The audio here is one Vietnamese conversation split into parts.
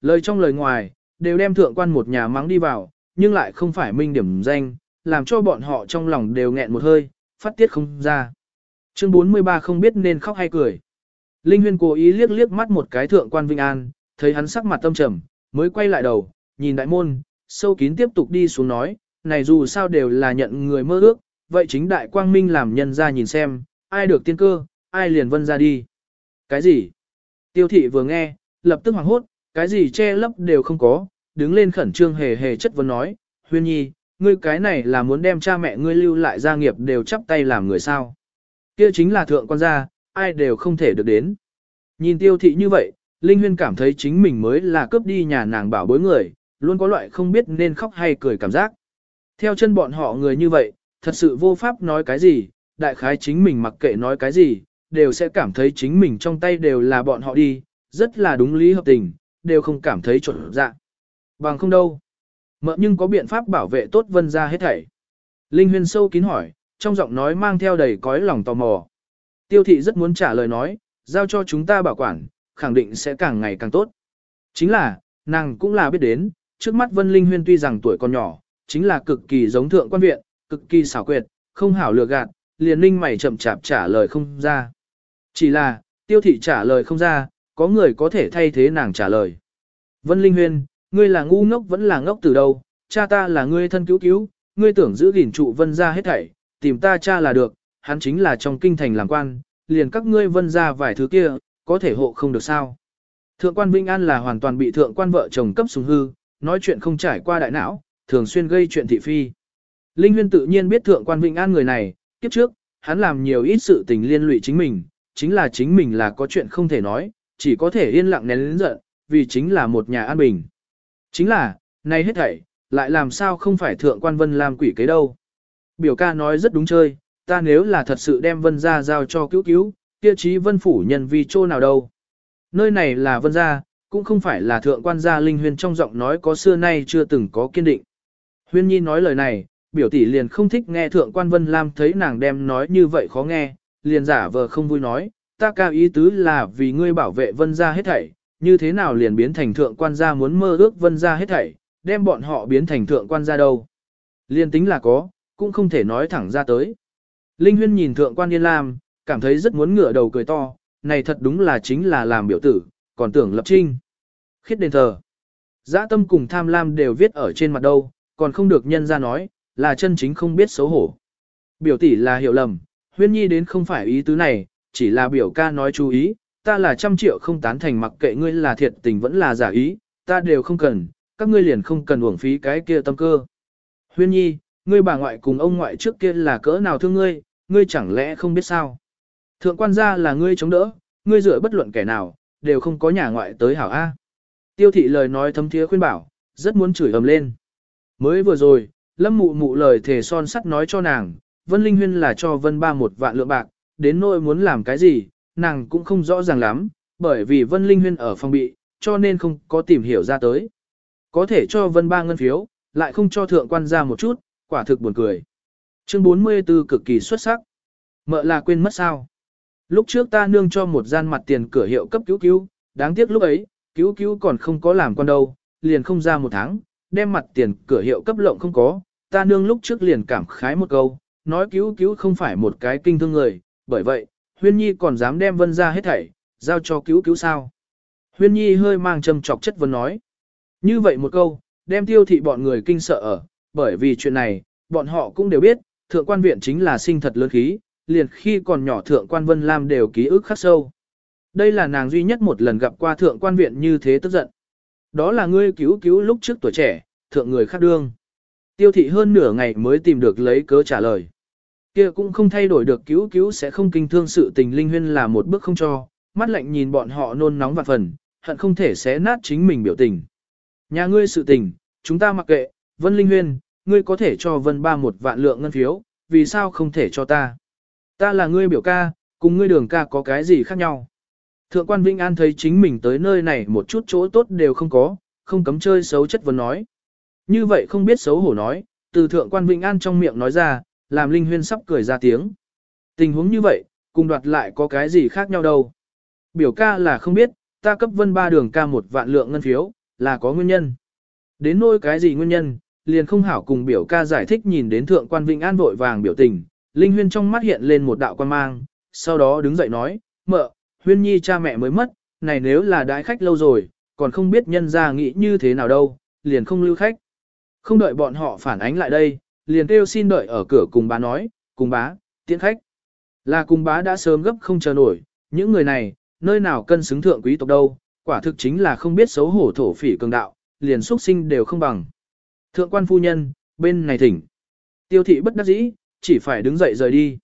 Lời trong lời ngoài, đều đem thượng quan một nhà mắng đi vào, nhưng lại không phải minh điểm danh, làm cho bọn họ trong lòng đều nghẹn một hơi, phát tiết không ra. Chương 43 không biết nên khóc hay cười. Linh Huyên cố ý liếc liếc mắt một cái thượng quan Vinh An, thấy hắn sắc mặt tâm trầm, mới quay lại đầu, nhìn đại môn, sâu kín tiếp tục đi xuống nói, này dù sao đều là nhận người mơ ước, vậy chính đại quang minh làm nhân ra nhìn xem, ai được tiên cơ, ai liền vân ra đi. Cái gì? Tiêu thị vừa nghe, lập tức hoảng hốt, cái gì che lấp đều không có, đứng lên khẩn trương hề hề chất vấn nói, huyên nhi, ngươi cái này là muốn đem cha mẹ ngươi lưu lại gia nghiệp đều chắp tay làm người sao. Kia chính là thượng quan gia, ai đều không thể được đến. Nhìn tiêu thị như vậy, Linh Huyên cảm thấy chính mình mới là cướp đi nhà nàng bảo bối người, luôn có loại không biết nên khóc hay cười cảm giác. Theo chân bọn họ người như vậy, thật sự vô pháp nói cái gì, đại khái chính mình mặc kệ nói cái gì, đều sẽ cảm thấy chính mình trong tay đều là bọn họ đi, rất là đúng lý hợp tình, đều không cảm thấy chuẩn dạ. Bằng không đâu. Mợ nhưng có biện pháp bảo vệ tốt vân ra hết thảy. Linh Huyên sâu kín hỏi, trong giọng nói mang theo đầy cõi lòng tò mò. Tiêu thị rất muốn trả lời nói, giao cho chúng ta bảo quản, khẳng định sẽ càng ngày càng tốt. Chính là, nàng cũng là biết đến, trước mắt Vân Linh Huyên tuy rằng tuổi còn nhỏ, chính là cực kỳ giống thượng quan viện, cực kỳ xảo quyệt, không hảo lừa gạt, liền linh mày chậm chạp trả lời không ra. Chỉ là, tiêu thị trả lời không ra, có người có thể thay thế nàng trả lời. Vân Linh Huyên, ngươi là ngu ngốc vẫn là ngốc từ đâu, cha ta là ngươi thân cứu cứu, ngươi tưởng giữ gìn trụ vân ra hết thảy, tìm ta cha là được, hắn chính là trong kinh thành làm quan, liền các ngươi vân ra vài thứ kia, có thể hộ không được sao. Thượng quan Vinh An là hoàn toàn bị thượng quan vợ chồng cấp sùng hư, nói chuyện không trải qua đại não, thường xuyên gây chuyện thị phi. Linh Huyên tự nhiên biết thượng quan Vinh An người này, kiếp trước, hắn làm nhiều ít sự tình liên lụy chính mình, chính là chính mình là có chuyện không thể nói, chỉ có thể yên lặng nén lớn giận, vì chính là một nhà an bình. Chính là, nay hết thảy, lại làm sao không phải thượng quan Vân làm quỷ kế đâu. Biểu ca nói rất đúng chơi, ta nếu là thật sự đem Vân ra giao cho cứu cứu, kia trí Vân phủ nhân vì chỗ nào đâu. Nơi này là Vân gia, cũng không phải là thượng quan gia Linh Huyên trong giọng nói có xưa nay chưa từng có kiên định. Huyên Nhi nói lời này, biểu tỷ liền không thích nghe thượng quan Vân Lam thấy nàng đem nói như vậy khó nghe, liền giả vờ không vui nói, ta cao ý tứ là vì ngươi bảo vệ Vân gia hết thảy, như thế nào liền biến thành thượng quan gia muốn mơ ước Vân gia hết thảy, đem bọn họ biến thành thượng quan gia đâu. Liên tính là có, cũng không thể nói thẳng ra tới. Linh Huyên nhìn thượng quan Yên Lam, cảm thấy rất muốn ngửa đầu cười to, này thật đúng là chính là làm biểu tử, còn tưởng lập trinh. Khiết đền thờ. Giã tâm cùng tham lam đều viết ở trên mặt đâu, còn không được nhân ra nói, là chân chính không biết xấu hổ. Biểu tỷ là hiểu lầm, huyên nhi đến không phải ý tứ này, chỉ là biểu ca nói chú ý, ta là trăm triệu không tán thành mặc kệ ngươi là thiệt tình vẫn là giả ý, ta đều không cần, các ngươi liền không cần uổng phí cái kia tâm cơ. Huyên nhi, ngươi bà ngoại cùng ông ngoại trước kia là cỡ nào thương ngươi, ngươi chẳng lẽ không biết sao? Thượng quan gia là ngươi chống đỡ, ngươi dựa bất luận kẻ nào, đều không có nhà ngoại tới hảo A. Tiêu thị lời nói thấm thiế khuyên bảo, rất muốn chửi ầm lên. Mới vừa rồi, lâm mụ mụ lời thề son sắt nói cho nàng, Vân Linh Huyên là cho Vân Ba một vạn lượng bạc, đến nỗi muốn làm cái gì, nàng cũng không rõ ràng lắm, bởi vì Vân Linh Huyên ở phòng bị, cho nên không có tìm hiểu ra tới. Có thể cho Vân Ba ngân phiếu, lại không cho thượng quan ra một chút, quả thực buồn cười. Chương 44 cực kỳ xuất sắc. Mợ là quên mất sao? Lúc trước ta nương cho một gian mặt tiền cửa hiệu cấp cứu cứu, đáng tiếc lúc ấy, cứu cứu còn không có làm con đâu, liền không ra một tháng, đem mặt tiền cửa hiệu cấp lộng không có, ta nương lúc trước liền cảm khái một câu, nói cứu cứu không phải một cái kinh thương người, bởi vậy, huyên nhi còn dám đem vân ra hết thảy, giao cho cứu cứu sao. Huyên nhi hơi mang châm trọc chất vấn nói. Như vậy một câu, đem tiêu thị bọn người kinh sợ ở, bởi vì chuyện này, bọn họ cũng đều biết, thượng quan viện chính là sinh thật lớn khí, liền khi còn nhỏ thượng quan Vân Lam đều ký ức khắc sâu. Đây là nàng duy nhất một lần gặp qua thượng quan viện như thế tức giận. Đó là ngươi cứu cứu lúc trước tuổi trẻ, thượng người khác đương. Tiêu thị hơn nửa ngày mới tìm được lấy cớ trả lời kia cũng không thay đổi được cứu cứu sẽ không kinh thương sự tình linh huyên là một bước không cho, mắt lạnh nhìn bọn họ nôn nóng và phần, hận không thể xé nát chính mình biểu tình. Nhà ngươi sự tình, chúng ta mặc kệ, Vân Linh Huyên, ngươi có thể cho Vân Ba một vạn lượng ngân phiếu, vì sao không thể cho ta? Ta là ngươi biểu ca, cùng ngươi đường ca có cái gì khác nhau? Thượng quan Vĩnh An thấy chính mình tới nơi này một chút chỗ tốt đều không có, không cấm chơi xấu chất vấn nói. Như vậy không biết xấu hổ nói, từ thượng quan Vĩnh An trong miệng nói ra, làm Linh Huyên sắp cười ra tiếng. Tình huống như vậy, cùng đoạt lại có cái gì khác nhau đâu. Biểu ca là không biết, ta cấp vân ba đường ca một vạn lượng ngân phiếu, là có nguyên nhân. Đến nỗi cái gì nguyên nhân, liền không hảo cùng biểu ca giải thích nhìn đến thượng quan Vĩnh An vội vàng biểu tình, Linh Huyên trong mắt hiện lên một đạo quan mang, sau đó đứng dậy nói, mợ, Huyên Nhi cha mẹ mới mất, này nếu là đãi khách lâu rồi, còn không biết nhân ra nghĩ như thế nào đâu, liền không lưu khách. Không đợi bọn họ phản ánh lại đây, liền kêu xin đợi ở cửa cùng bá nói, cùng bá, tiễn khách. Là cùng bá đã sớm gấp không chờ nổi, những người này, nơi nào cân xứng thượng quý tộc đâu, quả thực chính là không biết xấu hổ thổ phỉ cường đạo, liền xuất sinh đều không bằng. Thượng quan phu nhân, bên này thỉnh. Tiêu thị bất đắc dĩ, chỉ phải đứng dậy rời đi.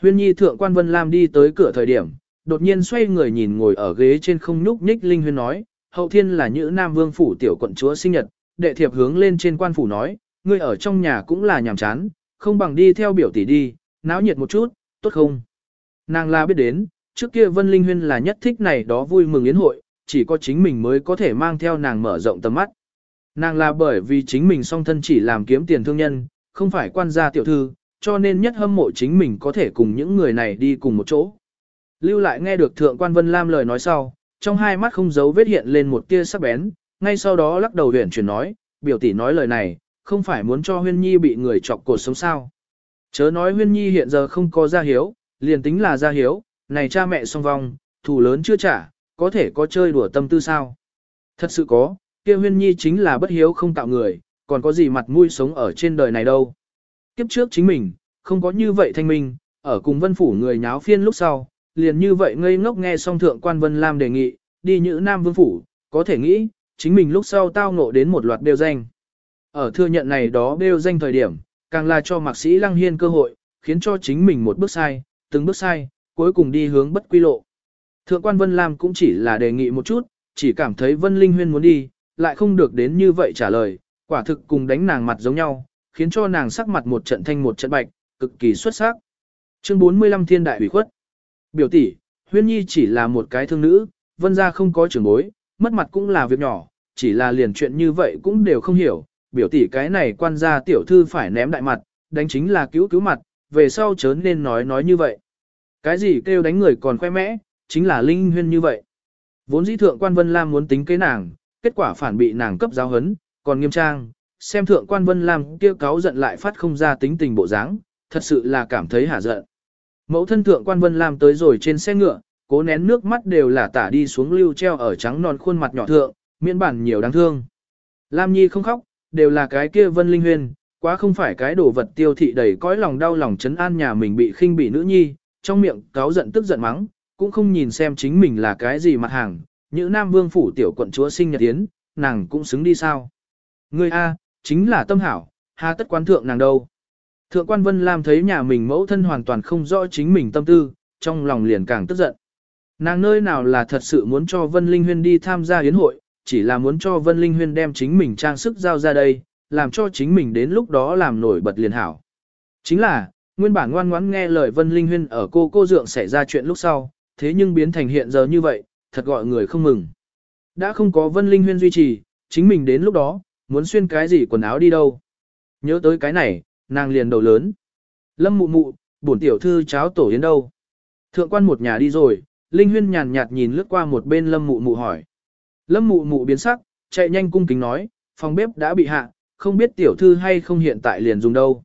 Huyên nhi thượng quan Vân Lam đi tới cửa thời điểm, đột nhiên xoay người nhìn ngồi ở ghế trên không nhúc nhích Linh Huyên nói, hậu thiên là nữ Nam Vương Phủ tiểu quận chúa sinh nhật, đệ thiệp hướng lên trên quan phủ nói, ngươi ở trong nhà cũng là nhàm chán, không bằng đi theo biểu tỷ đi, náo nhiệt một chút, tốt không? Nàng la biết đến, trước kia Vân Linh Huyên là nhất thích này đó vui mừng yến hội, chỉ có chính mình mới có thể mang theo nàng mở rộng tầm mắt. Nàng là bởi vì chính mình song thân chỉ làm kiếm tiền thương nhân, không phải quan gia tiểu thư, cho nên nhất hâm mộ chính mình có thể cùng những người này đi cùng một chỗ. Lưu lại nghe được thượng quan Vân Lam lời nói sau, trong hai mắt không giấu vết hiện lên một tia sắc bén, ngay sau đó lắc đầu huyền chuyển nói, biểu tỷ nói lời này, không phải muốn cho huyên nhi bị người chọc cột sống sao. Chớ nói huyên nhi hiện giờ không có gia hiếu, liền tính là gia hiếu, này cha mẹ song vong, thù lớn chưa trả, có thể có chơi đùa tâm tư sao. Thật sự có, kia huyên nhi chính là bất hiếu không tạo người, còn có gì mặt mũi sống ở trên đời này đâu. Kiếp trước chính mình, không có như vậy thanh minh, ở cùng vân phủ người nháo phiên lúc sau, liền như vậy ngây ngốc nghe song thượng quan vân lam đề nghị, đi nhữ Nam Vương Phủ, có thể nghĩ, chính mình lúc sau tao ngộ đến một loạt đều danh. Ở thừa nhận này đó bêu danh thời điểm, càng là cho mạc sĩ lăng hiên cơ hội, khiến cho chính mình một bước sai, từng bước sai, cuối cùng đi hướng bất quy lộ. Thượng quan Vân Lam cũng chỉ là đề nghị một chút, chỉ cảm thấy Vân Linh Huyên muốn đi, lại không được đến như vậy trả lời, quả thực cùng đánh nàng mặt giống nhau, khiến cho nàng sắc mặt một trận thanh một trận bạch, cực kỳ xuất sắc. Chương 45 Thiên Đại Ủy khuất Biểu tỷ, Huyên Nhi chỉ là một cái thương nữ, Vân gia không có trưởng bối, mất mặt cũng là việc nhỏ, chỉ là liền chuyện như vậy cũng đều không hiểu, biểu tỷ cái này quan gia tiểu thư phải ném đại mặt, đánh chính là cứu cứu mặt, về sau chớ nên nói nói như vậy. Cái gì kêu đánh người còn khoe mẽ, chính là linh huyên như vậy. Vốn dĩ thượng quan Vân Lam muốn tính kế nàng, kết quả phản bị nàng cấp giáo hấn, còn nghiêm trang, xem thượng quan Vân Lam kêu cáo giận lại phát không ra tính tình bộ dáng, thật sự là cảm thấy hả giận. Mẫu thân thượng quan Vân Lam tới rồi trên xe ngựa, cố nén nước mắt đều là tả đi xuống lưu treo ở trắng non khuôn mặt nhỏ thượng, miễn bản nhiều đáng thương. Lam Nhi không khóc, đều là cái kia Vân Linh Huyên, quá không phải cái đồ vật tiêu thị đầy cõi lòng đau lòng chấn an nhà mình bị khinh bị nữ nhi, trong miệng cáo giận tức giận mắng, cũng không nhìn xem chính mình là cái gì mặt hàng, những Nam Vương phủ tiểu quận chúa sinh nhật tiến, nàng cũng xứng đi sao. Người A, chính là tâm hảo, hà tất quan thượng nàng đâu. Thượng quan Vân Lam thấy nhà mình mẫu thân hoàn toàn không rõ chính mình tâm tư, trong lòng liền càng tức giận. Nàng nơi nào là thật sự muốn cho Vân Linh Huyên đi tham gia yến hội, chỉ là muốn cho Vân Linh Huyên đem chính mình trang sức giao ra đây, làm cho chính mình đến lúc đó làm nổi bật liền hảo. Chính là, nguyên bản ngoan ngoãn nghe lời Vân Linh Huyên ở cô cô dượng xảy ra chuyện lúc sau, thế nhưng biến thành hiện giờ như vậy, thật gọi người không mừng. Đã không có Vân Linh Huyên duy trì, chính mình đến lúc đó, muốn xuyên cái gì quần áo đi đâu. Nhớ tới cái này, nàng liền đầu lớn. Lâm mụ mụ, bổn tiểu thư cháo tổ yến đâu. Thượng quan một nhà đi rồi, Linh Huyên nhàn nhạt nhìn lướt qua một bên Lâm Mụ Mụ hỏi. Lâm Mụ Mụ biến sắc, chạy nhanh cung kính nói, phòng bếp đã bị hạ, không biết tiểu thư hay không hiện tại liền dùng đâu.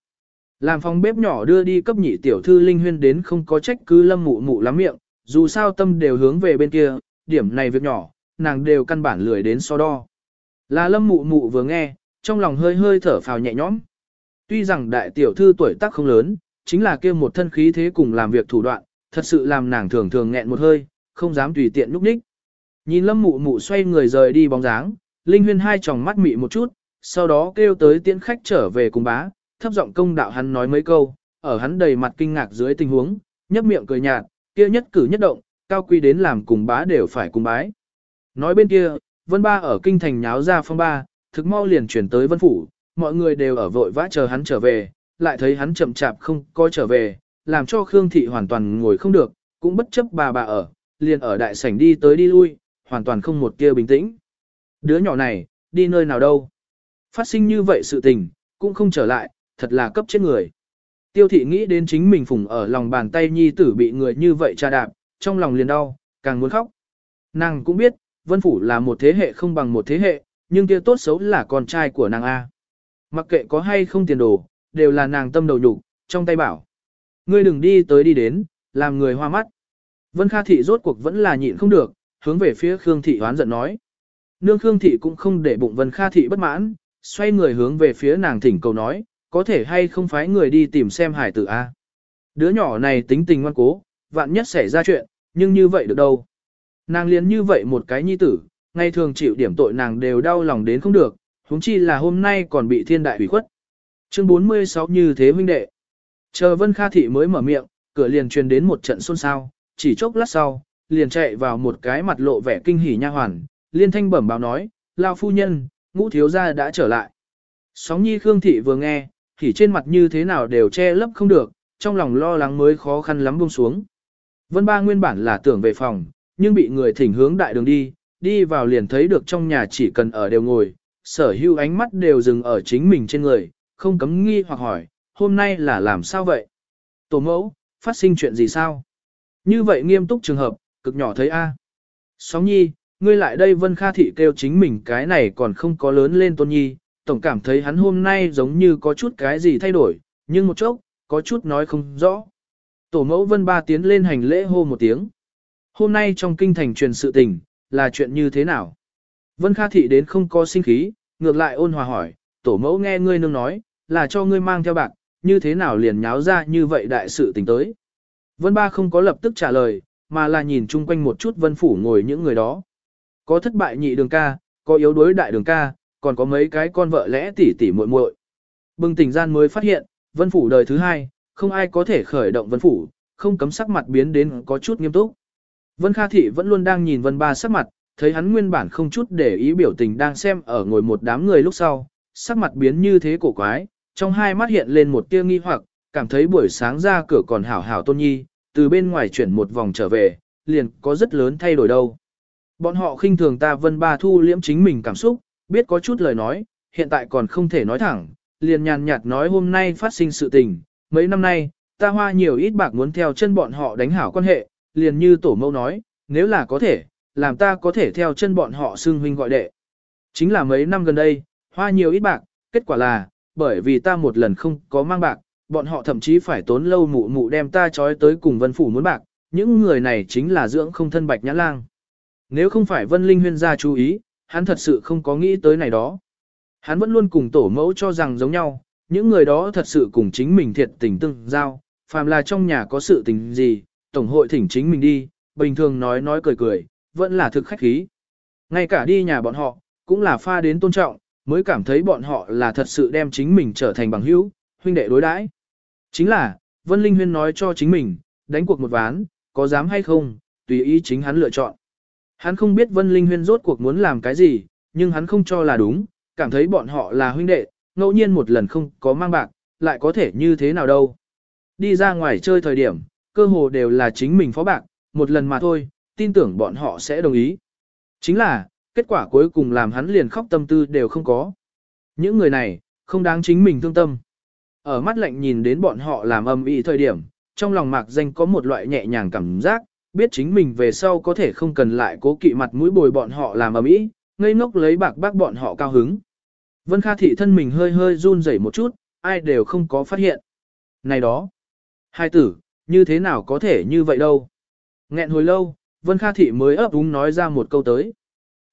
Làm phòng bếp nhỏ đưa đi cấp nhị tiểu thư Linh Huyên đến không có trách cứ Lâm Mụ Mụ lắm miệng, dù sao tâm đều hướng về bên kia, điểm này việc nhỏ, nàng đều căn bản lười đến so đo. Là Lâm Mụ Mụ vừa nghe, trong lòng hơi hơi thở phào nhẹ nhõm. Tuy rằng đại tiểu thư tuổi tác không lớn, chính là kia một thân khí thế cùng làm việc thủ đoạn, thật sự làm nàng thường thường nghẹn một hơi, không dám tùy tiện núp ních. Nhìn lâm mụ mụ xoay người rời đi bóng dáng, Linh Huyên hai tròng mắt mị một chút, sau đó kêu tới tiễn khách trở về cùng bá, thấp giọng công đạo hắn nói mấy câu, ở hắn đầy mặt kinh ngạc dưới tình huống, nhấp miệng cười nhạt, kia nhất cử nhất động, cao quy đến làm cùng bá đều phải cùng bái. Nói bên kia, Vân Ba ở kinh thành nháo ra phong ba, thực mau liền chuyển tới Vân Phủ, mọi người đều ở vội vã chờ hắn trở về, lại thấy hắn chậm chạp không coi trở về, làm cho Khương Thị hoàn toàn ngồi không được, cũng bất chấp bà bà ở, liền ở đại sảnh đi tới đi lui, hoàn toàn không một kia bình tĩnh. Đứa nhỏ này, đi nơi nào đâu? Phát sinh như vậy sự tình, cũng không trở lại, thật là cấp chết người. Tiêu thị nghĩ đến chính mình phùng ở lòng bàn tay nhi tử bị người như vậy tra đạp, trong lòng liền đau, càng muốn khóc. Nàng cũng biết, vân phủ là một thế hệ không bằng một thế hệ, nhưng kia tốt xấu là con trai của nàng A. Mặc kệ có hay không tiền đồ, đều là nàng tâm đầu nhục, trong tay bảo. Ngươi đừng đi tới đi đến, làm người hoa mắt. Vân Kha Thị rốt cuộc vẫn là nhịn không được, hướng về phía Khương Thị hoán giận nói. Nương Khương Thị cũng không để bụng Vân Kha Thị bất mãn, xoay người hướng về phía nàng thỉnh cầu nói, có thể hay không phái người đi tìm xem hải tử A. Đứa nhỏ này tính tình ngoan cố, vạn nhất xảy ra chuyện, nhưng như vậy được đâu. Nàng liền như vậy một cái nhi tử, ngày thường chịu điểm tội nàng đều đau lòng đến không được, huống chi là hôm nay còn bị thiên đại hủy khuất. Chương 46 như thế huynh đệ. Chờ Vân Kha Thị mới mở miệng, cửa liền truyền đến một trận xôn xao, chỉ chốc lát sau, liền chạy vào một cái mặt lộ vẻ kinh hỉ nha hoàn, liên thanh bẩm báo nói, lao phu nhân, ngũ thiếu gia đã trở lại. Sóng nhi Khương Thị vừa nghe, thì trên mặt như thế nào đều che lấp không được, trong lòng lo lắng mới khó khăn lắm buông xuống. Vân ba nguyên bản là tưởng về phòng, nhưng bị người thỉnh hướng đại đường đi, đi vào liền thấy được trong nhà chỉ cần ở đều ngồi, sở hữu ánh mắt đều dừng ở chính mình trên người, không cấm nghi hoặc hỏi, hôm nay là làm sao vậy? Tổ mẫu, phát sinh chuyện gì sao? Như vậy nghiêm túc trường hợp, cực nhỏ thấy A. Sóng nhi, ngươi lại đây Vân Kha Thị kêu chính mình cái này còn không có lớn lên tôn nhi, tổng cảm thấy hắn hôm nay giống như có chút cái gì thay đổi, nhưng một chốc, có chút nói không rõ. Tổ mẫu Vân Ba tiến lên hành lễ hô một tiếng. Hôm nay trong kinh thành truyền sự tình, là chuyện như thế nào? Vân Kha Thị đến không có sinh khí, ngược lại ôn hòa hỏi, tổ mẫu nghe ngươi nương nói, là cho ngươi mang theo bạc, như thế nào liền nháo ra như vậy đại sự tình tới. Vân Ba không có lập tức trả lời, mà là nhìn chung quanh một chút vân phủ ngồi những người đó. Có thất bại nhị đường ca, có yếu đuối đại đường ca, còn có mấy cái con vợ lẽ tỉ tỉ muội muội. Bừng tỉnh gian mới phát hiện, vân phủ đời thứ hai, không ai có thể khởi động vân phủ, không cấm sắc mặt biến đến có chút nghiêm túc. Vân Kha Thị vẫn luôn đang nhìn vân ba sắc mặt, thấy hắn nguyên bản không chút để ý biểu tình đang xem ở ngồi một đám người lúc sau, sắc mặt biến như thế cổ quái, trong hai mắt hiện lên một tia nghi hoặc, cảm thấy buổi sáng ra cửa còn hảo hảo tôn nhi, từ bên ngoài chuyển một vòng trở về, liền có rất lớn thay đổi đâu. Bọn họ khinh thường ta vân ba thu liễm chính mình cảm xúc, biết có chút lời nói, hiện tại còn không thể nói thẳng, liền nhàn nhạt nói hôm nay phát sinh sự tình, mấy năm nay, ta hoa nhiều ít bạc muốn theo chân bọn họ đánh hảo quan hệ, liền như tổ mẫu nói, nếu là có thể, làm ta có thể theo chân bọn họ xưng huynh gọi đệ. Chính là mấy năm gần đây, hoa nhiều ít bạc, kết quả là, bởi vì ta một lần không có mang bạc, bọn họ thậm chí phải tốn lâu mụ mụ đem ta trói tới cùng vân phủ muốn bạc, những người này chính là dưỡng không thân bạch nhã lang. Nếu không phải vân linh huyên gia chú ý, hắn thật sự không có nghĩ tới này đó. Hắn vẫn luôn cùng tổ mẫu cho rằng giống nhau, những người đó thật sự cùng chính mình thiệt tình tương giao, phàm là trong nhà có sự tình gì, tổng hội thỉnh chính mình đi, bình thường nói nói cười cười, vẫn là thực khách khí. Ngay cả đi nhà bọn họ, cũng là pha đến tôn trọng, mới cảm thấy bọn họ là thật sự đem chính mình trở thành bằng hữu, huynh đệ đối đãi. Chính là, Vân Linh Huyên nói cho chính mình, đánh cuộc một ván, có dám hay không, tùy ý chính hắn lựa chọn. Hắn không biết Vân Linh Huyên rốt cuộc muốn làm cái gì, nhưng hắn không cho là đúng, cảm thấy bọn họ là huynh đệ, ngẫu nhiên một lần không có mang bạc, lại có thể như thế nào đâu. Đi ra ngoài chơi thời điểm, cơ hồ đều là chính mình phó bạc, một lần mà thôi, tin tưởng bọn họ sẽ đồng ý. Chính là, kết quả cuối cùng làm hắn liền khóc tâm tư đều không có. Những người này, không đáng chính mình thương tâm. Ở mắt lạnh nhìn đến bọn họ làm âm ý thời điểm, trong lòng mạc danh có một loại nhẹ nhàng cảm giác, biết chính mình về sau có thể không cần lại cố kỵ mặt mũi bồi bọn họ làm âm ý, ngây ngốc lấy bạc bác bọn họ cao hứng. Vân Kha Thị thân mình hơi hơi run rẩy một chút, ai đều không có phát hiện. Này đó! Hai tử, như thế nào có thể như vậy đâu? Nghẹn hồi lâu, Vân Kha Thị mới ấp úng nói ra một câu tới.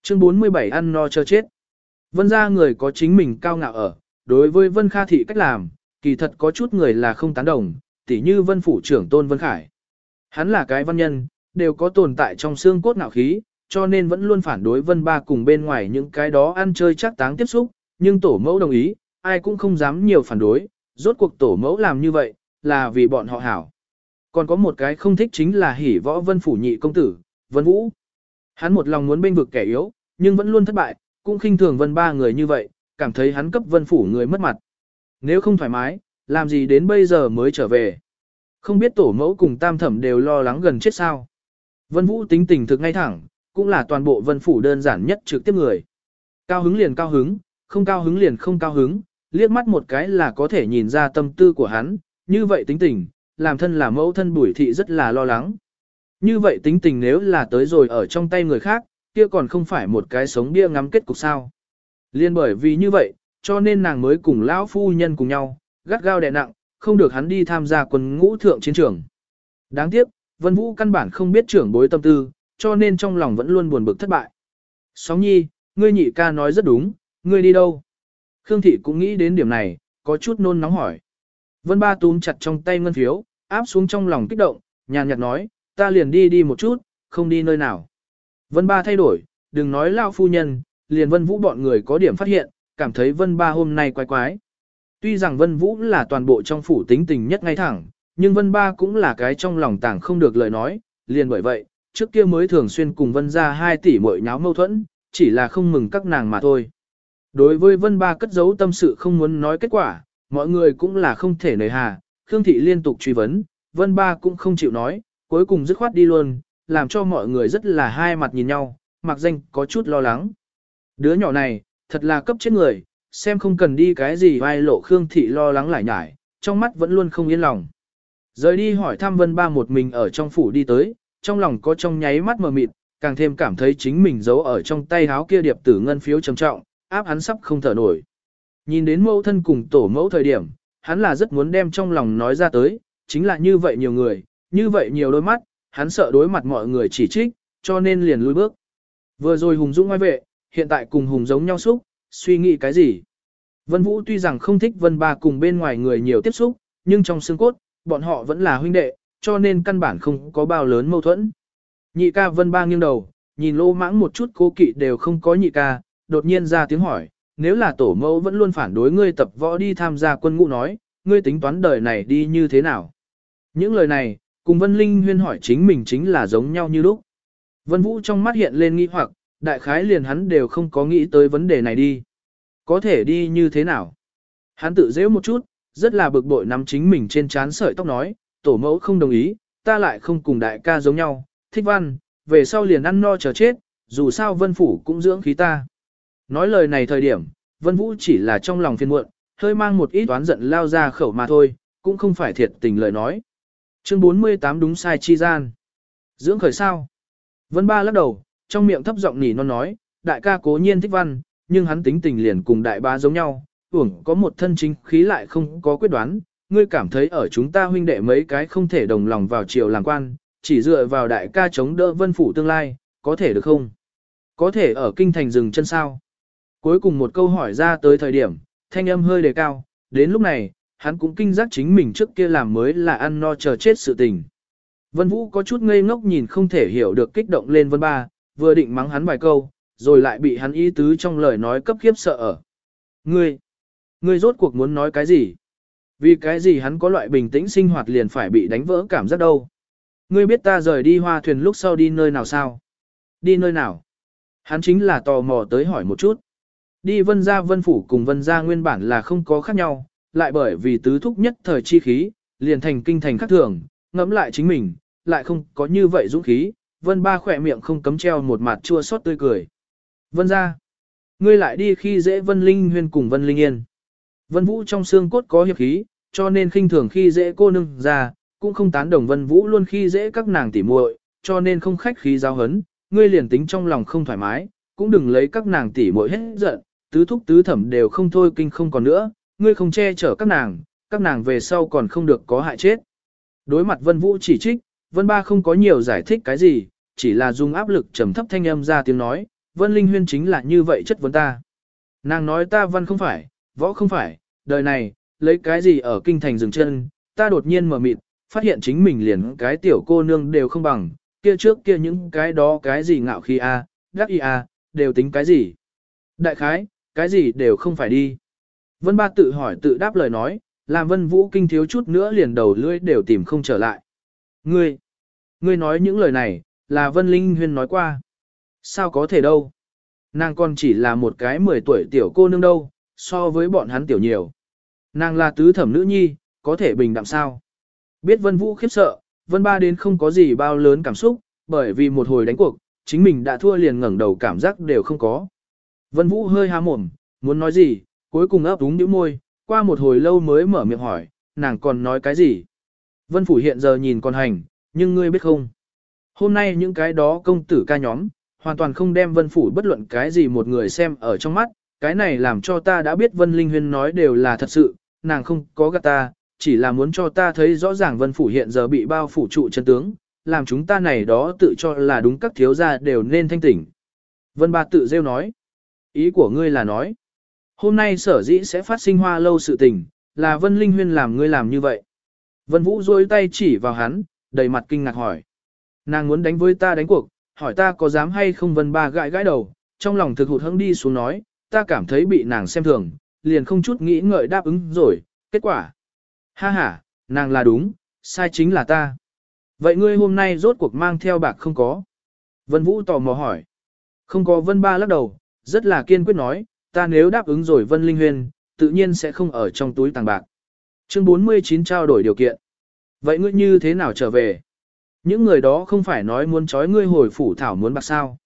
Chương 47 ăn no cho chết. Vân ra người có chính mình cao ngạo ở, đối với Vân Kha Thị cách làm, kỳ thật có chút người là không tán đồng, tỉ như Vân Phủ trưởng Tôn Vân Khải. Hắn là cái văn nhân, đều có tồn tại trong xương cốt nạo khí, cho nên vẫn luôn phản đối Vân Ba cùng bên ngoài những cái đó ăn chơi chắc táng tiếp xúc, nhưng tổ mẫu đồng ý, ai cũng không dám nhiều phản đối, rốt cuộc tổ mẫu làm như vậy, là vì bọn họ hảo. Còn có một cái không thích chính là hỉ võ vân phủ nhị công tử, vân vũ. Hắn một lòng muốn bênh vực kẻ yếu, nhưng vẫn luôn thất bại, cũng khinh thường vân ba người như vậy, cảm thấy hắn cấp vân phủ người mất mặt. Nếu không thoải mái, làm gì đến bây giờ mới trở về. Không biết tổ mẫu cùng tam thẩm đều lo lắng gần chết sao. Vân vũ tính tình thực ngay thẳng, cũng là toàn bộ vân phủ đơn giản nhất trực tiếp người. Cao hứng liền cao hứng, không cao hứng liền không cao hứng, liếc mắt một cái là có thể nhìn ra tâm tư của hắn, như vậy tính tình, làm thân là mẫu thân bùi thị rất là lo lắng. Như vậy tính tình nếu là tới rồi ở trong tay người khác, kia còn không phải một cái sống bia ngắm kết cục sao. Liên bởi vì như vậy, cho nên nàng mới cùng lão phu nhân cùng nhau, gắt gao đè nặng, không được hắn đi tham gia quân ngũ thượng chiến trường. Đáng tiếc, Vân Vũ căn bản không biết trưởng bối tâm tư, cho nên trong lòng vẫn luôn buồn bực thất bại. Sóng nhi, ngươi nhị ca nói rất đúng, ngươi đi đâu? Khương Thị cũng nghĩ đến điểm này, có chút nôn nóng hỏi. Vân Ba túm chặt trong tay ngân phiếu, áp xuống trong lòng kích động, nhàn nhạt nói, ta liền đi đi một chút, không đi nơi nào. Vân Ba thay đổi, đừng nói lao phu nhân, liền Vân Vũ bọn người có điểm phát hiện, cảm thấy Vân Ba hôm nay quái quái. Tuy rằng Vân Vũ là toàn bộ trong phủ tính tình nhất ngay thẳng, nhưng Vân Ba cũng là cái trong lòng tảng không được lời nói, liền bởi vậy, trước kia mới thường xuyên cùng Vân ra hai tỷ muội nháo mâu thuẫn, chỉ là không mừng các nàng mà thôi. Đối với Vân Ba cất giấu tâm sự không muốn nói kết quả, mọi người cũng là không thể nời hà, Khương Thị liên tục truy vấn, Vân Ba cũng không chịu nói, cuối cùng dứt khoát đi luôn, làm cho mọi người rất là hai mặt nhìn nhau, mặc danh có chút lo lắng. Đứa nhỏ này, thật là cấp chết người, xem không cần đi cái gì vai lộ Khương Thị lo lắng lại nhải, trong mắt vẫn luôn không yên lòng. Rời đi hỏi thăm Vân Ba một mình ở trong phủ đi tới, trong lòng có trong nháy mắt mờ mịt, càng thêm cảm thấy chính mình giấu ở trong tay háo kia điệp tử ngân phiếu trầm trọng, áp hắn sắp không thở nổi. Nhìn đến mẫu thân cùng tổ mẫu thời điểm, hắn là rất muốn đem trong lòng nói ra tới, chính là như vậy nhiều người, như vậy nhiều đôi mắt, hắn sợ đối mặt mọi người chỉ trích, cho nên liền lùi bước. Vừa rồi Hùng Dũng ngoài vệ, hiện tại cùng Hùng giống nhau xúc, suy nghĩ cái gì? Vân Vũ tuy rằng không thích Vân Ba cùng bên ngoài người nhiều tiếp xúc, nhưng trong xương cốt, bọn họ vẫn là huynh đệ, cho nên căn bản không có bao lớn mâu thuẫn. Nhị ca Vân Ba nghiêng đầu, nhìn lô mãng một chút cố kỵ đều không có nhị ca, đột nhiên ra tiếng hỏi, nếu là tổ mẫu vẫn luôn phản đối ngươi tập võ đi tham gia quân ngũ nói, ngươi tính toán đời này đi như thế nào? Những lời này, cùng Vân Linh huyên hỏi chính mình chính là giống nhau như lúc. Vân Vũ trong mắt hiện lên nghi hoặc, đại khái liền hắn đều không có nghĩ tới vấn đề này đi. Có thể đi như thế nào? Hắn tự dễ một chút, rất là bực bội nắm chính mình trên trán sợi tóc nói, tổ mẫu không đồng ý, ta lại không cùng đại ca giống nhau, thích văn, về sau liền ăn no chờ chết, dù sao vân phủ cũng dưỡng khí ta. Nói lời này thời điểm, vân vũ chỉ là trong lòng phiền muộn, hơi mang một ít toán giận lao ra khẩu mà thôi, cũng không phải thiệt tình lời nói. Chương 48 đúng sai chi gian. Dưỡng khởi sao? Vân ba lắc đầu, trong miệng thấp giọng nỉ non nói, đại ca cố nhiên thích văn, nhưng hắn tính tình liền cùng đại bá giống nhau, uổng có một thân chính khí lại không có quyết đoán, ngươi cảm thấy ở chúng ta huynh đệ mấy cái không thể đồng lòng vào triều làm quan, chỉ dựa vào đại ca chống đỡ vân phủ tương lai, có thể được không? Có thể ở kinh thành dừng chân sao? Cuối cùng một câu hỏi ra tới thời điểm, thanh âm hơi đề cao, đến lúc này, hắn cũng kinh giác chính mình trước kia làm mới là ăn no chờ chết sự tình. Vân Vũ có chút ngây ngốc nhìn không thể hiểu được kích động lên Vân Ba, vừa định mắng hắn vài câu, rồi lại bị hắn ý tứ trong lời nói cấp khiếp sợ ở. Ngươi, ngươi rốt cuộc muốn nói cái gì? Vì cái gì hắn có loại bình tĩnh sinh hoạt liền phải bị đánh vỡ cảm giác đâu? Ngươi biết ta rời đi hoa thuyền lúc sau đi nơi nào sao? Đi nơi nào? Hắn chính là tò mò tới hỏi một chút. Đi vân gia vân phủ cùng vân gia nguyên bản là không có khác nhau, lại bởi vì tứ thúc nhất thời chi khí, liền thành kinh thành khác thường, ngẫm lại chính mình, lại không có như vậy dũng khí, vân ba khỏe miệng không cấm treo một mặt chua xót tươi cười. Vân gia, ngươi lại đi khi dễ vân linh huyên cùng vân linh yên. Vân vũ trong xương cốt có hiệp khí, cho nên khinh thường khi dễ cô nương ra, cũng không tán đồng vân vũ luôn khi dễ các nàng tỉ muội, cho nên không khách khí giao hấn, ngươi liền tính trong lòng không thoải mái, cũng đừng lấy các nàng tỉ muội hết giận, tứ thúc tứ thẩm đều không thôi kinh không còn nữa, ngươi không che chở các nàng, các nàng về sau còn không được có hại chết. Đối mặt Vân Vũ chỉ trích, Vân Ba không có nhiều giải thích cái gì, chỉ là dùng áp lực trầm thấp thanh âm ra tiếng nói, Vân Linh Huyên chính là như vậy chất vấn ta. Nàng nói ta văn không phải, võ không phải, đời này, lấy cái gì ở kinh thành dừng chân, ta đột nhiên mở mịt, phát hiện chính mình liền cái tiểu cô nương đều không bằng, kia trước kia những cái đó cái gì ngạo khi a, à, gác y a, đều tính cái gì. Đại khái, cái gì đều không phải đi. Vân Ba tự hỏi tự đáp lời nói, làm Vân Vũ kinh thiếu chút nữa liền đầu lưỡi đều tìm không trở lại. Ngươi, ngươi nói những lời này, là Vân Linh Huyên nói qua. Sao có thể đâu? Nàng còn chỉ là một cái 10 tuổi tiểu cô nương đâu, so với bọn hắn tiểu nhiều. Nàng là tứ thẩm nữ nhi, có thể bình đạm sao? Biết Vân Vũ khiếp sợ, Vân Ba đến không có gì bao lớn cảm xúc, bởi vì một hồi đánh cuộc, chính mình đã thua liền ngẩng đầu cảm giác đều không có. Vân Vũ hơi há mồm, muốn nói gì, cuối cùng ấp úng nhíu môi, qua một hồi lâu mới mở miệng hỏi, nàng còn nói cái gì? Vân Phủ hiện giờ nhìn còn hành, nhưng ngươi biết không? Hôm nay những cái đó công tử ca nhóm, hoàn toàn không đem Vân Phủ bất luận cái gì một người xem ở trong mắt, cái này làm cho ta đã biết Vân Linh Huyên nói đều là thật sự, nàng không có gạt ta, chỉ là muốn cho ta thấy rõ ràng Vân Phủ hiện giờ bị bao phủ trụ chân tướng, làm chúng ta này đó tự cho là đúng các thiếu gia đều nên thanh tỉnh. Vân Ba tự rêu nói, ý của ngươi là nói, hôm nay sở dĩ sẽ phát sinh hoa lâu sự tình, là Vân Linh Huyên làm ngươi làm như vậy. Vân Vũ rôi tay chỉ vào hắn, đầy mặt kinh ngạc hỏi. Nàng muốn đánh với ta đánh cuộc, hỏi ta có dám hay không Vân Ba gãi gãi đầu, trong lòng thực hụt hẫng đi xuống nói, ta cảm thấy bị nàng xem thường, liền không chút nghĩ ngợi đáp ứng rồi, kết quả. Ha ha, nàng là đúng, sai chính là ta. Vậy ngươi hôm nay rốt cuộc mang theo bạc không có? Vân Vũ tò mò hỏi. Không có Vân Ba lắc đầu, rất là kiên quyết nói, ta nếu đáp ứng rồi Vân Linh Huyền, tự nhiên sẽ không ở trong túi tàng bạc. Chương 49 trao đổi điều kiện. Vậy ngươi như thế nào trở về? Những người đó không phải nói muốn trói ngươi hồi phủ thảo muốn bạc sao?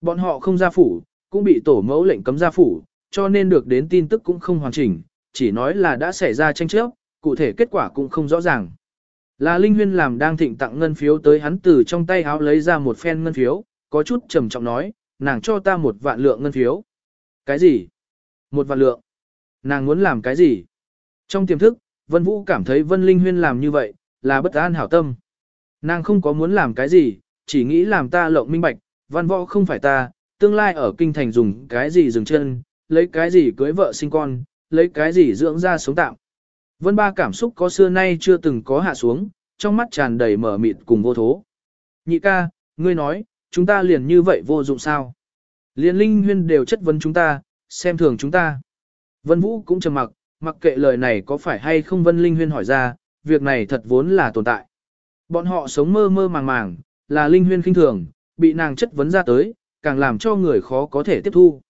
Bọn họ không ra phủ, cũng bị tổ mẫu lệnh cấm ra phủ, cho nên được đến tin tức cũng không hoàn chỉnh, chỉ nói là đã xảy ra tranh chấp, cụ thể kết quả cũng không rõ ràng. Là Linh Huyên làm đang thịnh tặng ngân phiếu tới hắn từ trong tay áo lấy ra một phen ngân phiếu, có chút trầm trọng nói, nàng cho ta một vạn lượng ngân phiếu. Cái gì? Một vạn lượng. Nàng muốn làm cái gì? Trong tiềm thức, Vân Vũ cảm thấy Vân Linh Huyên làm như vậy, là bất an hảo tâm. Nàng không có muốn làm cái gì, chỉ nghĩ làm ta lộng minh bạch, văn võ không phải ta, tương lai ở kinh thành dùng cái gì dừng chân, lấy cái gì cưới vợ sinh con, lấy cái gì dưỡng ra sống tạm. Vân ba cảm xúc có xưa nay chưa từng có hạ xuống, trong mắt tràn đầy mở mịt cùng vô thố. Nhị ca, ngươi nói, chúng ta liền như vậy vô dụng sao? Liên linh huyên đều chất vấn chúng ta, xem thường chúng ta. Vân Vũ cũng trầm mặc, mặc kệ lời này có phải hay không Vân Linh huyên hỏi ra, việc này thật vốn là tồn tại. Bọn họ sống mơ mơ màng màng, là Linh huyên khinh thường, bị nàng chất vấn ra tới, càng làm cho người khó có thể tiếp thu.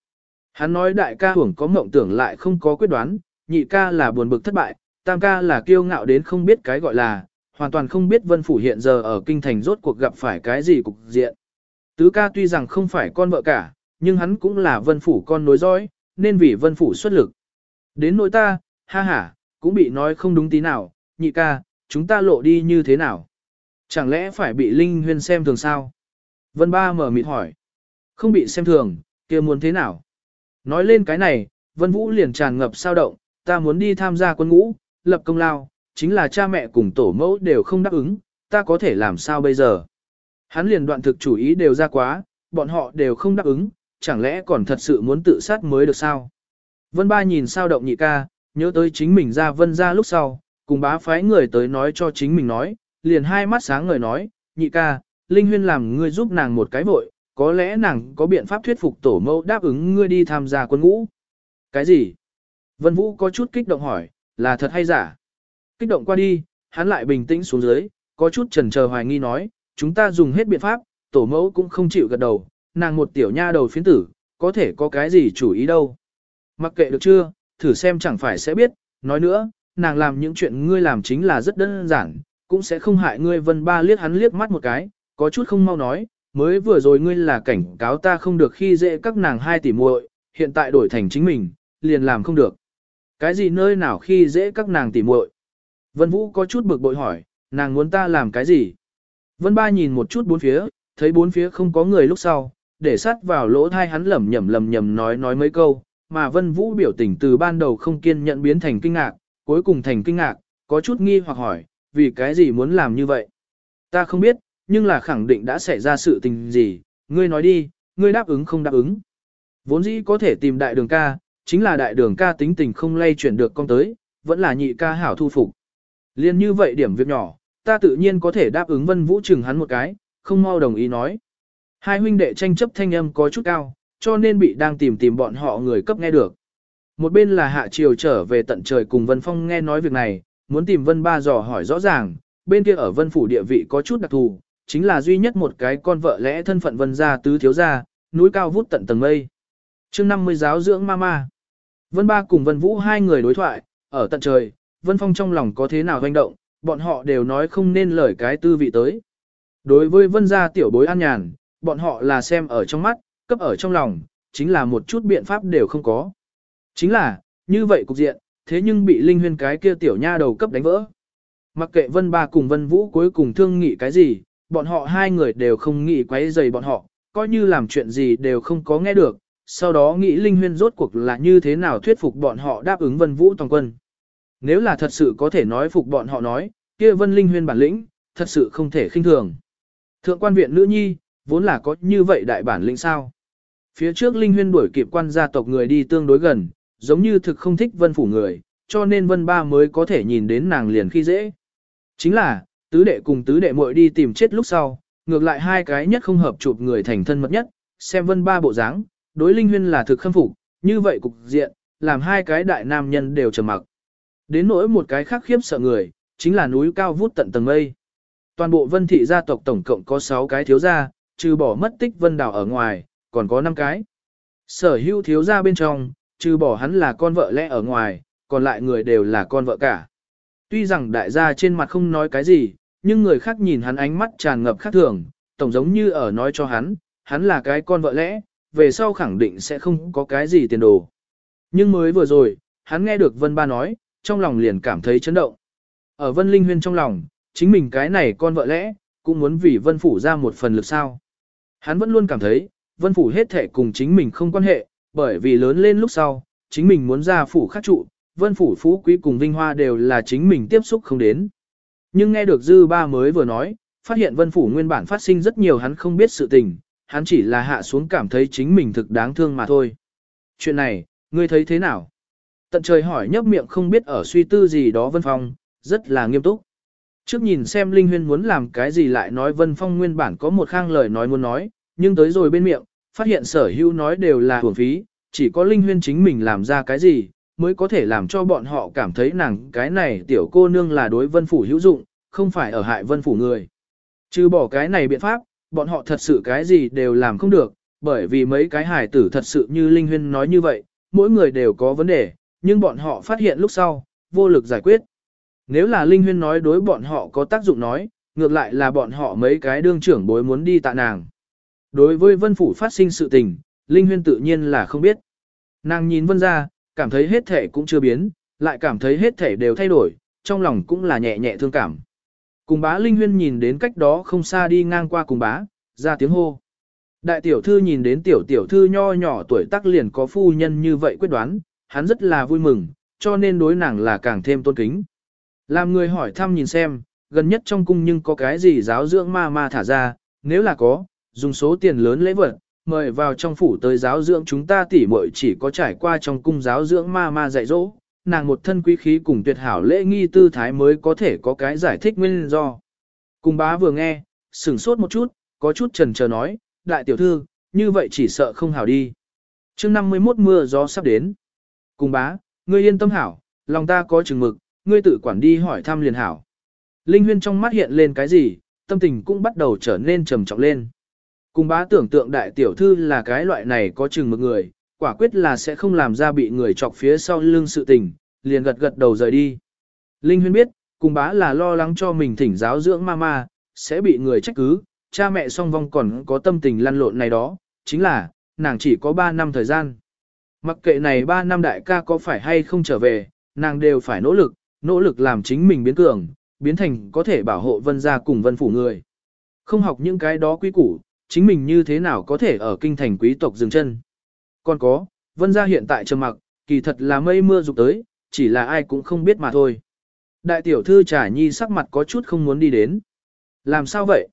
Hắn nói đại ca hưởng có mộng tưởng lại không có quyết đoán, nhị ca là buồn bực thất bại, tam ca là kiêu ngạo đến không biết cái gọi là, hoàn toàn không biết vân phủ hiện giờ ở kinh thành rốt cuộc gặp phải cái gì cục diện. Tứ ca tuy rằng không phải con vợ cả, nhưng hắn cũng là vân phủ con nối dõi, nên vì vân phủ xuất lực. Đến nỗi ta, ha ha, cũng bị nói không đúng tí nào, nhị ca, chúng ta lộ đi như thế nào? Chẳng lẽ phải bị Linh Huyên xem thường sao? Vân Ba mở mịt hỏi. Không bị xem thường, kia muốn thế nào? Nói lên cái này, Vân Vũ liền tràn ngập sao động, ta muốn đi tham gia quân ngũ, lập công lao, chính là cha mẹ cùng tổ mẫu đều không đáp ứng, ta có thể làm sao bây giờ? Hắn liền đoạn thực chủ ý đều ra quá, bọn họ đều không đáp ứng, chẳng lẽ còn thật sự muốn tự sát mới được sao? Vân Ba nhìn sao động nhị ca, nhớ tới chính mình ra vân ra lúc sau, cùng bá phái người tới nói cho chính mình nói, liền hai mắt sáng ngời nói, nhị ca, Linh Huyên làm ngươi giúp nàng một cái vội, có lẽ nàng có biện pháp thuyết phục tổ mẫu đáp ứng ngươi đi tham gia quân ngũ. Cái gì? Vân Vũ có chút kích động hỏi, là thật hay giả? Kích động qua đi, hắn lại bình tĩnh xuống dưới, có chút chần chờ hoài nghi nói, chúng ta dùng hết biện pháp, tổ mẫu cũng không chịu gật đầu, nàng một tiểu nha đầu phiến tử, có thể có cái gì chủ ý đâu. Mặc kệ được chưa, thử xem chẳng phải sẽ biết, nói nữa, nàng làm những chuyện ngươi làm chính là rất đơn giản, cũng sẽ không hại ngươi vân ba liếc hắn liếc mắt một cái, có chút không mau nói, mới vừa rồi ngươi là cảnh cáo ta không được khi dễ các nàng hai tỷ muội, hiện tại đổi thành chính mình, liền làm không được. Cái gì nơi nào khi dễ các nàng tỷ muội? Vân Vũ có chút bực bội hỏi, nàng muốn ta làm cái gì? Vân Ba nhìn một chút bốn phía, thấy bốn phía không có người lúc sau, để sát vào lỗ thai hắn lẩm nhẩm lẩm nhẩm nói nói mấy câu, mà Vân Vũ biểu tình từ ban đầu không kiên nhận biến thành kinh ngạc, cuối cùng thành kinh ngạc, có chút nghi hoặc hỏi, vì cái gì muốn làm như vậy? Ta không biết, nhưng là khẳng định đã xảy ra sự tình gì, ngươi nói đi, ngươi đáp ứng không đáp ứng. Vốn dĩ có thể tìm đại đường ca, chính là đại đường ca tính tình không lay chuyển được con tới, vẫn là nhị ca hảo thu phục. Liên như vậy điểm việc nhỏ, ta tự nhiên có thể đáp ứng vân vũ trừng hắn một cái, không mau đồng ý nói. Hai huynh đệ tranh chấp thanh âm có chút cao, cho nên bị đang tìm tìm bọn họ người cấp nghe được. Một bên là hạ triều trở về tận trời cùng Vân Phong nghe nói việc này, muốn tìm Vân Ba dò hỏi rõ ràng, bên kia ở Vân Phủ địa vị có chút đặc thù, chính là duy nhất một cái con vợ lẽ thân phận Vân gia tứ thiếu gia, núi cao vút tận tầng mây. chương 50 giáo dưỡng mama. Vân Ba cùng Vân Vũ hai người đối thoại, ở tận trời, Vân Phong trong lòng có thế nào hoành động, bọn họ đều nói không nên lời cái tư vị tới. Đối với Vân gia tiểu bối an nhàn, bọn họ là xem ở trong mắt, cấp ở trong lòng, chính là một chút biện pháp đều không có. Chính là, như vậy cục diện, thế nhưng bị Linh Huyên cái kia tiểu nha đầu cấp đánh vỡ. Mặc kệ Vân Ba cùng Vân Vũ cuối cùng thương nghị cái gì, bọn họ hai người đều không nghĩ quấy rầy bọn họ, coi như làm chuyện gì đều không có nghe được, sau đó nghĩ Linh Huyên rốt cuộc là như thế nào thuyết phục bọn họ đáp ứng Vân Vũ toàn quân. Nếu là thật sự có thể nói phục bọn họ nói, kia Vân Linh Huyên bản lĩnh, thật sự không thể khinh thường. Thượng quan viện nữ nhi, vốn là có như vậy đại bản lĩnh sao. Phía trước Linh Huyên đuổi kịp quan gia tộc người đi tương đối gần, giống như thực không thích Vân Phủ người, cho nên Vân Ba mới có thể nhìn đến nàng liền khi dễ. Chính là, tứ đệ cùng tứ đệ muội đi tìm chết lúc sau, ngược lại hai cái nhất không hợp chụp người thành thân mật nhất, xem Vân Ba bộ dáng, đối Linh Huyên là thực khâm phục, như vậy cục diện, làm hai cái đại nam nhân đều trầm mặc. Đến nỗi một cái khác khiếp sợ người, chính là núi cao vút tận tầng mây. Toàn bộ vân thị gia tộc tổng cộng có 6 cái thiếu gia, trừ bỏ mất tích vân đảo ở ngoài, còn có 5 cái. Sở hữu thiếu gia bên trong, trừ bỏ hắn là con vợ lẽ ở ngoài, còn lại người đều là con vợ cả. Tuy rằng đại gia trên mặt không nói cái gì, nhưng người khác nhìn hắn ánh mắt tràn ngập khác thường, tổng giống như ở nói cho hắn, hắn là cái con vợ lẽ, về sau khẳng định sẽ không có cái gì tiền đồ. Nhưng mới vừa rồi, hắn nghe được Vân Ba nói, trong lòng liền cảm thấy chấn động. Ở Vân Linh Huyên trong lòng, chính mình cái này con vợ lẽ, cũng muốn vì Vân Phủ ra một phần lực sao. Hắn vẫn luôn cảm thấy, Vân Phủ hết thể cùng chính mình không quan hệ, bởi vì lớn lên lúc sau, chính mình muốn ra Phủ khắc trụ, Vân Phủ Phú Quý cùng Vinh Hoa đều là chính mình tiếp xúc không đến. Nhưng nghe được Dư Ba mới vừa nói, phát hiện Vân Phủ nguyên bản phát sinh rất nhiều hắn không biết sự tình, hắn chỉ là hạ xuống cảm thấy chính mình thực đáng thương mà thôi. Chuyện này, ngươi thấy thế nào? Tận trời hỏi nhấp miệng không biết ở suy tư gì đó Vân Phong, rất là nghiêm túc. Trước nhìn xem Linh Huyên muốn làm cái gì lại nói Vân Phong nguyên bản có một khang lời nói muốn nói, nhưng tới rồi bên miệng, phát hiện sở hữu nói đều là hưởng phí, chỉ có Linh Huyên chính mình làm ra cái gì, mới có thể làm cho bọn họ cảm thấy nàng cái này tiểu cô nương là đối Vân Phủ hữu dụng, không phải ở hại Vân Phủ người. Trừ bỏ cái này biện pháp, bọn họ thật sự cái gì đều làm không được, bởi vì mấy cái hài tử thật sự như Linh Huyên nói như vậy, mỗi người đều có vấn đề, nhưng bọn họ phát hiện lúc sau, vô lực giải quyết. Nếu là Linh Huyên nói đối bọn họ có tác dụng nói, ngược lại là bọn họ mấy cái đương trưởng bối muốn đi tạ nàng. Đối với Vân Phủ phát sinh sự tình, Linh Huyên tự nhiên là không biết. Nàng nhìn Vân ra, cảm thấy hết thể cũng chưa biến, lại cảm thấy hết thể đều thay đổi, trong lòng cũng là nhẹ nhẹ thương cảm. Cùng bá Linh Huyên nhìn đến cách đó không xa đi ngang qua cùng bá, ra tiếng hô. Đại tiểu thư nhìn đến tiểu tiểu thư nho nhỏ tuổi tác liền có phu nhân như vậy quyết đoán, hắn rất là vui mừng, cho nên đối nàng là càng thêm tôn kính. Làm người hỏi thăm nhìn xem, gần nhất trong cung nhưng có cái gì giáo dưỡng ma ma thả ra, nếu là có, dùng số tiền lớn lễ vật, mời vào trong phủ tới giáo dưỡng chúng ta tỉ muội chỉ có trải qua trong cung giáo dưỡng ma ma dạy dỗ, nàng một thân quý khí cùng tuyệt hảo lễ nghi tư thái mới có thể có cái giải thích nguyên do. cung bá vừa nghe, sửng sốt một chút, có chút trần chờ nói, đại tiểu thư, như vậy chỉ sợ không hảo đi. chương 51 mưa gió sắp đến. cung bá, ngươi yên tâm hảo, lòng ta có chừng mực, ngươi tự quản đi hỏi thăm liền hảo. Linh huyên trong mắt hiện lên cái gì, tâm tình cũng bắt đầu trở nên trầm trọng lên. Cùng bá tưởng tượng đại tiểu thư là cái loại này có chừng một người, quả quyết là sẽ không làm ra bị người chọc phía sau lưng sự tình, liền gật gật đầu rời đi. Linh huyên biết, cùng bá là lo lắng cho mình thỉnh giáo dưỡng mama, sẽ bị người trách cứ, cha mẹ song vong còn có tâm tình lăn lộn này đó, chính là, nàng chỉ có 3 năm thời gian. Mặc kệ này 3 năm đại ca có phải hay không trở về, nàng đều phải nỗ lực, nỗ lực làm chính mình biến cường, biến thành có thể bảo hộ vân gia cùng vân phủ người. Không học những cái đó quý củ, chính mình như thế nào có thể ở kinh thành quý tộc dừng chân. Còn có, vân gia hiện tại trầm mặc, kỳ thật là mây mưa dục tới, chỉ là ai cũng không biết mà thôi. Đại tiểu thư trà nhi sắc mặt có chút không muốn đi đến. Làm sao vậy?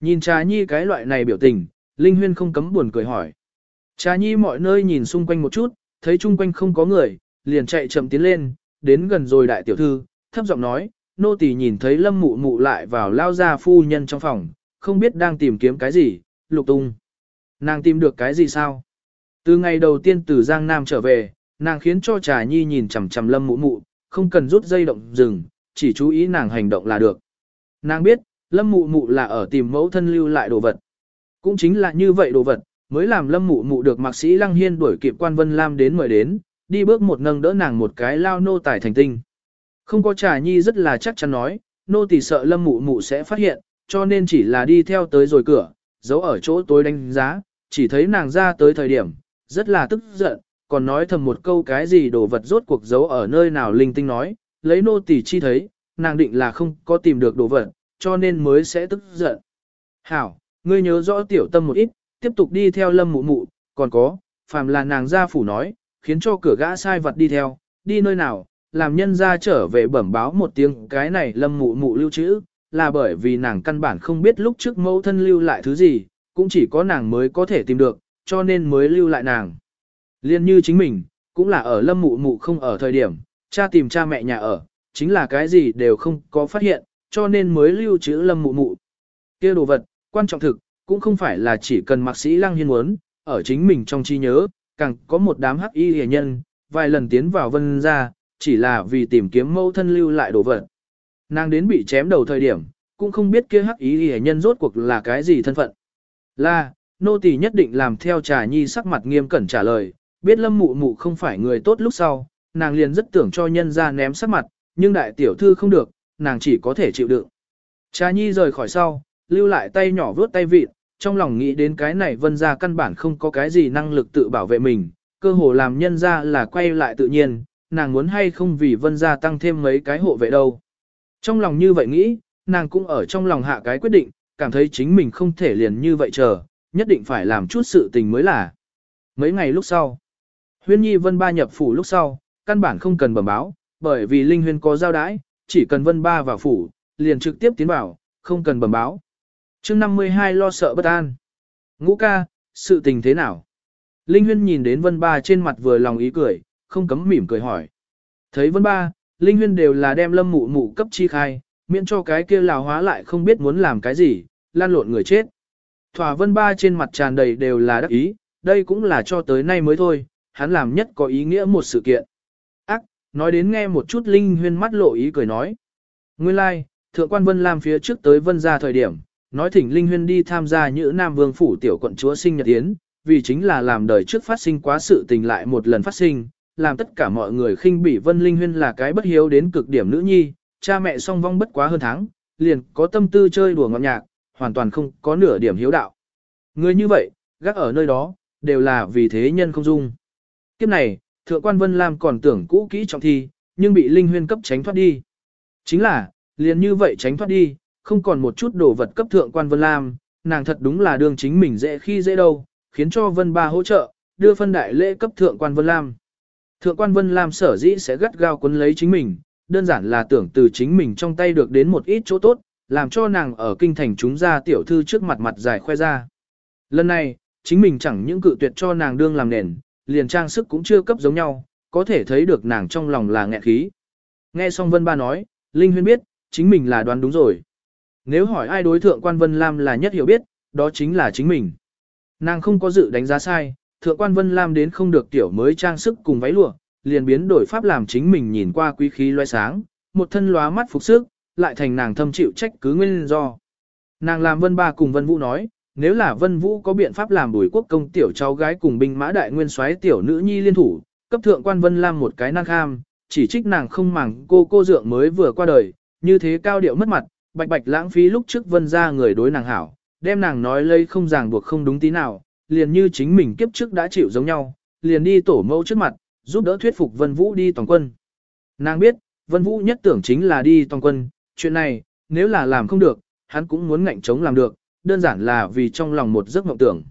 Nhìn trà nhi cái loại này biểu tình, Linh Huyên không cấm buồn cười hỏi. Trà nhi mọi nơi nhìn xung quanh một chút, thấy chung quanh không có người, liền chạy chậm tiến lên, đến gần rồi đại tiểu thư, thấp giọng nói, nô tỳ nhìn thấy lâm mụ mụ lại vào lao ra phu nhân trong phòng, không biết đang tìm kiếm cái gì, lục tung. Nàng tìm được cái gì sao? Từ ngày đầu tiên từ Giang Nam trở về, nàng khiến cho trà nhi nhìn chằm chằm lâm mụ mụ, không cần rút dây động dừng, chỉ chú ý nàng hành động là được. Nàng biết, lâm mụ mụ là ở tìm mẫu thân lưu lại đồ vật. Cũng chính là như vậy đồ vật, mới làm lâm mụ mụ được mạc sĩ Lăng Hiên đuổi kịp quan Vân Lam đến mời đến, đi bước một nâng đỡ nàng một cái lao nô tài thành tinh. Không có trà nhi rất là chắc chắn nói, nô tỳ sợ lâm mụ mụ sẽ phát hiện, cho nên chỉ là đi theo tới rồi cửa, giấu ở chỗ tối đánh giá, chỉ thấy nàng ra tới thời điểm, rất là tức giận, còn nói thầm một câu cái gì đồ vật rốt cuộc giấu ở nơi nào linh tinh nói, lấy nô tỳ chi thấy, nàng định là không có tìm được đồ vật, cho nên mới sẽ tức giận. Hảo, ngươi nhớ rõ tiểu tâm một ít, tiếp tục đi theo lâm mụ mụ, còn có, phàm là nàng ra phủ nói, khiến cho cửa gã sai vật đi theo, đi nơi nào, làm nhân ra trở về bẩm báo một tiếng cái này lâm mụ mụ lưu trữ, là bởi vì nàng căn bản không biết lúc trước mẫu thân lưu lại thứ gì, cũng chỉ có nàng mới có thể tìm được, cho nên mới lưu lại nàng. Liên như chính mình, cũng là ở lâm mụ mụ không ở thời điểm, cha tìm cha mẹ nhà ở, chính là cái gì đều không có phát hiện, cho nên mới lưu trữ lâm mụ mụ. kia đồ vật, quan trọng thực, cũng không phải là chỉ cần mạc sĩ lăng hiên muốn, ở chính mình trong trí nhớ, càng có một đám hắc y hề nhân, vài lần tiến vào vân ra, chỉ là vì tìm kiếm mẫu thân lưu lại đồ vật. Nàng đến bị chém đầu thời điểm, cũng không biết kia hắc ý hề nhân rốt cuộc là cái gì thân phận. Là, nô tỳ nhất định làm theo trà nhi sắc mặt nghiêm cẩn trả lời, biết lâm mụ mụ không phải người tốt lúc sau, nàng liền rất tưởng cho nhân ra ném sắc mặt, nhưng đại tiểu thư không được, nàng chỉ có thể chịu đựng. Trà nhi rời khỏi sau, lưu lại tay nhỏ vướt tay vịt, trong lòng nghĩ đến cái này vân ra căn bản không có cái gì năng lực tự bảo vệ mình, cơ hồ làm nhân ra là quay lại tự nhiên, nàng muốn hay không vì vân ra tăng thêm mấy cái hộ vệ đâu. Trong lòng như vậy nghĩ, nàng cũng ở trong lòng hạ cái quyết định, cảm thấy chính mình không thể liền như vậy chờ, nhất định phải làm chút sự tình mới là. Mấy ngày lúc sau, huyên nhi vân ba nhập phủ lúc sau, căn bản không cần bẩm báo, bởi vì linh huyên có giao đãi, chỉ cần vân ba vào phủ, liền trực tiếp tiến vào, không cần bẩm báo chương 52 lo sợ bất an. Ngũ ca, sự tình thế nào? Linh Huyên nhìn đến Vân Ba trên mặt vừa lòng ý cười, không cấm mỉm cười hỏi. Thấy Vân Ba, Linh Huyên đều là đem lâm mụ mụ cấp chi khai, miễn cho cái kia lào hóa lại không biết muốn làm cái gì, lan lộn người chết. Thỏa Vân Ba trên mặt tràn đầy đều là đắc ý, đây cũng là cho tới nay mới thôi, hắn làm nhất có ý nghĩa một sự kiện. Ác, nói đến nghe một chút Linh Huyên mắt lộ ý cười nói. Nguyên lai, like, Thượng quan Vân làm phía trước tới Vân ra thời điểm, nói thỉnh Linh Huyên đi tham gia Nhữ Nam Vương Phủ tiểu quận chúa sinh nhật yến, vì chính là làm đời trước phát sinh quá sự tình lại một lần phát sinh, làm tất cả mọi người khinh bỉ Vân Linh Huyên là cái bất hiếu đến cực điểm nữ nhi, cha mẹ song vong bất quá hơn tháng, liền có tâm tư chơi đùa ngọt nhạc, hoàn toàn không có nửa điểm hiếu đạo. Người như vậy, gác ở nơi đó, đều là vì thế nhân không dung. Kiếp này, Thượng quan Vân Lam còn tưởng cũ kỹ trọng thi, nhưng bị Linh Huyên cấp tránh thoát đi. Chính là, liền như vậy tránh thoát đi, không còn một chút đồ vật cấp thượng quan Vân Lam, nàng thật đúng là đương chính mình dễ khi dễ đâu, khiến cho Vân Ba hỗ trợ, đưa phân đại lễ cấp thượng quan Vân Lam. Thượng quan Vân Lam sở dĩ sẽ gắt gao quấn lấy chính mình, đơn giản là tưởng từ chính mình trong tay được đến một ít chỗ tốt, làm cho nàng ở kinh thành chúng ra tiểu thư trước mặt mặt dài khoe ra. Lần này, chính mình chẳng những cự tuyệt cho nàng đương làm nền, liền trang sức cũng chưa cấp giống nhau, có thể thấy được nàng trong lòng là nghẹn khí. Nghe xong Vân Ba nói, Linh Huyên biết, chính mình là đoán đúng rồi. Nếu hỏi ai đối thượng quan Vân Lam là nhất hiểu biết, đó chính là chính mình. Nàng không có dự đánh giá sai, thượng quan Vân Lam đến không được tiểu mới trang sức cùng váy lụa, liền biến đổi pháp làm chính mình nhìn qua quý khí loe sáng, một thân lóa mắt phục sức, lại thành nàng thâm chịu trách cứ nguyên do. Nàng làm Vân Ba cùng Vân Vũ nói, nếu là Vân Vũ có biện pháp làm bùi quốc công tiểu cháu gái cùng binh mã đại nguyên soái tiểu nữ nhi liên thủ, cấp thượng quan Vân Lam một cái năng kham, chỉ trích nàng không màng cô cô dượng mới vừa qua đời, như thế cao điệu mất mặt, bạch bạch lãng phí lúc trước vân ra người đối nàng hảo, đem nàng nói lây không ràng buộc không đúng tí nào, liền như chính mình kiếp trước đã chịu giống nhau, liền đi tổ mẫu trước mặt, giúp đỡ thuyết phục vân vũ đi toàn quân. Nàng biết, vân vũ nhất tưởng chính là đi toàn quân, chuyện này, nếu là làm không được, hắn cũng muốn ngạnh chống làm được, đơn giản là vì trong lòng một giấc mộng tưởng.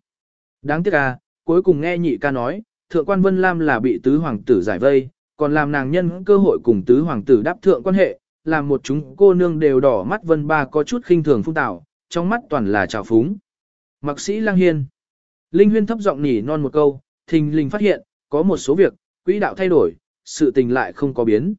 Đáng tiếc à, cuối cùng nghe nhị ca nói, thượng quan Vân Lam là bị tứ hoàng tử giải vây, còn làm nàng nhân cơ hội cùng tứ hoàng tử đáp thượng quan hệ, làm một chúng cô nương đều đỏ mắt vân ba có chút khinh thường phung tạo, trong mắt toàn là trào phúng. Mặc sĩ lang hiên. Linh huyên thấp giọng nỉ non một câu, thình lình phát hiện, có một số việc, quỹ đạo thay đổi, sự tình lại không có biến.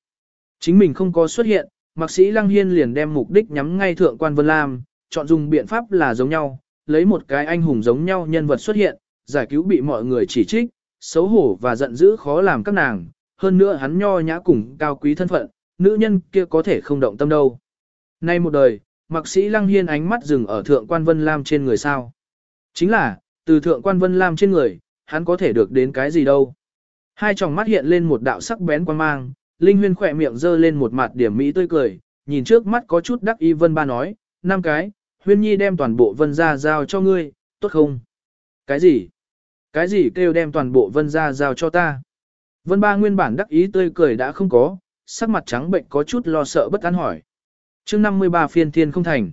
Chính mình không có xuất hiện, mạc sĩ Lăng Hiên liền đem mục đích nhắm ngay thượng quan Vân Lam, chọn dùng biện pháp là giống nhau, lấy một cái anh hùng giống nhau nhân vật xuất hiện, giải cứu bị mọi người chỉ trích, xấu hổ và giận dữ khó làm các nàng, hơn nữa hắn nho nhã cùng cao quý thân phận, nữ nhân kia có thể không động tâm đâu. Nay một đời, mạc sĩ Lăng Hiên ánh mắt dừng ở thượng quan Vân Lam trên người sao. Chính là, từ thượng quan Vân Lam trên người, hắn có thể được đến cái gì đâu. Hai tròng mắt hiện lên một đạo sắc bén quan mang, Linh Huyên khỏe miệng dơ lên một mặt điểm mỹ tươi cười, nhìn trước mắt có chút đắc y Vân Ba nói, năm cái, Huyên Nhi đem toàn bộ Vân ra giao cho ngươi, tốt không? Cái gì? Cái gì kêu đem toàn bộ Vân ra giao cho ta? Vân Ba nguyên bản đắc ý tươi cười đã không có, sắc mặt trắng bệnh có chút lo sợ bất an hỏi. chương 53 phiên thiên không thành.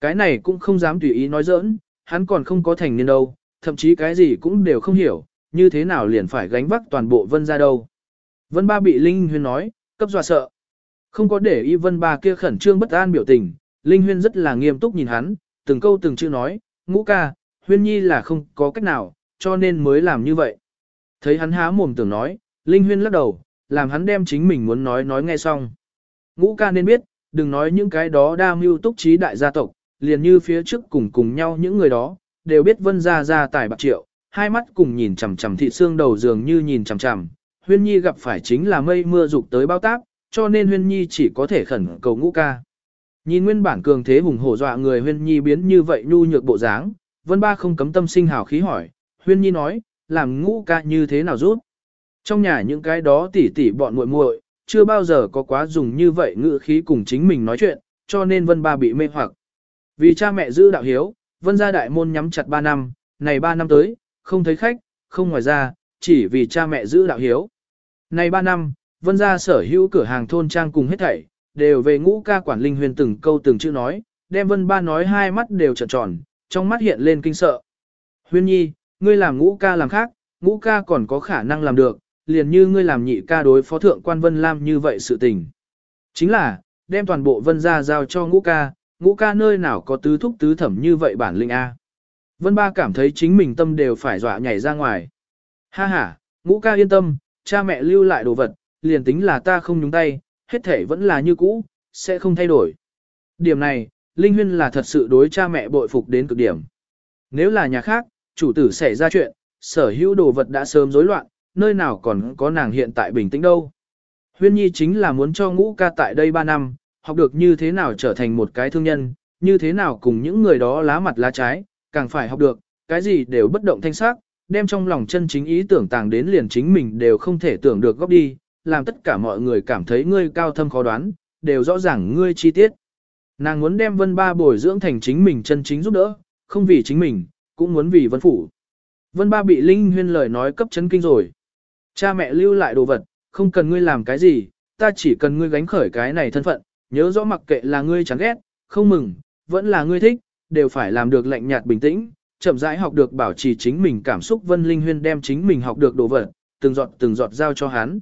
Cái này cũng không dám tùy ý nói giỡn, hắn còn không có thành niên đâu, thậm chí cái gì cũng đều không hiểu, như thế nào liền phải gánh vác toàn bộ vân ra đâu. Vân ba bị Linh Huyên nói, cấp dọa sợ. Không có để ý vân ba kia khẩn trương bất an biểu tình, Linh Huyên rất là nghiêm túc nhìn hắn, từng câu từng chữ nói, ngũ ca, Huyên Nhi là không có cách nào, cho nên mới làm như vậy. Thấy hắn há mồm tưởng nói, Linh Huyên lắc đầu, làm hắn đem chính mình muốn nói nói nghe xong. Ngũ ca nên biết, đừng nói những cái đó đa mưu túc trí đại gia tộc, liền như phía trước cùng cùng nhau những người đó, đều biết vân ra ra tài bạc triệu, hai mắt cùng nhìn chằm chằm thị xương đầu dường như nhìn chằm chằm. Huyên Nhi gặp phải chính là mây mưa dục tới bao táp, cho nên Huyên Nhi chỉ có thể khẩn cầu ngũ ca. Nhìn nguyên bản cường thế hùng hổ dọa người Huyên Nhi biến như vậy nhu nhược bộ dáng, Vân Ba không cấm tâm sinh hào khí hỏi, Huyên Nhi nói, làm ngũ ca như thế nào rút? Trong nhà những cái đó tỉ tỉ bọn muội muội, chưa bao giờ có quá dùng như vậy ngữ khí cùng chính mình nói chuyện, cho nên Vân Ba bị mê hoặc. Vì cha mẹ giữ đạo hiếu, Vân gia đại môn nhắm chặt 3 năm, này 3 năm tới, không thấy khách, không ngoài ra, chỉ vì cha mẹ giữ đạo hiếu. Này 3 năm, Vân gia sở hữu cửa hàng thôn trang cùng hết thảy, đều về ngũ ca quản linh huyền từng câu từng chữ nói, đem Vân Ba nói hai mắt đều trợn tròn, trong mắt hiện lên kinh sợ. Huyên nhi, ngươi làm ngũ ca làm khác, ngũ ca còn có khả năng làm được, liền như ngươi làm nhị ca đối phó thượng quan Vân Lam như vậy sự tình. Chính là, đem toàn bộ Vân gia giao cho ngũ ca, ngũ ca nơi nào có tứ thúc tứ thẩm như vậy bản linh A. Vân ba cảm thấy chính mình tâm đều phải dọa nhảy ra ngoài. Ha ha, ngũ ca yên tâm, cha mẹ lưu lại đồ vật, liền tính là ta không nhúng tay, hết thể vẫn là như cũ, sẽ không thay đổi. Điểm này, Linh Huyên là thật sự đối cha mẹ bội phục đến cực điểm. Nếu là nhà khác, chủ tử xảy ra chuyện, sở hữu đồ vật đã sớm rối loạn, nơi nào còn có nàng hiện tại bình tĩnh đâu. Huyên Nhi chính là muốn cho ngũ ca tại đây 3 năm, học được như thế nào trở thành một cái thương nhân, như thế nào cùng những người đó lá mặt lá trái, càng phải học được, cái gì đều bất động thanh sắc, đem trong lòng chân chính ý tưởng tàng đến liền chính mình đều không thể tưởng được góp đi, làm tất cả mọi người cảm thấy ngươi cao thâm khó đoán, đều rõ ràng ngươi chi tiết. Nàng muốn đem vân ba bồi dưỡng thành chính mình chân chính giúp đỡ, không vì chính mình, cũng muốn vì vân phủ. Vân ba bị Linh Huyên lời nói cấp chấn kinh rồi. Cha mẹ lưu lại đồ vật, không cần ngươi làm cái gì, ta chỉ cần ngươi gánh khởi cái này thân phận, nhớ rõ mặc kệ là ngươi chán ghét, không mừng, vẫn là ngươi thích, đều phải làm được lạnh nhạt bình tĩnh, chậm rãi học được bảo trì chính mình cảm xúc Vân Linh Huyên đem chính mình học được đồ vật, từng giọt từng giọt giao cho hắn.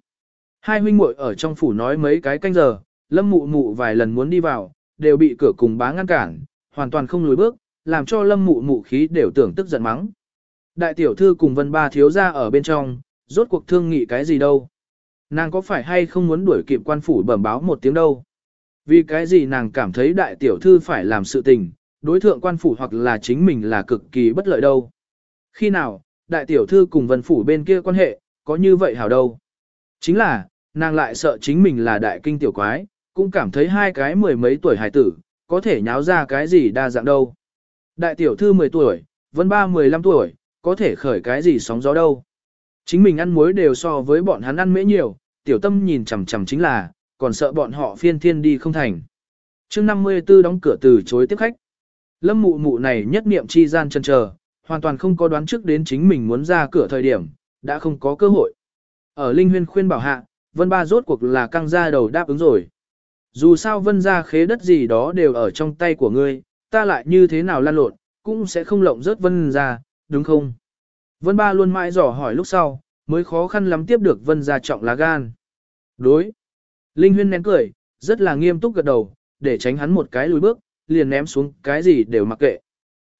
Hai huynh muội ở trong phủ nói mấy cái canh giờ, Lâm Mụ Mụ vài lần muốn đi vào, đều bị cửa cùng bá ngăn cản, hoàn toàn không lùi bước, làm cho Lâm Mụ Mụ khí đều tưởng tức giận mắng. Đại tiểu thư cùng Vân Ba thiếu gia ở bên trong, rốt cuộc thương nghị cái gì đâu? Nàng có phải hay không muốn đuổi kịp quan phủ bẩm báo một tiếng đâu? Vì cái gì nàng cảm thấy đại tiểu thư phải làm sự tình, đối thượng quan phủ hoặc là chính mình là cực kỳ bất lợi đâu. Khi nào, đại tiểu thư cùng vân phủ bên kia quan hệ, có như vậy hảo đâu. Chính là, nàng lại sợ chính mình là đại kinh tiểu quái, cũng cảm thấy hai cái mười mấy tuổi hải tử, có thể nháo ra cái gì đa dạng đâu. Đại tiểu thư 10 tuổi, vân ba 15 tuổi, có thể khởi cái gì sóng gió đâu. Chính mình ăn muối đều so với bọn hắn ăn mễ nhiều, tiểu tâm nhìn chằm chằm chính là, còn sợ bọn họ phiên thiên đi không thành. chương 54 đóng cửa từ chối tiếp khách. Lâm mụ mụ này nhất niệm chi gian chân chờ, hoàn toàn không có đoán trước đến chính mình muốn ra cửa thời điểm, đã không có cơ hội. Ở Linh Huyên khuyên bảo hạ, Vân Ba rốt cuộc là căng ra đầu đáp ứng rồi. Dù sao Vân ra khế đất gì đó đều ở trong tay của ngươi, ta lại như thế nào lan lộn, cũng sẽ không lộng rớt Vân ra, đúng không? Vân Ba luôn mãi dò hỏi lúc sau, mới khó khăn lắm tiếp được Vân ra trọng lá gan. Đối. Linh Huyên nén cười, rất là nghiêm túc gật đầu, để tránh hắn một cái lùi bước, liền ném xuống cái gì đều mặc kệ.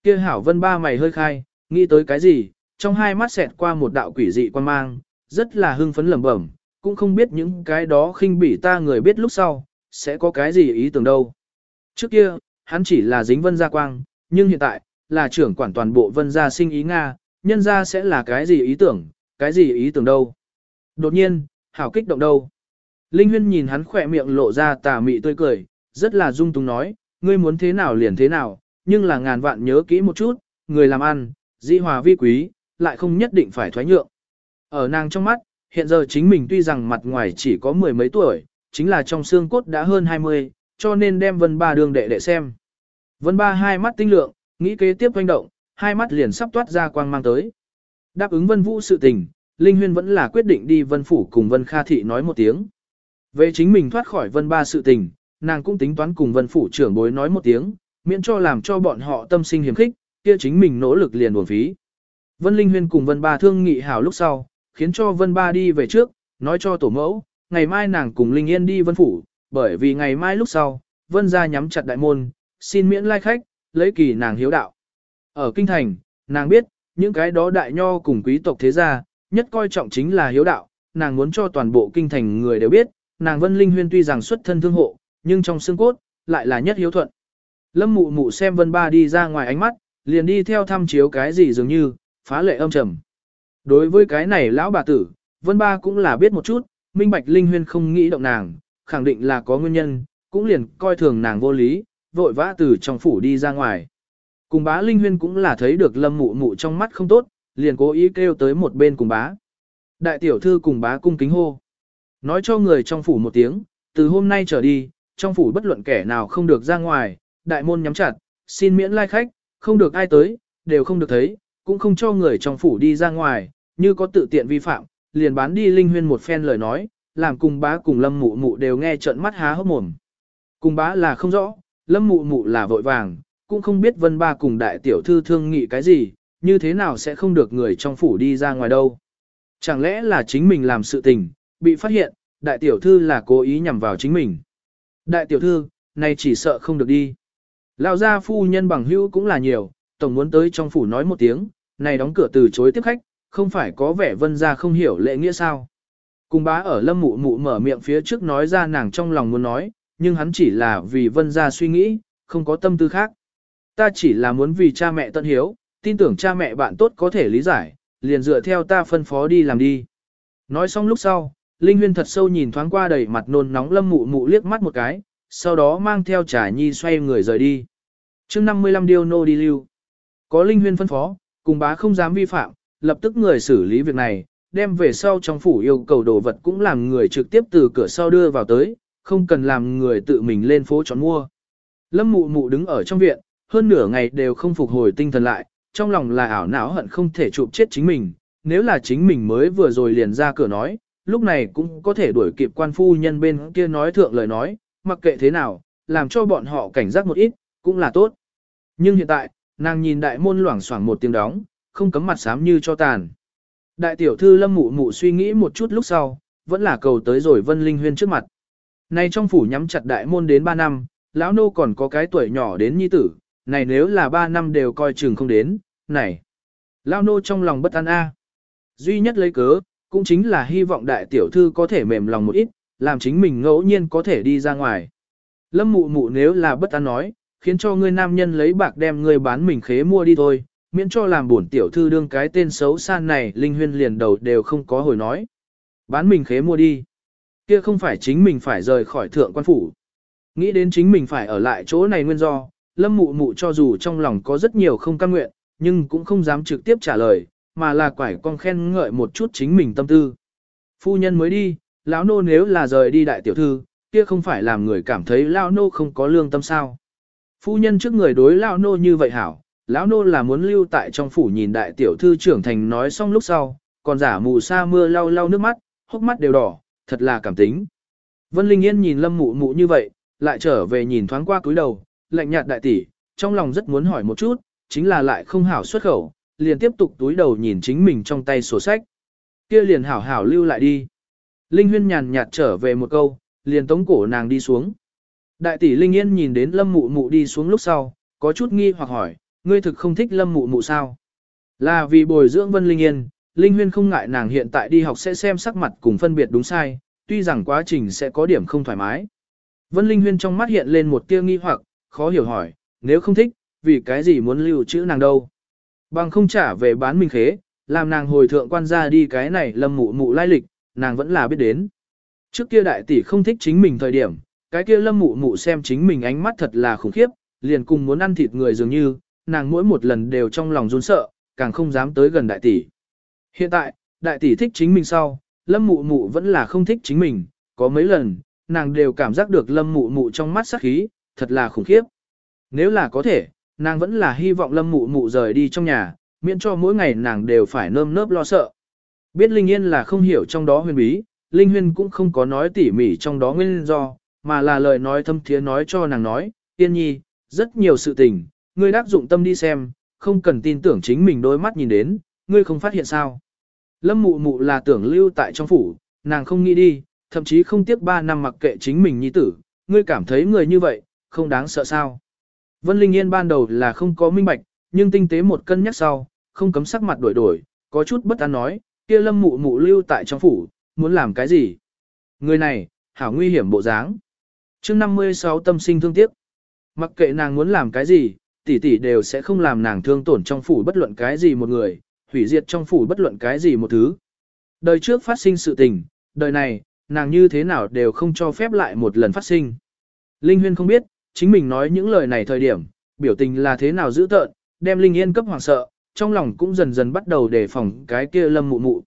Kia hảo vân ba mày hơi khai, nghĩ tới cái gì, trong hai mắt xẹt qua một đạo quỷ dị quan mang, rất là hưng phấn lẩm bẩm, cũng không biết những cái đó khinh bỉ ta người biết lúc sau, sẽ có cái gì ý tưởng đâu. Trước kia, hắn chỉ là dính vân gia quang, nhưng hiện tại, là trưởng quản toàn bộ vân gia sinh ý Nga, nhân gia sẽ là cái gì ý tưởng, cái gì ý tưởng đâu. Đột nhiên, hảo kích động đâu. Linh Huyên nhìn hắn khỏe miệng lộ ra tà mị tươi cười, rất là dung túng nói, ngươi muốn thế nào liền thế nào, nhưng là ngàn vạn nhớ kỹ một chút, người làm ăn, di hòa vi quý, lại không nhất định phải thoái nhượng. Ở nàng trong mắt, hiện giờ chính mình tuy rằng mặt ngoài chỉ có mười mấy tuổi, chính là trong xương cốt đã hơn 20, cho nên đem Vân Ba đường đệ đệ xem. Vân Ba hai mắt tinh lượng, nghĩ kế tiếp hành động, hai mắt liền sắp toát ra quang mang tới. Đáp ứng Vân Vũ sự tình, Linh Huyên vẫn là quyết định đi Vân Phủ cùng Vân Kha Thị nói một tiếng. Về chính mình thoát khỏi Vân Ba sự tình, nàng cũng tính toán cùng Vân Phủ trưởng bối nói một tiếng, miễn cho làm cho bọn họ tâm sinh hiểm khích, kia chính mình nỗ lực liền buồn phí. Vân Linh Huyên cùng Vân Ba thương nghị hảo lúc sau, khiến cho Vân Ba đi về trước, nói cho tổ mẫu, ngày mai nàng cùng Linh Yên đi Vân Phủ, bởi vì ngày mai lúc sau, Vân ra nhắm chặt đại môn, xin miễn lai khách, lấy kỳ nàng hiếu đạo. Ở Kinh Thành, nàng biết, những cái đó đại nho cùng quý tộc thế gia, nhất coi trọng chính là hiếu đạo, nàng muốn cho toàn bộ Kinh Thành người đều biết, nàng Vân Linh Huyên tuy rằng xuất thân thương hộ, nhưng trong xương cốt, lại là nhất hiếu thuận. Lâm mụ mụ xem Vân Ba đi ra ngoài ánh mắt, liền đi theo thăm chiếu cái gì dường như, phá lệ âm trầm. Đối với cái này lão bà tử, Vân Ba cũng là biết một chút, minh bạch Linh Huyên không nghĩ động nàng, khẳng định là có nguyên nhân, cũng liền coi thường nàng vô lý, vội vã từ trong phủ đi ra ngoài. Cùng bá Linh Huyên cũng là thấy được lâm mụ mụ trong mắt không tốt, liền cố ý kêu tới một bên cùng bá. Đại tiểu thư cùng bá cung kính hô. Nói cho người trong phủ một tiếng, từ hôm nay trở đi, trong phủ bất luận kẻ nào không được ra ngoài, đại môn nhắm chặt, xin miễn lai khách, không được ai tới, đều không được thấy, cũng không cho người trong phủ đi ra ngoài, như có tự tiện vi phạm, liền bán đi Linh Huyên một phen lời nói, làm cùng bá cùng lâm mụ mụ đều nghe trợn mắt há hốc mồm. Cùng bá là không rõ, lâm mụ mụ là vội vàng, cũng không biết vân ba cùng đại tiểu thư thương nghị cái gì, như thế nào sẽ không được người trong phủ đi ra ngoài đâu. Chẳng lẽ là chính mình làm sự tình, bị phát hiện, đại tiểu thư là cố ý nhằm vào chính mình. Đại tiểu thư, này chỉ sợ không được đi. Lão gia phu nhân bằng hữu cũng là nhiều, tổng muốn tới trong phủ nói một tiếng, này đóng cửa từ chối tiếp khách, không phải có vẻ vân gia không hiểu lễ nghĩa sao. Cùng bá ở lâm mụ mụ mở miệng phía trước nói ra nàng trong lòng muốn nói, nhưng hắn chỉ là vì vân gia suy nghĩ, không có tâm tư khác. Ta chỉ là muốn vì cha mẹ tận hiếu, tin tưởng cha mẹ bạn tốt có thể lý giải, liền dựa theo ta phân phó đi làm đi. Nói xong lúc sau, Linh Huyên thật sâu nhìn thoáng qua đầy mặt nôn nóng lâm mụ mụ liếc mắt một cái, sau đó mang theo trà nhi xoay người rời đi. chương 55 điều nô đi lưu. Có Linh Huyên phân phó, cùng bá không dám vi phạm, lập tức người xử lý việc này, đem về sau trong phủ yêu cầu đồ vật cũng làm người trực tiếp từ cửa sau đưa vào tới, không cần làm người tự mình lên phố chọn mua. Lâm mụ mụ đứng ở trong viện, hơn nửa ngày đều không phục hồi tinh thần lại, trong lòng là ảo não hận không thể chụp chết chính mình, nếu là chính mình mới vừa rồi liền ra cửa nói, lúc này cũng có thể đuổi kịp quan phu nhân bên kia nói thượng lời nói, mặc kệ thế nào, làm cho bọn họ cảnh giác một ít, cũng là tốt. Nhưng hiện tại, nàng nhìn đại môn loảng xoảng một tiếng đóng, không cấm mặt xám như cho tàn. Đại tiểu thư lâm mụ mụ suy nghĩ một chút lúc sau, vẫn là cầu tới rồi Vân Linh Huyên trước mặt. Này trong phủ nhắm chặt đại môn đến 3 năm, lão nô còn có cái tuổi nhỏ đến nhi tử, này nếu là 3 năm đều coi chừng không đến, này. Lão nô trong lòng bất an a. Duy nhất lấy cớ, cũng chính là hy vọng đại tiểu thư có thể mềm lòng một ít, làm chính mình ngẫu nhiên có thể đi ra ngoài. Lâm mụ mụ nếu là bất an nói, khiến cho ngươi nam nhân lấy bạc đem ngươi bán mình khế mua đi thôi, miễn cho làm bổn tiểu thư đương cái tên xấu xa này linh huyên liền đầu đều không có hồi nói. Bán mình khế mua đi. Kia không phải chính mình phải rời khỏi thượng quan phủ. Nghĩ đến chính mình phải ở lại chỗ này nguyên do, lâm mụ mụ cho dù trong lòng có rất nhiều không cam nguyện, nhưng cũng không dám trực tiếp trả lời, mà là quải con khen ngợi một chút chính mình tâm tư. Phu nhân mới đi, lão nô nếu là rời đi đại tiểu thư, kia không phải làm người cảm thấy lão nô không có lương tâm sao. Phu nhân trước người đối lão nô như vậy hảo, lão nô là muốn lưu tại trong phủ nhìn đại tiểu thư trưởng thành nói xong lúc sau, còn giả mù sa mưa lau lau nước mắt, hốc mắt đều đỏ, thật là cảm tính. Vân Linh Yên nhìn lâm mụ mụ như vậy, lại trở về nhìn thoáng qua cúi đầu, lạnh nhạt đại tỷ, trong lòng rất muốn hỏi một chút, chính là lại không hảo xuất khẩu, liền tiếp tục túi đầu nhìn chính mình trong tay sổ sách. kia liền hảo hảo lưu lại đi. Linh Huyên nhàn nhạt trở về một câu, liền tống cổ nàng đi xuống. Đại tỷ Linh Yên nhìn đến lâm mụ mụ đi xuống lúc sau, có chút nghi hoặc hỏi, ngươi thực không thích lâm mụ mụ sao? Là vì bồi dưỡng Vân Linh Yên, Linh Huyên không ngại nàng hiện tại đi học sẽ xem sắc mặt cùng phân biệt đúng sai, tuy rằng quá trình sẽ có điểm không thoải mái. Vân Linh Huyên trong mắt hiện lên một tia nghi hoặc, khó hiểu hỏi, nếu không thích, vì cái gì muốn lưu trữ nàng đâu? Bằng không trả về bán mình khế, làm nàng hồi thượng quan ra đi cái này lâm mụ mụ lai lịch, nàng vẫn là biết đến. Trước kia đại tỷ không thích chính mình thời điểm, cái kia lâm mụ mụ xem chính mình ánh mắt thật là khủng khiếp, liền cùng muốn ăn thịt người dường như, nàng mỗi một lần đều trong lòng run sợ, càng không dám tới gần đại tỷ. Hiện tại, đại tỷ thích chính mình sau, lâm mụ mụ vẫn là không thích chính mình, có mấy lần, nàng đều cảm giác được lâm mụ mụ trong mắt sắc khí, thật là khủng khiếp. Nếu là có thể, nàng vẫn là hy vọng lâm mụ mụ rời đi trong nhà, miễn cho mỗi ngày nàng đều phải nơm nớp lo sợ. Biết Linh Yên là không hiểu trong đó huyền bí, Linh Huyên cũng không có nói tỉ mỉ trong đó nguyên do, mà là lời nói thâm thiế nói cho nàng nói, Tiên Nhi, rất nhiều sự tình, ngươi đáp dụng tâm đi xem, không cần tin tưởng chính mình đôi mắt nhìn đến, ngươi không phát hiện sao. Lâm mụ mụ là tưởng lưu tại trong phủ, nàng không nghĩ đi, thậm chí không tiếc 3 năm mặc kệ chính mình nhi tử, ngươi cảm thấy người như vậy, không đáng sợ sao. Vân Linh Yên ban đầu là không có minh bạch, nhưng tinh tế một cân nhắc sau, không cấm sắc mặt đổi đổi, có chút bất an nói, kia lâm mụ mụ lưu tại trong phủ, muốn làm cái gì? Người này, hảo nguy hiểm bộ dáng. chương 56 tâm sinh thương tiếc. Mặc kệ nàng muốn làm cái gì, tỷ tỷ đều sẽ không làm nàng thương tổn trong phủ bất luận cái gì một người, hủy diệt trong phủ bất luận cái gì một thứ. Đời trước phát sinh sự tình, đời này, nàng như thế nào đều không cho phép lại một lần phát sinh. Linh Huyên không biết, chính mình nói những lời này thời điểm, biểu tình là thế nào dữ tợn, đem Linh Yên cấp hoàng sợ, trong lòng cũng dần dần bắt đầu đề phòng cái kia lâm mụ mụ.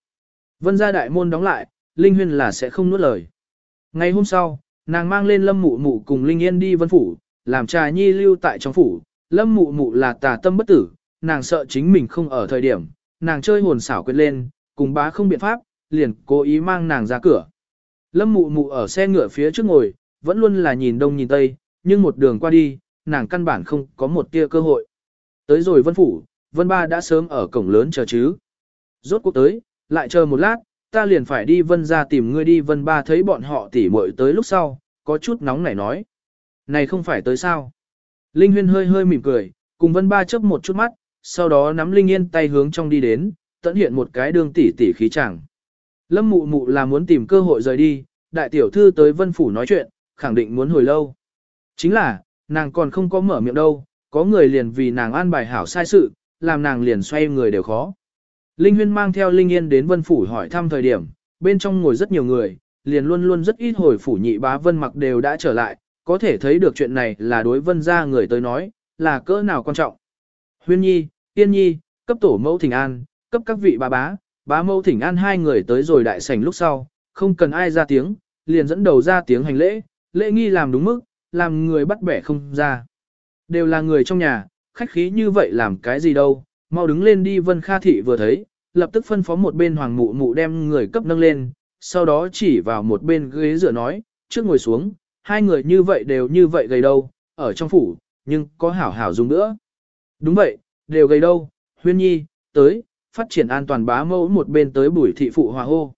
Vân gia đại môn đóng lại, Linh Huyên là sẽ không nuốt lời. Ngày hôm sau, nàng mang lên lâm mụ mụ cùng Linh Yên đi vân phủ, làm trà nhi lưu tại trong phủ, lâm mụ mụ là tà tâm bất tử, nàng sợ chính mình không ở thời điểm, nàng chơi hồn xảo quyết lên, cùng bá không biện pháp, liền cố ý mang nàng ra cửa. Lâm mụ mụ ở xe ngựa phía trước ngồi, vẫn luôn là nhìn đông nhìn tây, nhưng một đường qua đi, nàng căn bản không có một tia cơ hội. Tới rồi vân phủ, vân ba đã sớm ở cổng lớn chờ chứ. Rốt cuộc tới, lại chờ một lát, ta liền phải đi vân ra tìm ngươi đi vân ba thấy bọn họ tỉ muội tới lúc sau, có chút nóng nảy nói. Này không phải tới sao? Linh huyên hơi hơi mỉm cười, cùng vân ba chớp một chút mắt, sau đó nắm Linh Yên tay hướng trong đi đến, tận hiện một cái đường tỉ tỉ khí chẳng. Lâm mụ mụ là muốn tìm cơ hội rời đi, đại tiểu thư tới vân phủ nói chuyện, khẳng định muốn hồi lâu. Chính là, nàng còn không có mở miệng đâu, có người liền vì nàng an bài hảo sai sự, làm nàng liền xoay người đều khó. Linh Huyên mang theo Linh Yên đến vân phủ hỏi thăm thời điểm, bên trong ngồi rất nhiều người, liền luôn luôn rất ít hồi phủ nhị bá vân mặc đều đã trở lại, có thể thấy được chuyện này là đối vân ra người tới nói, là cỡ nào quan trọng. Huyên nhi, tiên nhi, cấp tổ mẫu thỉnh an, cấp các vị bà bá, bá mẫu thỉnh an hai người tới rồi đại sảnh lúc sau, không cần ai ra tiếng, liền dẫn đầu ra tiếng hành lễ, lễ nghi làm đúng mức, làm người bắt bẻ không ra. Đều là người trong nhà, khách khí như vậy làm cái gì đâu, mau đứng lên đi Vân Kha Thị vừa thấy, lập tức phân phó một bên hoàng mụ mụ đem người cấp nâng lên, sau đó chỉ vào một bên ghế dựa nói, trước ngồi xuống, hai người như vậy đều như vậy gầy đâu, ở trong phủ, nhưng có hảo hảo dùng nữa. Đúng vậy, đều gầy đâu, huyên nhi, tới, phát triển an toàn bá mẫu một bên tới bùi thị phụ hòa hô.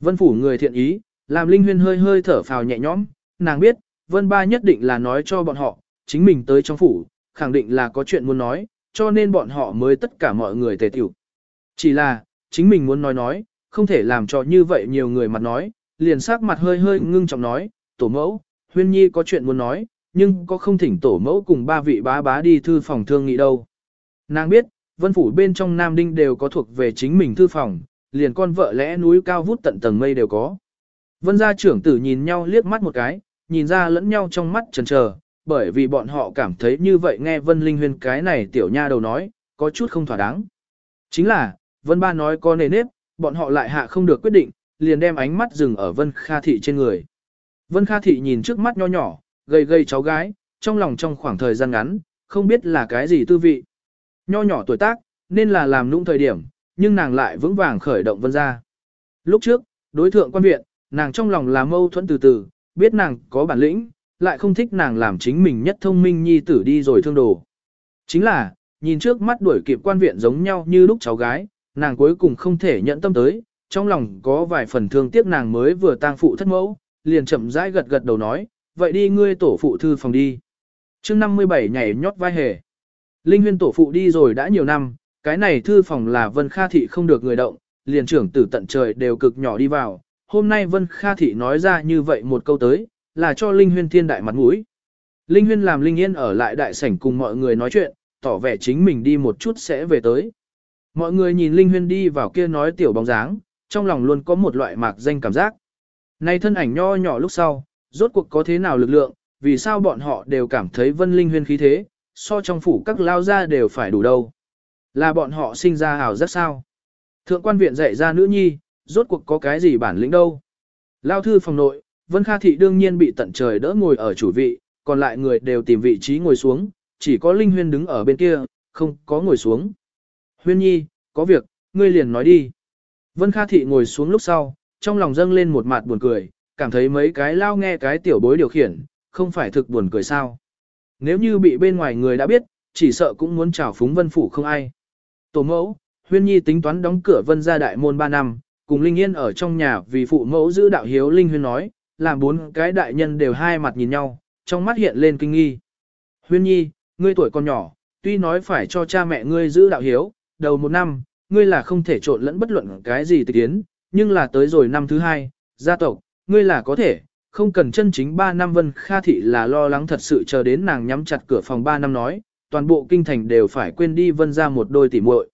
Vân phủ người thiện ý, làm Linh Huyên hơi hơi thở phào nhẹ nhõm, nàng biết, Vân Ba nhất định là nói cho bọn họ, chính mình tới trong phủ, khẳng định là có chuyện muốn nói, cho nên bọn họ mới tất cả mọi người tề tiểu. Chỉ là, chính mình muốn nói nói, không thể làm cho như vậy nhiều người mặt nói, liền sắc mặt hơi hơi ngưng trọng nói, tổ mẫu, huyên nhi có chuyện muốn nói, nhưng có không thỉnh tổ mẫu cùng ba vị bá bá đi thư phòng thương nghị đâu. Nàng biết, vân phủ bên trong Nam Đinh đều có thuộc về chính mình thư phòng, liền con vợ lẽ núi cao vút tận tầng mây đều có. Vân gia trưởng tử nhìn nhau liếc mắt một cái, nhìn ra lẫn nhau trong mắt chần chờ, bởi vì bọn họ cảm thấy như vậy nghe Vân Linh Huyên cái này tiểu nha đầu nói, có chút không thỏa đáng. Chính là, Vân Ba nói có nề nếp, bọn họ lại hạ không được quyết định, liền đem ánh mắt dừng ở Vân Kha Thị trên người. Vân Kha Thị nhìn trước mắt nho nhỏ, gầy gầy cháu gái, trong lòng trong khoảng thời gian ngắn, không biết là cái gì tư vị. Nho nhỏ tuổi tác, nên là làm nũng thời điểm, nhưng nàng lại vững vàng khởi động Vân ra. Lúc trước, đối thượng quan viện, nàng trong lòng là mâu thuẫn từ từ, biết nàng có bản lĩnh, lại không thích nàng làm chính mình nhất thông minh nhi tử đi rồi thương đồ. Chính là, nhìn trước mắt đuổi kịp quan viện giống nhau như lúc cháu gái, nàng cuối cùng không thể nhận tâm tới, trong lòng có vài phần thương tiếc nàng mới vừa tang phụ thất mẫu, liền chậm rãi gật gật đầu nói, vậy đi ngươi tổ phụ thư phòng đi. chương 57 nhảy nhót vai hề. Linh huyên tổ phụ đi rồi đã nhiều năm, cái này thư phòng là Vân Kha Thị không được người động, liền trưởng tử tận trời đều cực nhỏ đi vào. Hôm nay Vân Kha Thị nói ra như vậy một câu tới, là cho Linh huyên thiên đại mặt mũi. Linh huyên làm Linh Yên ở lại đại sảnh cùng mọi người nói chuyện, tỏ vẻ chính mình đi một chút sẽ về tới. Mọi người nhìn Linh huyên đi vào kia nói tiểu bóng dáng, trong lòng luôn có một loại mạc danh cảm giác. Này thân ảnh nho nhỏ lúc sau, rốt cuộc có thế nào lực lượng, vì sao bọn họ đều cảm thấy vân linh huyên khí thế, so trong phủ các lao gia đều phải đủ đâu. Là bọn họ sinh ra hào rất sao. Thượng quan viện dạy ra nữ nhi, rốt cuộc có cái gì bản lĩnh đâu. Lao thư phòng nội, Vân Kha Thị đương nhiên bị tận trời đỡ ngồi ở chủ vị, còn lại người đều tìm vị trí ngồi xuống, chỉ có Linh Huyên đứng ở bên kia, không có ngồi xuống. Huyên nhi, có việc, ngươi liền nói đi. Vân Kha Thị ngồi xuống lúc sau, trong lòng dâng lên một mặt buồn cười, cảm thấy mấy cái lao nghe cái tiểu bối điều khiển, không phải thực buồn cười sao. Nếu như bị bên ngoài người đã biết, chỉ sợ cũng muốn trào phúng vân phủ không ai. Tổ mẫu, Huyên Nhi tính toán đóng cửa vân gia đại môn 3 năm, cùng Linh Yên ở trong nhà vì phụ mẫu giữ đạo hiếu Linh Huyên nói, làm bốn cái đại nhân đều hai mặt nhìn nhau, trong mắt hiện lên kinh nghi. Huyên Nhi, ngươi tuổi còn nhỏ, tuy nói phải cho cha mẹ ngươi giữ đạo hiếu, đầu một năm, ngươi là không thể trộn lẫn bất luận cái gì tịch tiến, nhưng là tới rồi năm thứ hai, gia tộc, ngươi là có thể, không cần chân chính 3 năm Vân Kha Thị là lo lắng thật sự chờ đến nàng nhắm chặt cửa phòng 3 năm nói, toàn bộ kinh thành đều phải quên đi Vân ra một đôi tỉ muội.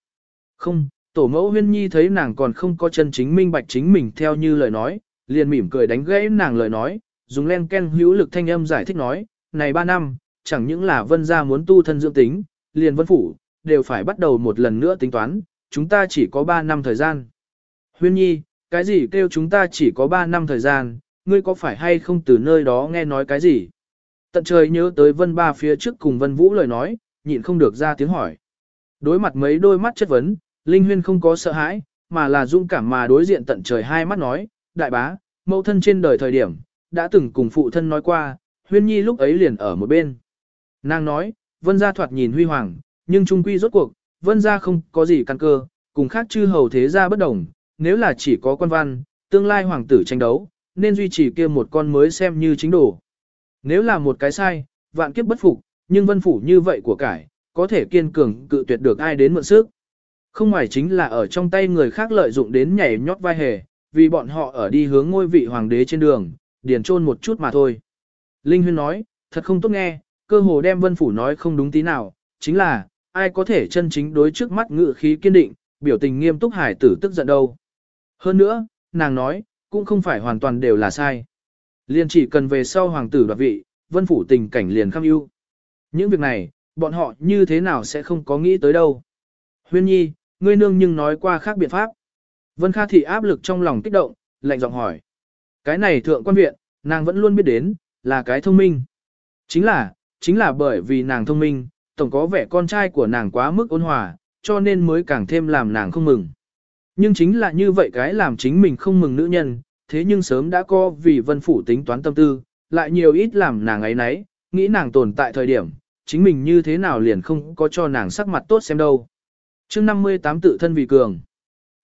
Không, tổ mẫu huyên nhi thấy nàng còn không có chân chính minh bạch chính mình theo như lời nói, liền mỉm cười đánh gãy nàng lời nói, dùng len ken hữu lực thanh âm giải thích nói, này 3 năm, chẳng những là Vân gia muốn tu thân dưỡng tính, liền Vân Phủ, đều phải bắt đầu một lần nữa tính toán, chúng ta chỉ có 3 năm thời gian. Huyên nhi, cái gì kêu chúng ta chỉ có 3 năm thời gian, ngươi có phải hay không từ nơi đó nghe nói cái gì? Tận trời nhớ tới vân ba phía trước cùng vân vũ lời nói, nhịn không được ra tiếng hỏi. Đối mặt mấy đôi mắt chất vấn, Linh Huyên không có sợ hãi, mà là dũng cảm mà đối diện tận trời hai mắt nói, đại bá, mẫu thân trên đời thời điểm, đã từng cùng phụ thân nói qua, Huyên Nhi lúc ấy liền ở một bên. Nàng nói, vân gia thoạt nhìn huy hoàng, nhưng trung quy rốt cuộc, vân gia không có gì căn cơ, cùng khác chư hầu thế gia bất đồng, nếu là chỉ có quan văn, tương lai hoàng tử tranh đấu, nên duy trì kia một con mới xem như chính đồ. Nếu là một cái sai, vạn kiếp bất phục, nhưng vân phủ như vậy của cải, có thể kiên cường cự tuyệt được ai đến mượn sức. Không ngoài chính là ở trong tay người khác lợi dụng đến nhảy nhót vai hề, vì bọn họ ở đi hướng ngôi vị hoàng đế trên đường, điền trôn một chút mà thôi. Linh Huyên nói, thật không tốt nghe, cơ hồ đem vân phủ nói không đúng tí nào, chính là, ai có thể chân chính đối trước mắt ngự khí kiên định, biểu tình nghiêm túc hải tử tức giận đâu. Hơn nữa, nàng nói, cũng không phải hoàn toàn đều là sai. Liền chỉ cần về sau hoàng tử đoạt vị, vân phủ tình cảnh liền khăm ưu. Những việc này, bọn họ như thế nào sẽ không có nghĩ tới đâu. Huyên nhi, ngươi nương nhưng nói qua khác biện pháp. Vân Kha thị áp lực trong lòng kích động, lạnh giọng hỏi. Cái này thượng quan viện, nàng vẫn luôn biết đến, là cái thông minh. Chính là, chính là bởi vì nàng thông minh, tổng có vẻ con trai của nàng quá mức ôn hòa, cho nên mới càng thêm làm nàng không mừng. Nhưng chính là như vậy cái làm chính mình không mừng nữ nhân, thế nhưng sớm đã có vì vân phủ tính toán tâm tư, lại nhiều ít làm nàng ấy nấy, nghĩ nàng tồn tại thời điểm, chính mình như thế nào liền không có cho nàng sắc mặt tốt xem đâu chương 58 tự thân vì cường.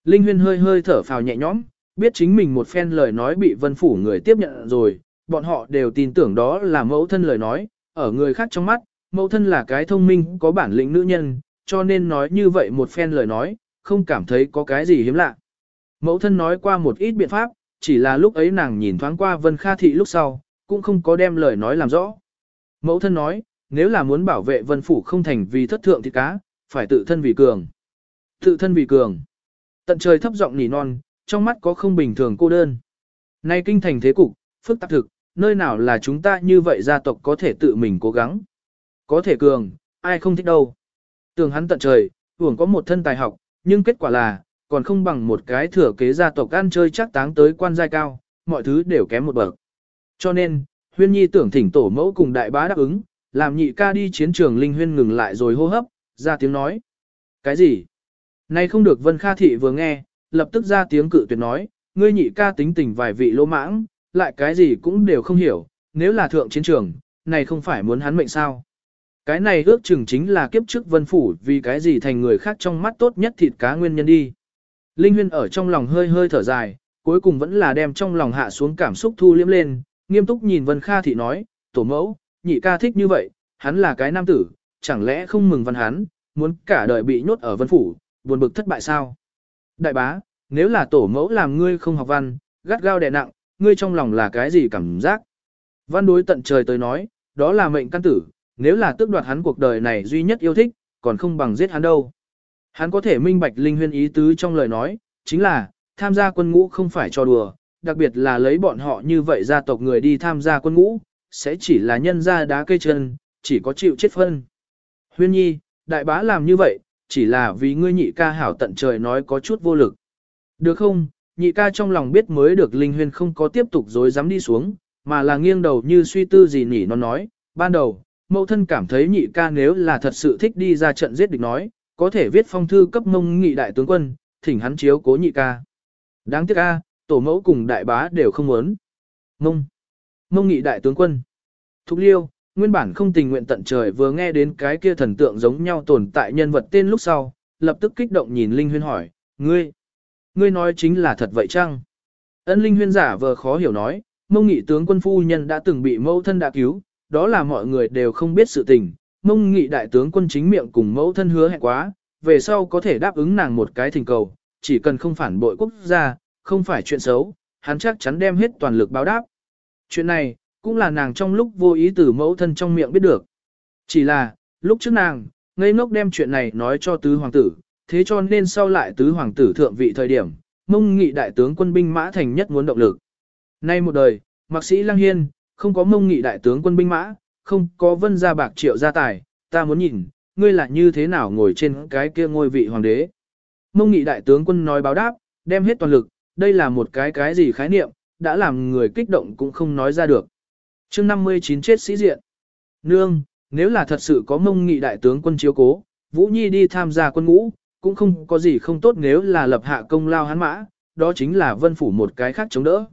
Linh huyên hơi hơi thở phào nhẹ nhõm, biết chính mình một phen lời nói bị vân phủ người tiếp nhận rồi, bọn họ đều tin tưởng đó là mẫu thân lời nói, ở người khác trong mắt, mẫu thân là cái thông minh có bản lĩnh nữ nhân, cho nên nói như vậy một phen lời nói, không cảm thấy có cái gì hiếm lạ. Mẫu thân nói qua một ít biện pháp, chỉ là lúc ấy nàng nhìn thoáng qua Vân Kha Thị lúc sau, cũng không có đem lời nói làm rõ. Mẫu thân nói, nếu là muốn bảo vệ Vân Phủ không thành vì thất thượng thì cá, phải tự thân vì cường. Tự thân vì cường. Tận trời thấp giọng nỉ non, trong mắt có không bình thường cô đơn. Nay kinh thành thế cục, phức tạp thực, nơi nào là chúng ta như vậy gia tộc có thể tự mình cố gắng. Có thể cường, ai không thích đâu. Tường hắn tận trời, hưởng có một thân tài học, nhưng kết quả là, còn không bằng một cái thừa kế gia tộc ăn chơi chắc táng tới quan giai cao, mọi thứ đều kém một bậc. Cho nên, huyên nhi tưởng thỉnh tổ mẫu cùng đại bá đáp ứng, làm nhị ca đi chiến trường linh huyên ngừng lại rồi hô hấp, ra tiếng nói. Cái gì? Nay không được Vân Kha Thị vừa nghe, lập tức ra tiếng cự tuyệt nói, ngươi nhị ca tính tình vài vị lỗ mãng, lại cái gì cũng đều không hiểu, nếu là thượng chiến trường, này không phải muốn hắn mệnh sao. Cái này ước chừng chính là kiếp trước vân phủ vì cái gì thành người khác trong mắt tốt nhất thịt cá nguyên nhân đi. Linh huyên ở trong lòng hơi hơi thở dài, cuối cùng vẫn là đem trong lòng hạ xuống cảm xúc thu liếm lên, nghiêm túc nhìn Vân Kha thị nói, tổ mẫu, nhị ca thích như vậy, hắn là cái nam tử, chẳng lẽ không mừng văn hắn, muốn cả đời bị nhốt ở vân phủ, buồn bực thất bại sao? Đại bá, nếu là tổ mẫu làm ngươi không học văn, gắt gao đè nặng, ngươi trong lòng là cái gì cảm giác? Văn đối tận trời tới nói, đó là mệnh căn tử, nếu là tước đoạt hắn cuộc đời này duy nhất yêu thích, còn không bằng giết hắn đâu. Hắn có thể minh bạch linh huyên ý tứ trong lời nói, chính là, tham gia quân ngũ không phải cho đùa, đặc biệt là lấy bọn họ như vậy gia tộc người đi tham gia quân ngũ, sẽ chỉ là nhân ra đá cây chân, chỉ có chịu chết phân. Huyên nhi, đại bá làm như vậy, chỉ là vì ngươi nhị ca hảo tận trời nói có chút vô lực. Được không, nhị ca trong lòng biết mới được linh huyên không có tiếp tục dối dám đi xuống, mà là nghiêng đầu như suy tư gì nỉ nó nói, ban đầu, mẫu thân cảm thấy nhị ca nếu là thật sự thích đi ra trận giết địch nói, có thể viết phong thư cấp mông nghị đại tướng quân, thỉnh hắn chiếu cố nhị ca. Đáng tiếc a, tổ mẫu cùng đại bá đều không muốn. Mông. Mông nghị đại tướng quân. Thục liêu, nguyên bản không tình nguyện tận trời vừa nghe đến cái kia thần tượng giống nhau tồn tại nhân vật tên lúc sau, lập tức kích động nhìn Linh Huyên hỏi, ngươi, ngươi nói chính là thật vậy chăng? Ân Linh Huyên giả vờ khó hiểu nói, mông nghị tướng quân phu nhân đã từng bị mẫu thân đã cứu, đó là mọi người đều không biết sự tình. Mông nghị đại tướng quân chính miệng cùng mẫu thân hứa hẹn quá, về sau có thể đáp ứng nàng một cái thỉnh cầu, chỉ cần không phản bội quốc gia, không phải chuyện xấu, hắn chắc chắn đem hết toàn lực báo đáp. Chuyện này, cũng là nàng trong lúc vô ý từ mẫu thân trong miệng biết được. Chỉ là, lúc trước nàng, ngây ngốc đem chuyện này nói cho tứ hoàng tử, thế cho nên sau lại tứ hoàng tử thượng vị thời điểm, mông nghị đại tướng quân binh mã thành nhất muốn động lực. Nay một đời, mạc sĩ Lăng Hiên, không có mông nghị đại tướng quân binh mã, không có vân gia bạc triệu gia tài, ta muốn nhìn, ngươi là như thế nào ngồi trên cái kia ngôi vị hoàng đế. Mông nghị đại tướng quân nói báo đáp, đem hết toàn lực, đây là một cái cái gì khái niệm, đã làm người kích động cũng không nói ra được chương 59 chết sĩ diện. Nương, nếu là thật sự có mông nghị đại tướng quân chiếu cố, Vũ Nhi đi tham gia quân ngũ, cũng không có gì không tốt nếu là lập hạ công lao hắn mã, đó chính là vân phủ một cái khác chống đỡ.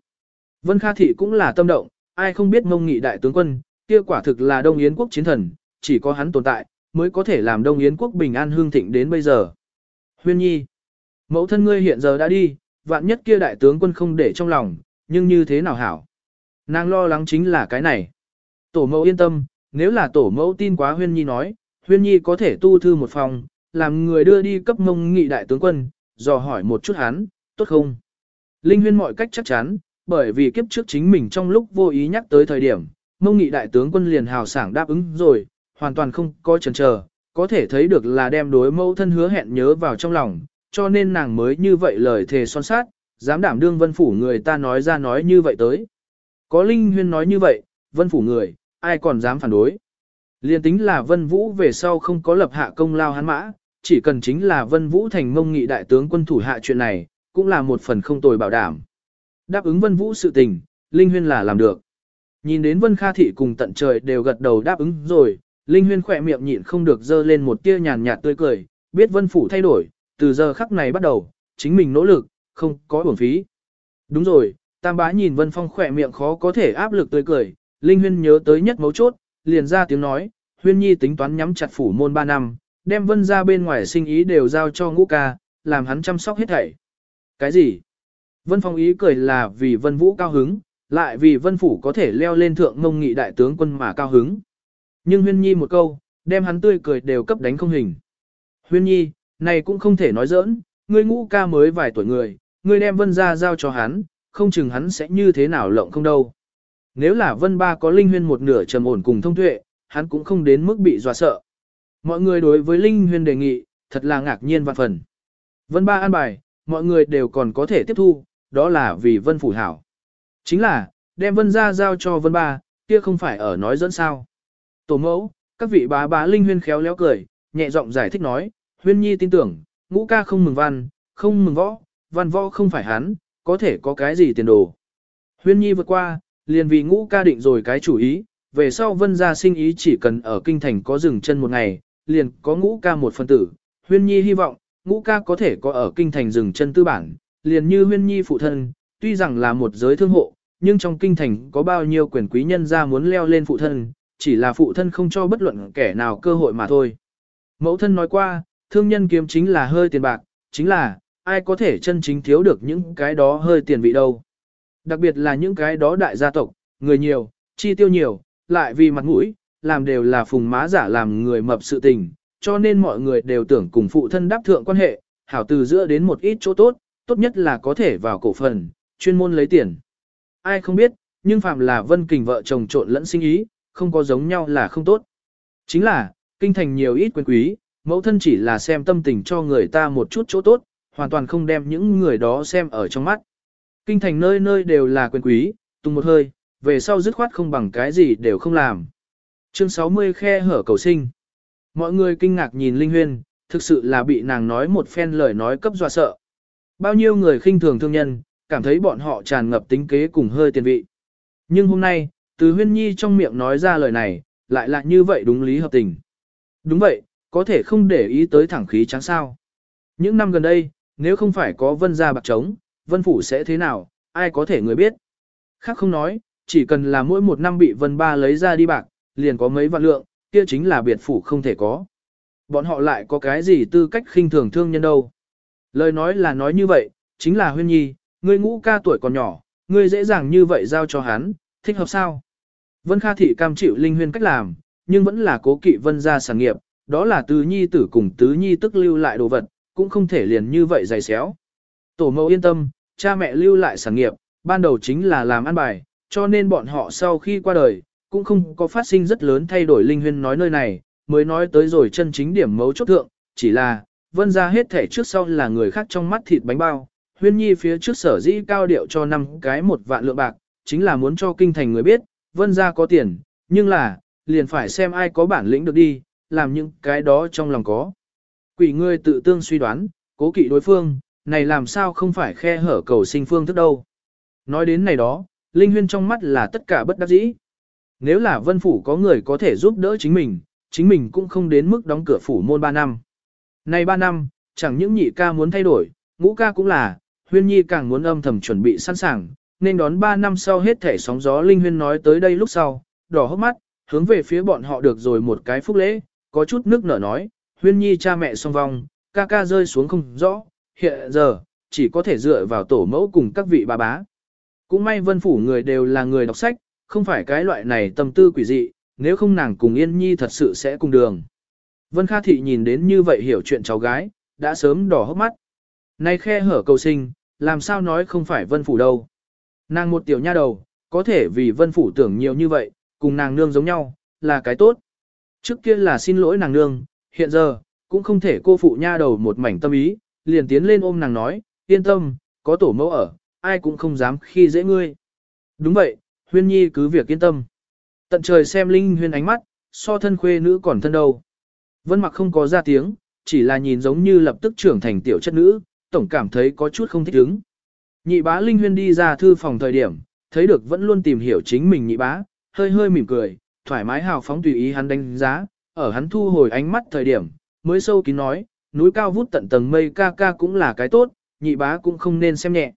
Vân Kha Thị cũng là tâm động, ai không biết mông nghị đại tướng quân, kia quả thực là Đông Yến quốc chiến thần, chỉ có hắn tồn tại, mới có thể làm Đông Yến quốc bình an hương thịnh đến bây giờ. Huyên Nhi, mẫu thân ngươi hiện giờ đã đi, vạn nhất kia đại tướng quân không để trong lòng, nhưng như thế nào hảo? Nàng lo lắng chính là cái này. Tổ mẫu yên tâm, nếu là tổ mẫu tin quá Huyên Nhi nói, Huyên Nhi có thể tu thư một phòng, làm người đưa đi cấp mông nghị đại tướng quân, dò hỏi một chút hắn, tốt không? Linh Huyên mọi cách chắc chắn, bởi vì kiếp trước chính mình trong lúc vô ý nhắc tới thời điểm, mông nghị đại tướng quân liền hào sảng đáp ứng rồi, hoàn toàn không có chần chờ, có thể thấy được là đem đối mẫu thân hứa hẹn nhớ vào trong lòng, cho nên nàng mới như vậy lời thề son sát, dám đảm đương vân phủ người ta nói ra nói như vậy tới. Có Linh Huyên nói như vậy, vân phủ người, ai còn dám phản đối. Liên tính là vân vũ về sau không có lập hạ công lao hắn mã, chỉ cần chính là vân vũ thành mông nghị đại tướng quân thủ hạ chuyện này, cũng là một phần không tồi bảo đảm. Đáp ứng vân vũ sự tình, Linh Huyên là làm được. Nhìn đến vân kha thị cùng tận trời đều gật đầu đáp ứng rồi, Linh Huyên khỏe miệng nhịn không được dơ lên một tia nhàn nhạt tươi cười, biết vân phủ thay đổi, từ giờ khắc này bắt đầu, chính mình nỗ lực, không có uổng phí. Đúng rồi, Tam bá nhìn Vân Phong khỏe miệng khó có thể áp lực tươi cười, Linh Huyên nhớ tới nhất mấu chốt, liền ra tiếng nói, Huyên Nhi tính toán nhắm chặt phủ môn 3 năm, đem Vân ra bên ngoài sinh ý đều giao cho ngũ ca, làm hắn chăm sóc hết thảy. Cái gì? Vân Phong ý cười là vì Vân Vũ cao hứng, lại vì Vân Phủ có thể leo lên thượng ngông nghị đại tướng quân mà cao hứng. Nhưng Huyên Nhi một câu, đem hắn tươi cười đều cấp đánh không hình. Huyên Nhi, này cũng không thể nói giỡn, ngươi ngũ ca mới vài tuổi người, ngươi đem vân ra giao cho hắn, không chừng hắn sẽ như thế nào lộng không đâu. Nếu là vân ba có linh huyên một nửa trầm ổn cùng thông tuệ, hắn cũng không đến mức bị dọa sợ. Mọi người đối với linh huyên đề nghị, thật là ngạc nhiên vạn phần. Vân ba an bài, mọi người đều còn có thể tiếp thu, đó là vì vân phủ hảo. Chính là, đem vân ra giao cho vân ba, kia không phải ở nói dẫn sao. Tổ mẫu, các vị bá bá linh huyên khéo léo cười, nhẹ giọng giải thích nói, huyên nhi tin tưởng, ngũ ca không mừng văn, không mừng võ, văn võ không phải hắn, có thể có cái gì tiền đồ. Huyên nhi vượt qua, liền vì ngũ ca định rồi cái chủ ý, về sau vân gia sinh ý chỉ cần ở kinh thành có dừng chân một ngày, liền có ngũ ca một phần tử. Huyên nhi hy vọng, ngũ ca có thể có ở kinh thành dừng chân tư bản, liền như huyên nhi phụ thân, tuy rằng là một giới thương hộ, nhưng trong kinh thành có bao nhiêu quyền quý nhân ra muốn leo lên phụ thân, chỉ là phụ thân không cho bất luận kẻ nào cơ hội mà thôi. Mẫu thân nói qua, thương nhân kiếm chính là hơi tiền bạc, chính là, ai có thể chân chính thiếu được những cái đó hơi tiền vị đâu. Đặc biệt là những cái đó đại gia tộc, người nhiều, chi tiêu nhiều, lại vì mặt mũi, làm đều là phùng má giả làm người mập sự tình, cho nên mọi người đều tưởng cùng phụ thân đáp thượng quan hệ, hảo từ giữa đến một ít chỗ tốt, tốt nhất là có thể vào cổ phần, chuyên môn lấy tiền. Ai không biết, nhưng phạm là vân kình vợ chồng trộn lẫn sinh ý, không có giống nhau là không tốt. Chính là, kinh thành nhiều ít quyền quý, mẫu thân chỉ là xem tâm tình cho người ta một chút chỗ tốt, hoàn toàn không đem những người đó xem ở trong mắt. Kinh thành nơi nơi đều là quyền quý, tung một hơi, về sau dứt khoát không bằng cái gì đều không làm. Chương 60 khe hở cầu sinh. Mọi người kinh ngạc nhìn Linh Huyên, thực sự là bị nàng nói một phen lời nói cấp dọa sợ. Bao nhiêu người khinh thường thương nhân, cảm thấy bọn họ tràn ngập tính kế cùng hơi tiền vị. Nhưng hôm nay, từ Huyên Nhi trong miệng nói ra lời này, lại là như vậy đúng lý hợp tình. Đúng vậy, có thể không để ý tới thẳng khí trắng sao. Những năm gần đây, nếu không phải có vân gia bạc trống, vân phủ sẽ thế nào, ai có thể người biết. Khác không nói, chỉ cần là mỗi một năm bị vân ba lấy ra đi bạc, liền có mấy vạn lượng, kia chính là biệt phủ không thể có. Bọn họ lại có cái gì tư cách khinh thường thương nhân đâu. Lời nói là nói như vậy, chính là huyên nhi, ngươi ngũ ca tuổi còn nhỏ, ngươi dễ dàng như vậy giao cho hắn, thích hợp sao? Vân Kha Thị cam chịu linh huyên cách làm, nhưng vẫn là cố kỵ vân gia sản nghiệp, đó là tứ nhi tử cùng tứ nhi tức lưu lại đồ vật, cũng không thể liền như vậy dày xéo. Tổ mẫu yên tâm, cha mẹ lưu lại sản nghiệp, ban đầu chính là làm ăn bài, cho nên bọn họ sau khi qua đời, cũng không có phát sinh rất lớn thay đổi linh huyên nói nơi này, mới nói tới rồi chân chính điểm mấu chốt thượng, chỉ là, vân ra hết thể trước sau là người khác trong mắt thịt bánh bao, huyên nhi phía trước sở dĩ cao điệu cho năm cái một vạn lượng bạc, chính là muốn cho kinh thành người biết, vân ra có tiền, nhưng là, liền phải xem ai có bản lĩnh được đi, làm những cái đó trong lòng có. Quỷ ngươi tự tương suy đoán, cố kỵ đối phương, này làm sao không phải khe hở cầu sinh phương thức đâu. Nói đến này đó, Linh Huyên trong mắt là tất cả bất đắc dĩ. Nếu là vân phủ có người có thể giúp đỡ chính mình, chính mình cũng không đến mức đóng cửa phủ môn 3 năm. Này 3 năm, chẳng những nhị ca muốn thay đổi, ngũ ca cũng là, huyên nhi càng muốn âm thầm chuẩn bị sẵn sàng, nên đón 3 năm sau hết thể sóng gió Linh Huyên nói tới đây lúc sau, đỏ hốc mắt, hướng về phía bọn họ được rồi một cái phúc lễ, có chút nước nở nói, huyên nhi cha mẹ song vong, ca ca rơi xuống không rõ, hiện giờ, chỉ có thể dựa vào tổ mẫu cùng các vị bà bá. Cũng may vân phủ người đều là người đọc sách, không phải cái loại này tâm tư quỷ dị, nếu không nàng cùng Yên Nhi thật sự sẽ cùng đường. Vân Kha Thị nhìn đến như vậy hiểu chuyện cháu gái, đã sớm đỏ hốc mắt. Nay khe hở cầu sinh, làm sao nói không phải vân phủ đâu. Nàng một tiểu nha đầu, có thể vì vân phủ tưởng nhiều như vậy, cùng nàng nương giống nhau, là cái tốt. Trước kia là xin lỗi nàng nương, hiện giờ, cũng không thể cô phụ nha đầu một mảnh tâm ý, liền tiến lên ôm nàng nói, yên tâm, có tổ mẫu ở, ai cũng không dám khi dễ ngươi. Đúng vậy, huyên nhi cứ việc yên tâm. Tận trời xem linh huyên ánh mắt, so thân khuê nữ còn thân đâu. Vân mặc không có ra tiếng, chỉ là nhìn giống như lập tức trưởng thành tiểu chất nữ, tổng cảm thấy có chút không thích ứng. Nhị bá linh huyên đi ra thư phòng thời điểm, thấy được vẫn luôn tìm hiểu chính mình nhị bá, hơi hơi mỉm cười, thoải mái hào phóng tùy ý hắn đánh giá, ở hắn thu hồi ánh mắt thời điểm, mới sâu kín nói, núi cao vút tận tầng mây ca ca cũng là cái tốt, nhị bá cũng không nên xem nhẹ.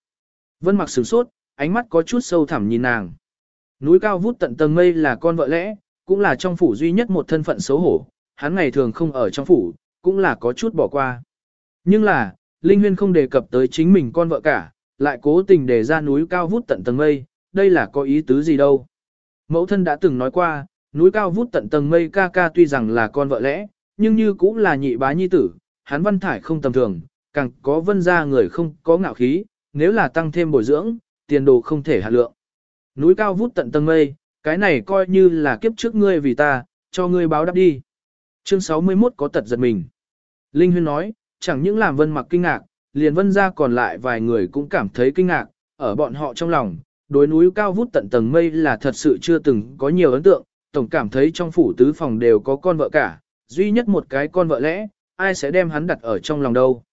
Vân mặc sửng sốt, ánh mắt có chút sâu thẳm nhìn nàng. Núi cao vút tận tầng mây là con vợ lẽ, cũng là trong phủ duy nhất một thân phận xấu hổ, hắn ngày thường không ở trong phủ, cũng là có chút bỏ qua. Nhưng là, Linh Huyên không đề cập tới chính mình con vợ cả, lại cố tình đề ra núi cao vút tận tầng mây, đây là có ý tứ gì đâu. Mẫu thân đã từng nói qua, núi cao vút tận tầng mây ca ca tuy rằng là con vợ lẽ, nhưng như cũng là nhị bá nhi tử, hắn văn thải không tầm thường, càng có vân ra người không có ngạo khí, nếu là tăng thêm bồi dưỡng, tiền đồ không thể hạ lượng. Núi cao vút tận tầng mây, cái này coi như là kiếp trước ngươi vì ta, cho ngươi báo đáp đi. Chương 61 có tật giật mình. Linh Huyên nói, chẳng những làm vân mặc kinh ngạc, liền vân ra còn lại vài người cũng cảm thấy kinh ngạc, ở bọn họ trong lòng, đối núi cao vút tận tầng mây là thật sự chưa từng có nhiều ấn tượng, tổng cảm thấy trong phủ tứ phòng đều có con vợ cả, duy nhất một cái con vợ lẽ, ai sẽ đem hắn đặt ở trong lòng đâu.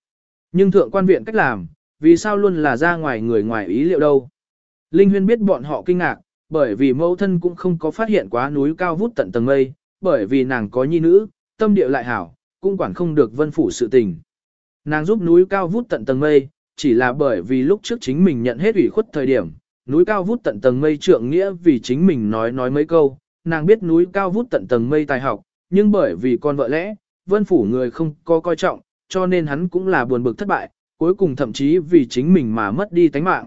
Nhưng thượng quan viện cách làm, vì sao luôn là ra ngoài người ngoài ý liệu đâu. Linh Huyên biết bọn họ kinh ngạc, bởi vì mẫu thân cũng không có phát hiện quá núi cao vút tận tầng mây, bởi vì nàng có nhi nữ, tâm địa lại hảo, cũng quản không được vân phủ sự tình. Nàng giúp núi cao vút tận tầng mây, chỉ là bởi vì lúc trước chính mình nhận hết ủy khuất thời điểm, núi cao vút tận tầng mây trượng nghĩa vì chính mình nói nói mấy câu, nàng biết núi cao vút tận tầng mây tài học, nhưng bởi vì con vợ lẽ, vân phủ người không có coi trọng, cho nên hắn cũng là buồn bực thất bại, cuối cùng thậm chí vì chính mình mà mất đi tánh mạng.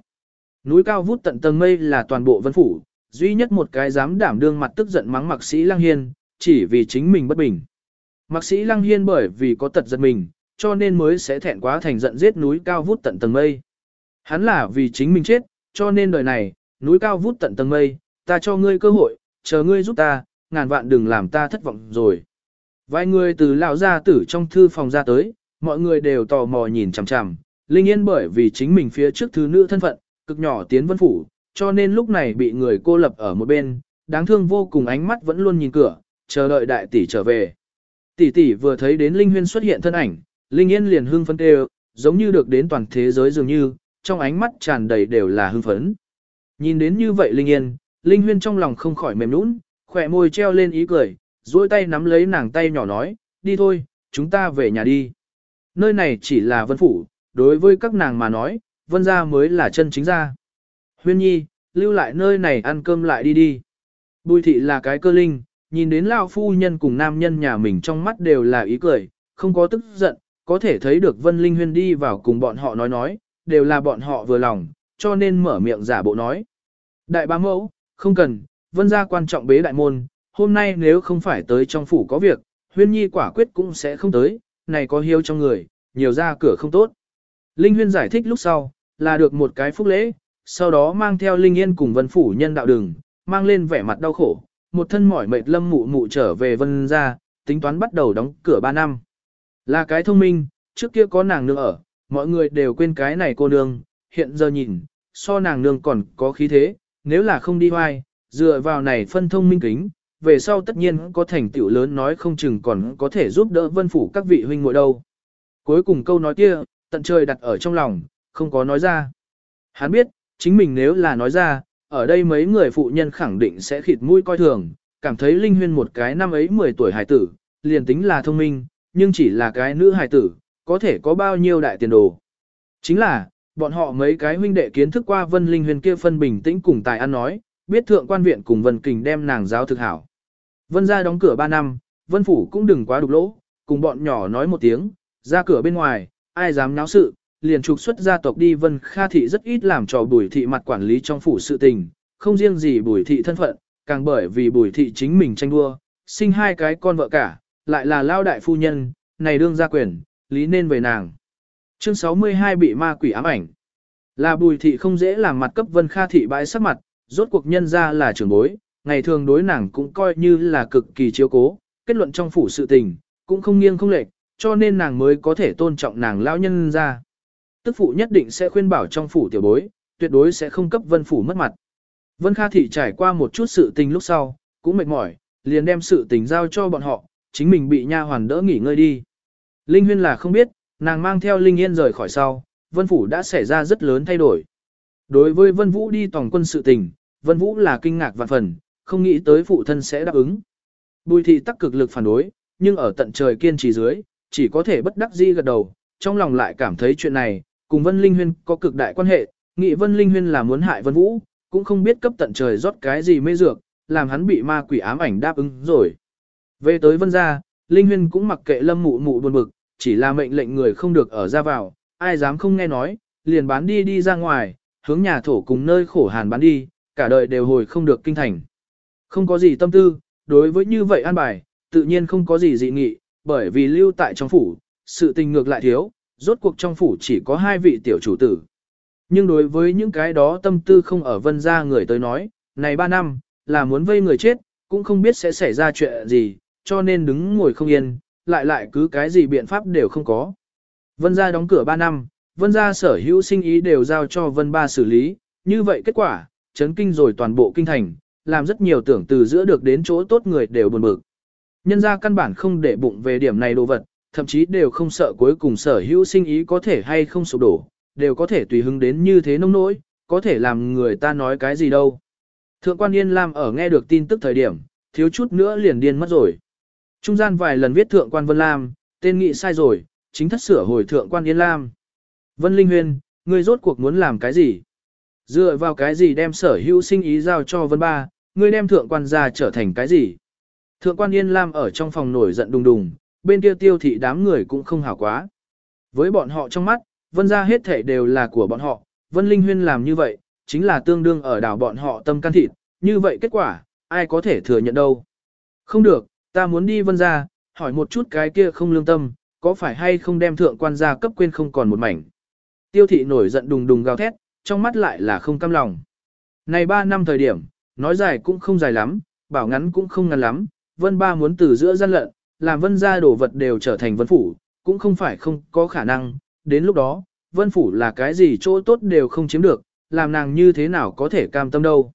Núi cao vút tận tầng mây là toàn bộ vân phủ, duy nhất một cái dám đảm đương mặt tức giận mắng mạc sĩ Lăng Hiên, chỉ vì chính mình bất bình. Mạc sĩ Lăng Hiên bởi vì có tật giật mình, cho nên mới sẽ thẹn quá thành giận giết núi cao vút tận tầng mây. Hắn là vì chính mình chết, cho nên đời này, núi cao vút tận tầng mây, ta cho ngươi cơ hội, chờ ngươi giúp ta, ngàn vạn đừng làm ta thất vọng rồi. Vài người từ lão gia tử trong thư phòng ra tới, mọi người đều tò mò nhìn chằm chằm, Linh Yên bởi vì chính mình phía trước thứ nữ thân phận, cực nhỏ tiến vân phủ, cho nên lúc này bị người cô lập ở một bên, đáng thương vô cùng ánh mắt vẫn luôn nhìn cửa, chờ đợi đại tỷ trở về. Tỷ tỷ vừa thấy đến Linh Huyên xuất hiện thân ảnh, Linh Yên liền hưng phấn kêu, giống như được đến toàn thế giới dường như, trong ánh mắt tràn đầy đều là hưng phấn. Nhìn đến như vậy Linh Yên, Linh Huyên trong lòng không khỏi mềm nũng, khỏe môi treo lên ý cười, duỗi tay nắm lấy nàng tay nhỏ nói, đi thôi, chúng ta về nhà đi. Nơi này chỉ là vân phủ, đối với các nàng mà nói, vân gia mới là chân chính gia. Huyên nhi, lưu lại nơi này ăn cơm lại đi đi. Bùi thị là cái cơ linh, nhìn đến lão phu nhân cùng nam nhân nhà mình trong mắt đều là ý cười, không có tức giận, có thể thấy được Vân Linh Huyên đi vào cùng bọn họ nói nói, đều là bọn họ vừa lòng, cho nên mở miệng giả bộ nói. Đại bá mẫu, không cần, Vân gia quan trọng bế đại môn, hôm nay nếu không phải tới trong phủ có việc, Huyên Nhi quả quyết cũng sẽ không tới, này có hiếu trong người, nhiều ra cửa không tốt. Linh Huyên giải thích lúc sau, là được một cái phúc lễ, sau đó mang theo Linh Yên cùng Vân Phủ nhân đạo đường, mang lên vẻ mặt đau khổ, một thân mỏi mệt lâm mụ mụ trở về Vân gia, tính toán bắt đầu đóng cửa 3 năm. Là cái thông minh, trước kia có nàng nương ở, mọi người đều quên cái này cô nương, hiện giờ nhìn, so nàng nương còn có khí thế, nếu là không đi hoài, dựa vào này phân thông minh kính, về sau tất nhiên có thành tựu lớn nói không chừng còn có thể giúp đỡ vân phủ các vị huynh muội đâu. Cuối cùng câu nói kia, tận trời đặt ở trong lòng, không có nói ra. Hắn biết, chính mình nếu là nói ra, ở đây mấy người phụ nhân khẳng định sẽ khịt mũi coi thường, cảm thấy Linh Huyên một cái năm ấy 10 tuổi hài tử, liền tính là thông minh, nhưng chỉ là cái nữ hài tử, có thể có bao nhiêu đại tiền đồ. Chính là, bọn họ mấy cái huynh đệ kiến thức qua Vân Linh Huyền kia phân bình tĩnh cùng tài ăn nói, biết thượng quan viện cùng Vân Kình đem nàng giáo thực hảo. Vân ra đóng cửa 3 năm, Vân Phủ cũng đừng quá đục lỗ, cùng bọn nhỏ nói một tiếng, ra cửa bên ngoài, ai dám náo sự, liền trục xuất gia tộc đi Vân Kha Thị rất ít làm trò bùi thị mặt quản lý trong phủ sự tình, không riêng gì bùi thị thân phận, càng bởi vì bùi thị chính mình tranh đua, sinh hai cái con vợ cả, lại là lao đại phu nhân, này đương gia quyền, lý nên về nàng. Chương 62 bị ma quỷ ám ảnh. Là bùi thị không dễ làm mặt cấp Vân Kha Thị bãi sắc mặt, rốt cuộc nhân ra là trưởng bối, ngày thường đối nàng cũng coi như là cực kỳ chiếu cố, kết luận trong phủ sự tình, cũng không nghiêng không lệch, cho nên nàng mới có thể tôn trọng nàng lão nhân ra. Tức phụ nhất định sẽ khuyên bảo trong phủ tiểu bối, tuyệt đối sẽ không cấp vân phủ mất mặt. Vân Kha Thị trải qua một chút sự tình lúc sau, cũng mệt mỏi, liền đem sự tình giao cho bọn họ, chính mình bị nha hoàn đỡ nghỉ ngơi đi. Linh Huyên là không biết, nàng mang theo Linh Yên rời khỏi sau, Vân Phủ đã xảy ra rất lớn thay đổi. Đối với Vân Vũ đi tổng quân sự tình, Vân Vũ là kinh ngạc vạn phần, không nghĩ tới phụ thân sẽ đáp ứng. Bùi thị tắc cực lực phản đối, nhưng ở tận trời kiên trì dưới, chỉ có thể bất đắc dĩ gật đầu, trong lòng lại cảm thấy chuyện này, cùng Vân Linh Huyên có cực đại quan hệ, nghĩ Vân Linh Huyên là muốn hại Vân Vũ, cũng không biết cấp tận trời rót cái gì mê dược, làm hắn bị ma quỷ ám ảnh đáp ứng rồi. Về tới Vân gia, Linh Huyên cũng mặc kệ Lâm Mụ Mụ buồn bực, chỉ là mệnh lệnh người không được ở ra vào, ai dám không nghe nói, liền bán đi đi ra ngoài, hướng nhà thổ cùng nơi khổ hàn bán đi, cả đời đều hồi không được kinh thành. Không có gì tâm tư, đối với như vậy an bài, tự nhiên không có gì dị nghị, bởi vì lưu tại trong phủ, sự tình ngược lại thiếu, rốt cuộc trong phủ chỉ có hai vị tiểu chủ tử. Nhưng đối với những cái đó tâm tư không ở vân ra người tới nói, này ba năm, là muốn vây người chết, cũng không biết sẽ xảy ra chuyện gì, cho nên đứng ngồi không yên, lại lại cứ cái gì biện pháp đều không có. Vân gia đóng cửa 3 năm, vân gia sở hữu sinh ý đều giao cho vân ba xử lý, như vậy kết quả, chấn kinh rồi toàn bộ kinh thành, làm rất nhiều tưởng từ giữa được đến chỗ tốt người đều buồn bực. Nhân gia căn bản không để bụng về điểm này đồ vật, thậm chí đều không sợ cuối cùng sở hữu sinh ý có thể hay không sụp đổ, đều có thể tùy hứng đến như thế nông nỗi, có thể làm người ta nói cái gì đâu. Thượng quan Yên Lam ở nghe được tin tức thời điểm, thiếu chút nữa liền điên mất rồi. Trung gian vài lần viết thượng quan Vân Lam, tên nghị sai rồi, chính thất sửa hồi thượng quan Yên Lam. Vân Linh Huyên, ngươi rốt cuộc muốn làm cái gì? Dựa vào cái gì đem sở hữu sinh ý giao cho Vân Ba, ngươi đem thượng quan ra trở thành cái gì? Thượng quan Yên Lam ở trong phòng nổi giận đùng đùng, bên kia tiêu thị đám người cũng không hảo quá. Với bọn họ trong mắt, Vân ra hết thể đều là của bọn họ, Vân Linh Huyên làm như vậy, chính là tương đương ở đảo bọn họ tâm can thịt, như vậy kết quả, ai có thể thừa nhận đâu. Không được, ta muốn đi vân ra, hỏi một chút cái kia không lương tâm, có phải hay không đem thượng quan gia cấp quên không còn một mảnh. Tiêu thị nổi giận đùng đùng gào thét, trong mắt lại là không cam lòng. Này 3 năm thời điểm, nói dài cũng không dài lắm, bảo ngắn cũng không ngắn lắm, vân ba muốn từ giữa gian lận, làm vân gia đổ vật đều trở thành vân phủ, cũng không phải không có khả năng, đến lúc đó, vân phủ là cái gì chỗ tốt đều không chiếm được, làm nàng như thế nào có thể cam tâm đâu.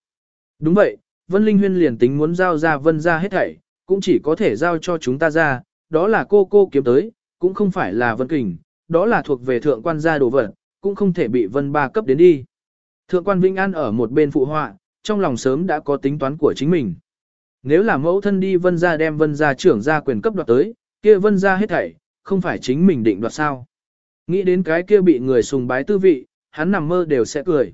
Đúng vậy, vân linh huyên liền tính muốn giao ra vân gia hết thảy, cũng chỉ có thể giao cho chúng ta ra, đó là cô cô kiếm tới, cũng không phải là vân kình, đó là thuộc về thượng quan gia đồ vật, cũng không thể bị vân ba cấp đến đi. Thượng quan Vĩnh An ở một bên phụ họa, trong lòng sớm đã có tính toán của chính mình. Nếu là mẫu thân đi vân gia đem vân gia trưởng gia quyền cấp đoạt tới, kia vân gia hết thảy, không phải chính mình định đoạt sao. Nghĩ đến cái kia bị người sùng bái tư vị, hắn nằm mơ đều sẽ cười.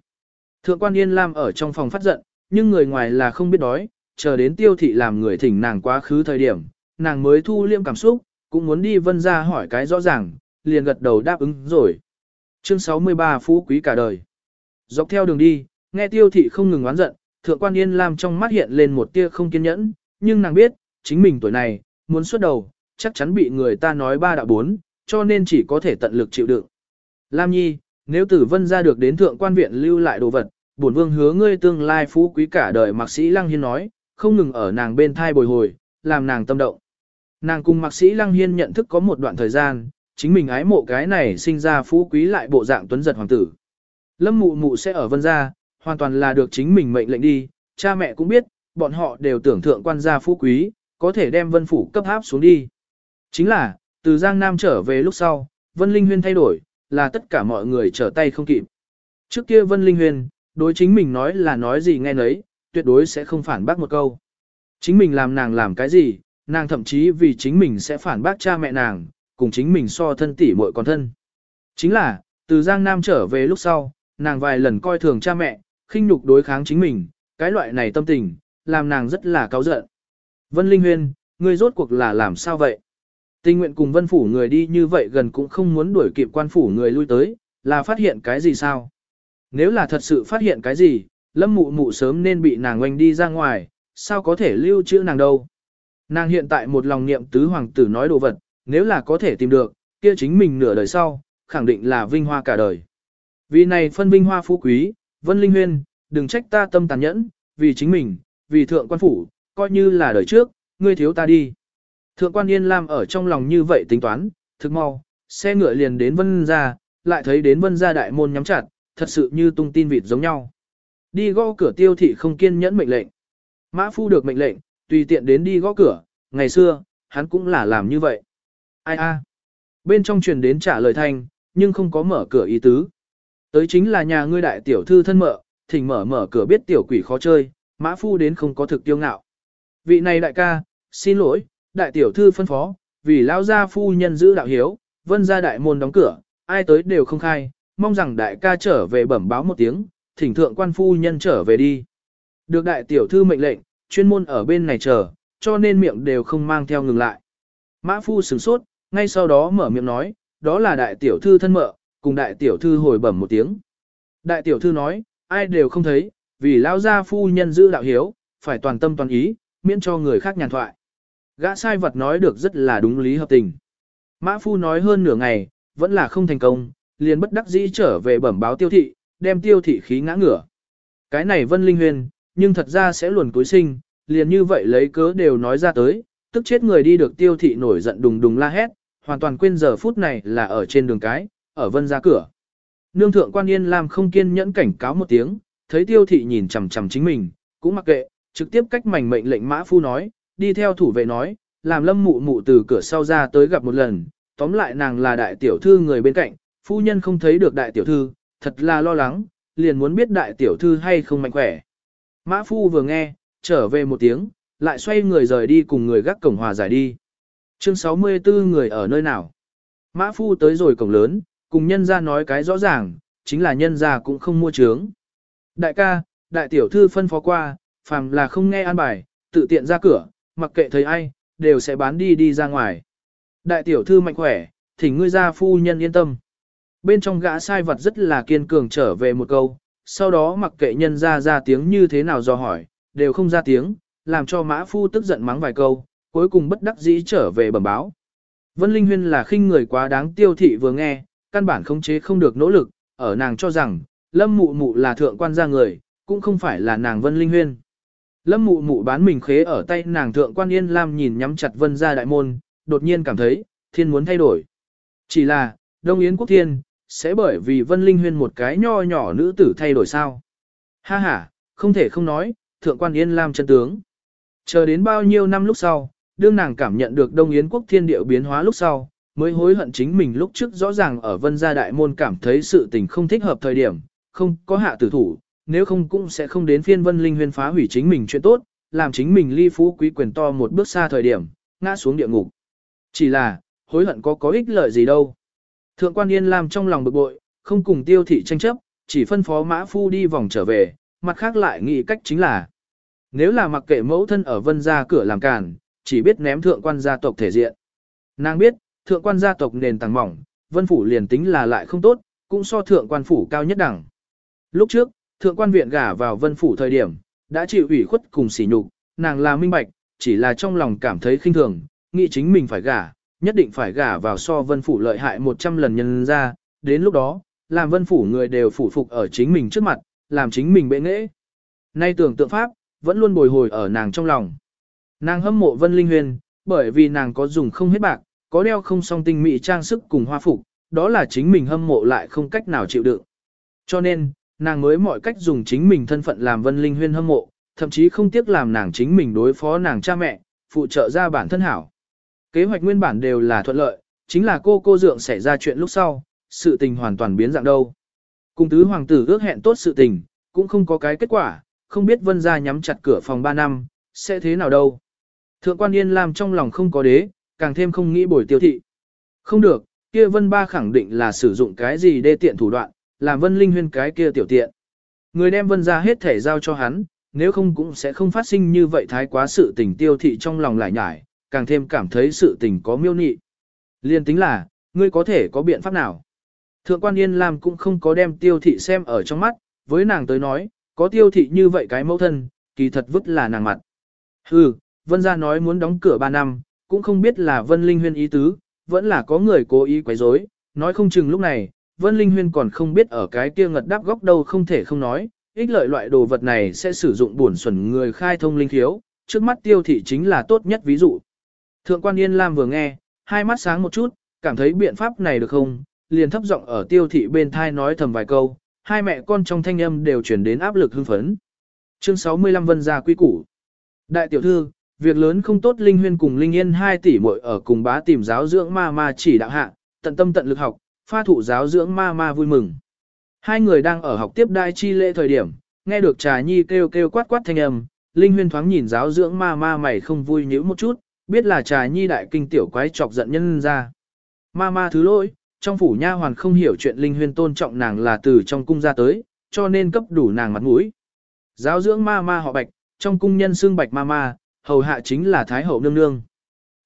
Thượng quan Yên Lam ở trong phòng phát giận, nhưng người ngoài là không biết đói, chờ đến tiêu thị làm người thỉnh nàng quá khứ thời điểm, nàng mới thu liêm cảm xúc, cũng muốn đi vân ra hỏi cái rõ ràng, liền gật đầu đáp ứng rồi. Chương 63 Phú Quý cả đời. Dọc theo đường đi, nghe tiêu thị không ngừng oán giận, thượng quan yên lam trong mắt hiện lên một tia không kiên nhẫn, nhưng nàng biết, chính mình tuổi này, muốn xuất đầu, chắc chắn bị người ta nói ba đạo bốn, cho nên chỉ có thể tận lực chịu đựng. Lam Nhi, nếu tử vân ra được đến thượng quan viện lưu lại đồ vật, bổn vương hứa ngươi tương lai phú quý cả đời mạc sĩ Lăng Hiên nói, không ngừng ở nàng bên thai bồi hồi, làm nàng tâm động. Nàng cùng mạc sĩ Lăng Hiên nhận thức có một đoạn thời gian, chính mình ái mộ cái này sinh ra phú quý lại bộ dạng tuấn giật hoàng tử. Lâm mụ mụ sẽ ở vân gia, hoàn toàn là được chính mình mệnh lệnh đi, cha mẹ cũng biết, bọn họ đều tưởng thượng quan gia phú quý, có thể đem vân phủ cấp háp xuống đi. Chính là, từ Giang Nam trở về lúc sau, Vân Linh Huyên thay đổi, là tất cả mọi người trở tay không kịp. Trước kia Vân Linh Huyên, đối chính mình nói là nói gì nghe nấy, tuyệt đối sẽ không phản bác một câu. Chính mình làm nàng làm cái gì, nàng thậm chí vì chính mình sẽ phản bác cha mẹ nàng, cùng chính mình so thân tỷ muội con thân. Chính là, từ Giang Nam trở về lúc sau, nàng vài lần coi thường cha mẹ, khinh nhục đối kháng chính mình, cái loại này tâm tình, làm nàng rất là cáu giận. Vân Linh Huyên, ngươi rốt cuộc là làm sao vậy? Tình nguyện cùng vân phủ người đi như vậy gần cũng không muốn đuổi kịp quan phủ người lui tới, là phát hiện cái gì sao? Nếu là thật sự phát hiện cái gì, lâm mụ mụ sớm nên bị nàng oanh đi ra ngoài, sao có thể lưu trữ nàng đâu? Nàng hiện tại một lòng niệm tứ hoàng tử nói đồ vật, nếu là có thể tìm được, kia chính mình nửa đời sau, khẳng định là vinh hoa cả đời. Vì này phân vinh hoa phú quý, vân linh huyên, đừng trách ta tâm tàn nhẫn, vì chính mình, vì thượng quan phủ, coi như là đời trước, ngươi thiếu ta đi. Thượng quan Yên Lam ở trong lòng như vậy tính toán, thực mau, xe ngựa liền đến vân ra, lại thấy đến vân ra đại môn nhắm chặt, thật sự như tung tin vịt giống nhau. Đi gõ cửa tiêu thị không kiên nhẫn mệnh lệnh. Mã phu được mệnh lệnh, tùy tiện đến đi gõ cửa, ngày xưa, hắn cũng là làm như vậy. Ai a? Bên trong truyền đến trả lời thanh, nhưng không có mở cửa ý tứ. Tới chính là nhà ngươi đại tiểu thư thân mợ, thỉnh mở mở cửa biết tiểu quỷ khó chơi, mã phu đến không có thực tiêu ngạo. Vị này đại ca, xin lỗi, đại tiểu thư phân phó, vì lão gia phu nhân giữ đạo hiếu, vân ra đại môn đóng cửa, ai tới đều không khai, mong rằng đại ca trở về bẩm báo một tiếng, thỉnh thượng quan phu nhân trở về đi. Được đại tiểu thư mệnh lệnh, chuyên môn ở bên này chờ, cho nên miệng đều không mang theo ngừng lại. Mã phu sửng sốt, ngay sau đó mở miệng nói, đó là đại tiểu thư thân mợ, cùng đại tiểu thư hồi bẩm một tiếng. Đại tiểu thư nói, ai đều không thấy, vì lao gia phu nhân giữ đạo hiếu, phải toàn tâm toàn ý, miễn cho người khác nhàn thoại. Gã sai vật nói được rất là đúng lý hợp tình. Mã phu nói hơn nửa ngày, vẫn là không thành công, liền bất đắc dĩ trở về bẩm báo tiêu thị, đem tiêu thị khí ngã ngửa. Cái này vân linh huyền, nhưng thật ra sẽ luồn cuối sinh, liền như vậy lấy cớ đều nói ra tới, tức chết người đi được tiêu thị nổi giận đùng đùng la hét, hoàn toàn quên giờ phút này là ở trên đường cái, ở vân ra cửa. Nương thượng quan yên làm không kiên nhẫn cảnh cáo một tiếng, thấy tiêu thị nhìn chằm chằm chính mình, cũng mặc kệ, trực tiếp cách mảnh mệnh lệnh mã phu nói, đi theo thủ vệ nói, làm lâm mụ mụ từ cửa sau ra tới gặp một lần, tóm lại nàng là đại tiểu thư người bên cạnh, phu nhân không thấy được đại tiểu thư, thật là lo lắng, liền muốn biết đại tiểu thư hay không mạnh khỏe. Mã phu vừa nghe, trở về một tiếng, lại xoay người rời đi cùng người gác cổng hòa giải đi. Chương 64 người ở nơi nào? Mã phu tới rồi cổng lớn, cùng nhân ra nói cái rõ ràng, chính là nhân ra cũng không mua trướng. Đại ca, đại tiểu thư phân phó qua, phàm là không nghe an bài, tự tiện ra cửa, mặc kệ thấy ai, đều sẽ bán đi đi ra ngoài. Đại tiểu thư mạnh khỏe, thỉnh ngươi ra phu nhân yên tâm. Bên trong gã sai vật rất là kiên cường trở về một câu, sau đó mặc kệ nhân ra ra tiếng như thế nào do hỏi, đều không ra tiếng, làm cho mã phu tức giận mắng vài câu, cuối cùng bất đắc dĩ trở về bẩm báo. Vân Linh Huyên là khinh người quá đáng tiêu thị vừa nghe, căn bản khống chế không được nỗ lực, ở nàng cho rằng, lâm mụ mụ là thượng quan gia người, cũng không phải là nàng Vân Linh Huyên. Lâm mụ mụ bán mình khế ở tay nàng thượng quan yên lam nhìn nhắm chặt vân ra đại môn, đột nhiên cảm thấy, thiên muốn thay đổi. Chỉ là, Đông Yến Quốc Thiên, sẽ bởi vì vân linh huyên một cái nho nhỏ nữ tử thay đổi sao. Ha ha, không thể không nói, thượng quan yên lam chân tướng. Chờ đến bao nhiêu năm lúc sau, đương nàng cảm nhận được Đông Yến Quốc Thiên điệu biến hóa lúc sau, mới hối hận chính mình lúc trước rõ ràng ở vân gia đại môn cảm thấy sự tình không thích hợp thời điểm, không có hạ tử thủ, nếu không cũng sẽ không đến phiên vân linh huyên phá hủy chính mình chuyện tốt, làm chính mình ly phú quý quyền to một bước xa thời điểm, ngã xuống địa ngục. Chỉ là, hối hận có có ích lợi gì đâu. Thượng quan Yên lam trong lòng bực bội, không cùng tiêu thị tranh chấp, chỉ phân phó mã phu đi vòng trở về, mặt khác lại nghĩ cách chính là. Nếu là mặc kệ mẫu thân ở vân gia cửa làm càn, chỉ biết ném thượng quan gia tộc thể diện. Nàng biết, thượng quan gia tộc nền tảng mỏng, vân phủ liền tính là lại không tốt, cũng so thượng quan phủ cao nhất đẳng. Lúc trước, thượng quan viện gả vào vân phủ thời điểm, đã chịu ủy khuất cùng sỉ nhục, nàng là minh bạch, chỉ là trong lòng cảm thấy khinh thường, nghĩ chính mình phải gả, nhất định phải gả vào so vân phủ lợi hại 100 lần nhân ra, đến lúc đó, làm vân phủ người đều phủ phục ở chính mình trước mặt, làm chính mình bệ nghệ. Nay tưởng tượng pháp, vẫn luôn bồi hồi ở nàng trong lòng. Nàng hâm mộ vân linh huyền, bởi vì nàng có dùng không hết bạc, có đeo không song tinh mỹ trang sức cùng hoa phục, đó là chính mình hâm mộ lại không cách nào chịu đựng. Cho nên, nàng mới mọi cách dùng chính mình thân phận làm vân linh huyên hâm mộ, thậm chí không tiếc làm nàng chính mình đối phó nàng cha mẹ, phụ trợ ra bản thân hảo. Kế hoạch nguyên bản đều là thuận lợi, chính là cô cô dượng xảy ra chuyện lúc sau, sự tình hoàn toàn biến dạng đâu. Cùng tứ hoàng tử ước hẹn tốt sự tình, cũng không có cái kết quả, không biết vân gia nhắm chặt cửa phòng 3 năm, sẽ thế nào đâu. Thượng quan yên làm trong lòng không có đế, càng thêm không nghĩ bồi tiêu thị. Không được, kia vân ba khẳng định là sử dụng cái gì đê tiện thủ đoạn, làm vân linh huyên cái kia tiểu tiện. Người đem vân ra hết thể giao cho hắn, nếu không cũng sẽ không phát sinh như vậy thái quá sự tình tiêu thị trong lòng lại nhải, càng thêm cảm thấy sự tình có miêu nị. Liên tính là, ngươi có thể có biện pháp nào? Thượng quan Yên Lam cũng không có đem tiêu thị xem ở trong mắt, với nàng tới nói, có tiêu thị như vậy cái mẫu thân, kỳ thật vứt là nàng mặt. Hừ, Vân gia nói muốn đóng cửa 3 năm, cũng không biết là Vân Linh Huyên ý tứ, vẫn là có người cố ý quấy rối, nói không chừng lúc này, Vân Linh Huyên còn không biết ở cái kia ngật đáp góc đâu không thể không nói, ích lợi loại đồ vật này sẽ sử dụng buồn xuẩn người khai thông linh thiếu, trước mắt tiêu thị chính là tốt nhất ví dụ. Thượng quan Yên Lam vừa nghe, hai mắt sáng một chút, cảm thấy biện pháp này được không, liền thấp giọng ở tiêu thị bên thai nói thầm vài câu, hai mẹ con trong thanh âm đều chuyển đến áp lực hưng phấn. Chương 65 Vân gia quy củ. Đại tiểu thư, việc lớn không tốt Linh Huyên cùng Linh Yên hai tỷ muội ở cùng bá tìm giáo dưỡng ma ma chỉ đạo hạ, tận tâm tận lực học, pha thụ giáo dưỡng ma ma vui mừng. Hai người đang ở học tiếp đai chi lễ thời điểm, nghe được trà nhi kêu kêu quát quát thanh âm, Linh Huyên thoáng nhìn giáo dưỡng ma ma mày không vui nhíu một chút, biết là trà nhi đại kinh tiểu quái chọc giận nhân ra. Ma ma thứ lỗi, trong phủ nha hoàn không hiểu chuyện Linh Huyên tôn trọng nàng là từ trong cung ra tới, cho nên cấp đủ nàng mặt mũi. Giáo dưỡng ma ma họ bạch, trong cung nhân xương bạch ma ma, hầu hạ chính là Thái hậu nương nương.